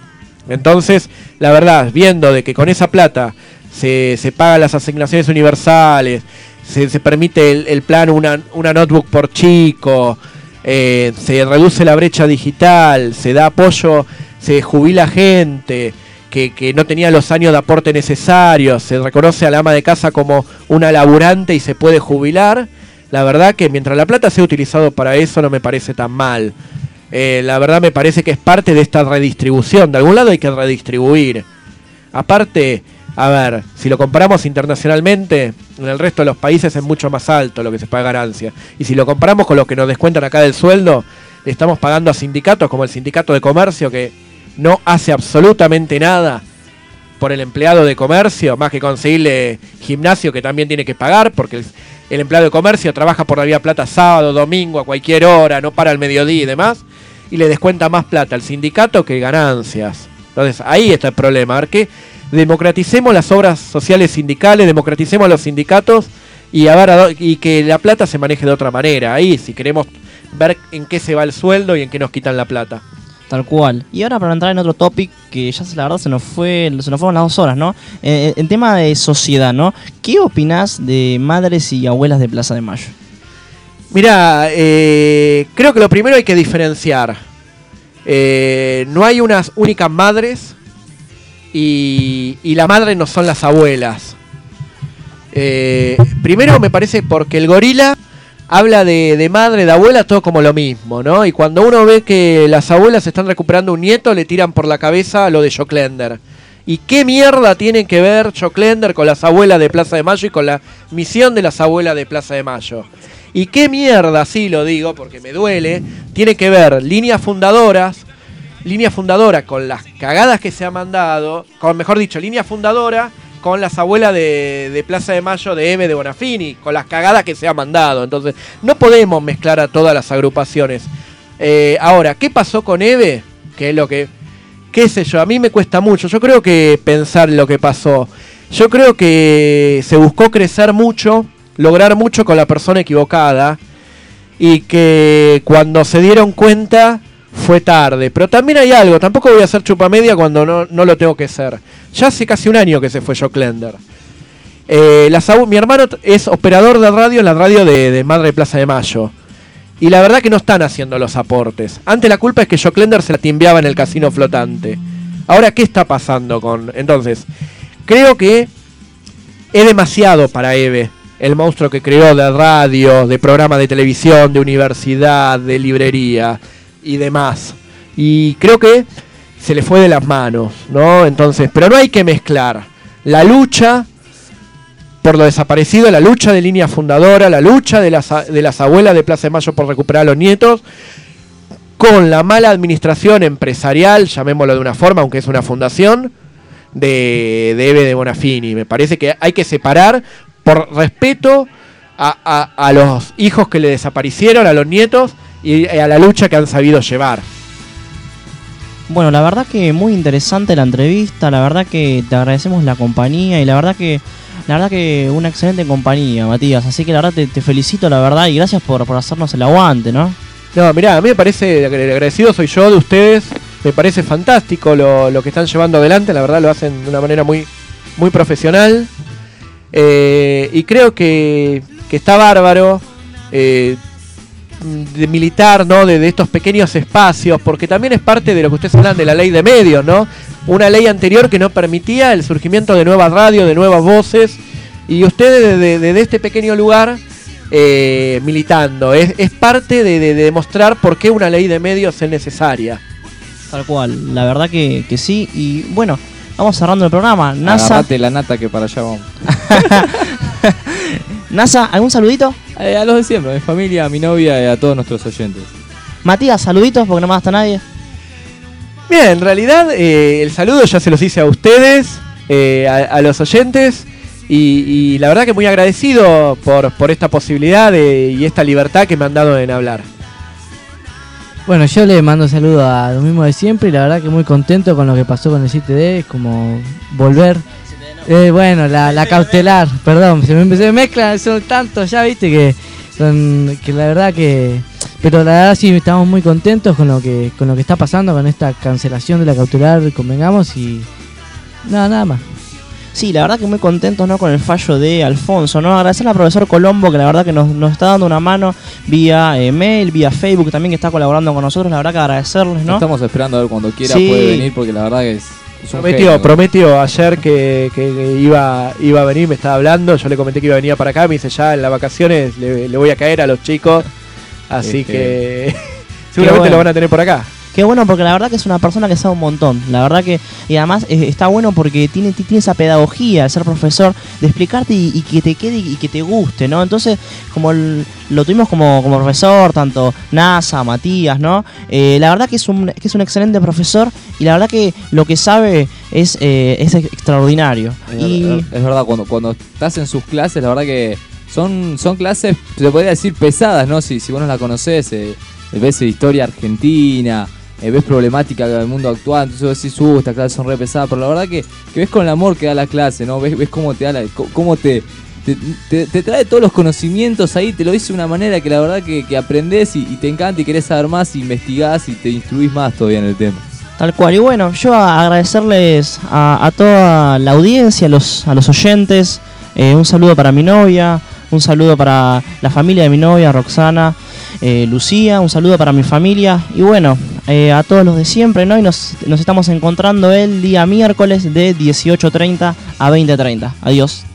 Entonces, la verdad, viendo de que con esa plata se, se pagan las asignaciones universales, se, se permite el, el plan una, una notebook por chico, eh, se reduce la brecha digital, se da apoyo, se jubila gente que, que no tenía los años de aporte necesarios, se reconoce a la ama de casa como una laburante y se puede jubilar. La verdad que mientras la plata sea utilizado para eso no me parece tan mal. Eh, la verdad me parece que es parte de esta redistribución. De algún lado hay que redistribuir. Aparte, a ver, si lo comparamos internacionalmente, en el resto de los países es mucho más alto lo que se paga ganancia. Y si lo comparamos con lo que nos descuentan acá del sueldo, estamos pagando a sindicatos como el sindicato de comercio que no hace absolutamente nada por el empleado de comercio, más que conseguirle gimnasio que también tiene que pagar, porque el, el empleado de comercio trabaja por la vía plata sábado, domingo, a cualquier hora, no para el mediodía y demás, y le descuenta más plata al sindicato que ganancias. Entonces ahí está el problema, a ver que democraticemos las obras sociales sindicales, democraticemos los sindicatos y, a ver a y que la plata se maneje de otra manera. Ahí, si queremos ver en qué se va el sueldo y en qué nos quitan la plata. Tal cual. Y ahora para entrar en otro topic que ya la verdad se nos fue, se nos fueron las dos horas, ¿no? Eh, en tema de sociedad, ¿no? ¿Qué opinás de madres y abuelas de Plaza de Mayo? Mira, eh, creo que lo primero hay que diferenciar. Eh, no hay unas únicas madres y, la madre no son las abuelas. Eh, primero me parece porque el gorila habla de, de madre, de abuela, todo como lo mismo, ¿no? Y cuando uno ve que las abuelas están recuperando un nieto, le tiran por la cabeza lo de Joclender. ¿Y qué mierda tiene que ver Joclender con las abuelas de Plaza de Mayo y con la misión de las abuelas de Plaza de Mayo? ¿Y qué mierda, sí lo digo porque me duele, tiene que ver líneas fundadoras, línea fundadora con las cagadas que se ha mandado, con mejor dicho, línea fundadora con las abuelas de, Plaza de Mayo de Eve de Bonafini, con las cagadas que se ha mandado. Entonces, no podemos mezclar a todas las agrupaciones. Eh, ahora, ¿qué pasó con Eve? Que es lo que, qué sé yo, a mí me cuesta mucho. Yo creo que pensar lo que pasó. Yo creo que se buscó crecer mucho, lograr mucho con la persona equivocada y que cuando se dieron cuenta fue tarde. Pero también hay algo, tampoco voy a hacer chupamedia cuando no, no lo tengo que ser. Ya hace casi un año que se fue Joe Klender. Eh, abu- mi hermano es operador de radio en la radio de, de Madre Plaza de Mayo. Y la verdad que no están haciendo los aportes. Antes la culpa es que Joe Klender se la timbeaba en el casino flotante. Ahora, ¿qué está pasando con...? Entonces, creo que es demasiado para Eve. El monstruo que creó de radio, de programa de televisión, de universidad, de librería y demás. Y creo que se le fue de las manos, ¿no? Entonces, pero no hay que mezclar la lucha por lo desaparecido, la lucha de línea fundadora, la lucha de las, de las abuelas de Plaza de Mayo por recuperar a los nietos, con la mala administración empresarial, llamémoslo de una forma, aunque es una fundación, de, de de Bonafini. Me parece que hay que separar por respeto a- a los hijos que le desaparecieron, a los nietos y a la lucha que han sabido llevar. Bueno, la verdad que muy interesante la entrevista, la verdad que te agradecemos la compañía y la verdad que la verdad que una excelente compañía, Matías, así que la verdad te, te felicito, la verdad, y gracias por, por hacernos el aguante, ¿no? No, mirá, a mí me parece, agradecido soy yo de ustedes, me parece fantástico lo, lo que están llevando adelante, la verdad lo hacen de una manera muy, muy profesional. Eh, y creo que, que está bárbaro eh, de militar, ¿no? De, de estos pequeños espacios, porque también es parte de lo que ustedes hablan de la ley de medios, ¿no? Una ley anterior que no permitía el surgimiento de nuevas radios, de nuevas voces, y ustedes desde desde este pequeño lugar eh, militando, es, es parte de, de- de demostrar por qué una ley de medios es necesaria. Tal cual, la verdad que, que sí, y bueno, vamos cerrando el programa. NASA, Agarrate la nata que para allá vamos. NASA, ¿algún saludito? Eh, a los de siempre, a mi familia, a mi novia y a todos nuestros oyentes. Matías, saluditos porque no me a nadie. Bien, en realidad eh, el saludo ya se los hice a ustedes, eh, a, a los oyentes, y, y la verdad que muy agradecido por, por esta posibilidad de- y esta libertad que me han dado en hablar. Bueno, yo le mando saludos a lo mismo de siempre y la verdad que muy contento con lo que pasó con el 7D, es como volver. Eh, bueno, la, la cautelar, perdón, se me, se me mezclan, son tantos ya, viste, que, son, que la verdad que... Pero la verdad sí, estamos muy contentos con lo que con lo que está pasando, con esta cancelación de la cautelar, convengamos y... Nada, nada más. Sí, la verdad que muy contentos ¿no? con el fallo de Alfonso, ¿no? Agradecer al profesor Colombo que la verdad que nos, nos está dando una mano vía eh, mail, vía Facebook también que está colaborando con nosotros, la verdad que agradecerles, ¿no? Estamos esperando a ver cuando quiera Sí. puede venir porque la verdad que es, Prometió, genio. prometió ayer que, iba, iba a venir, me estaba hablando, yo le comenté que iba a venir para acá, me dice ya en las vacaciones le, le voy a caer a los chicos, así Este, que seguramente bueno. lo van a tener por acá. Qué bueno porque la verdad que es una persona que sabe un montón. La verdad que y además eh, está bueno porque tiene, ti- tiene esa pedagogía, el ser profesor, de explicarte y, y que te quede y que te guste, ¿no? Entonces, como el- lo tuvimos como, como profesor, tanto NASA, Matías, ¿no? Eh, la verdad que es, un, que es un excelente profesor y la verdad que lo que sabe es, eh, es extraordinario. Es, y ver- es verdad, cuando, cuando estás en sus clases, la verdad que son, son clases, se podría decir, pesadas, ¿no? Si, si vos no la conocés, eh, ves historia argentina, eh, ves problemática del mundo actual, entonces vos decís, uh, estas clases son re pesadas, pero la verdad que, que ves con el amor que da la clase, ¿no? Ves, ves cómo te da la- cómo te, te, trae todos los conocimientos ahí, te lo dice de una manera que la verdad que, que aprendés y, y te encanta y querés saber más, investigás y te instruís más todavía en el tema. Tal cual. Y bueno, yo agradecerles a, a toda la audiencia, a los, a los oyentes. eh, un saludo para mi novia, un saludo para la familia de mi novia, Roxana, eh, Lucía, un saludo para mi familia. Y bueno, eh, a todos los de siempre, ¿no? Y nos, nos estamos encontrando el día miércoles de 18.30 a 20.30. Adiós.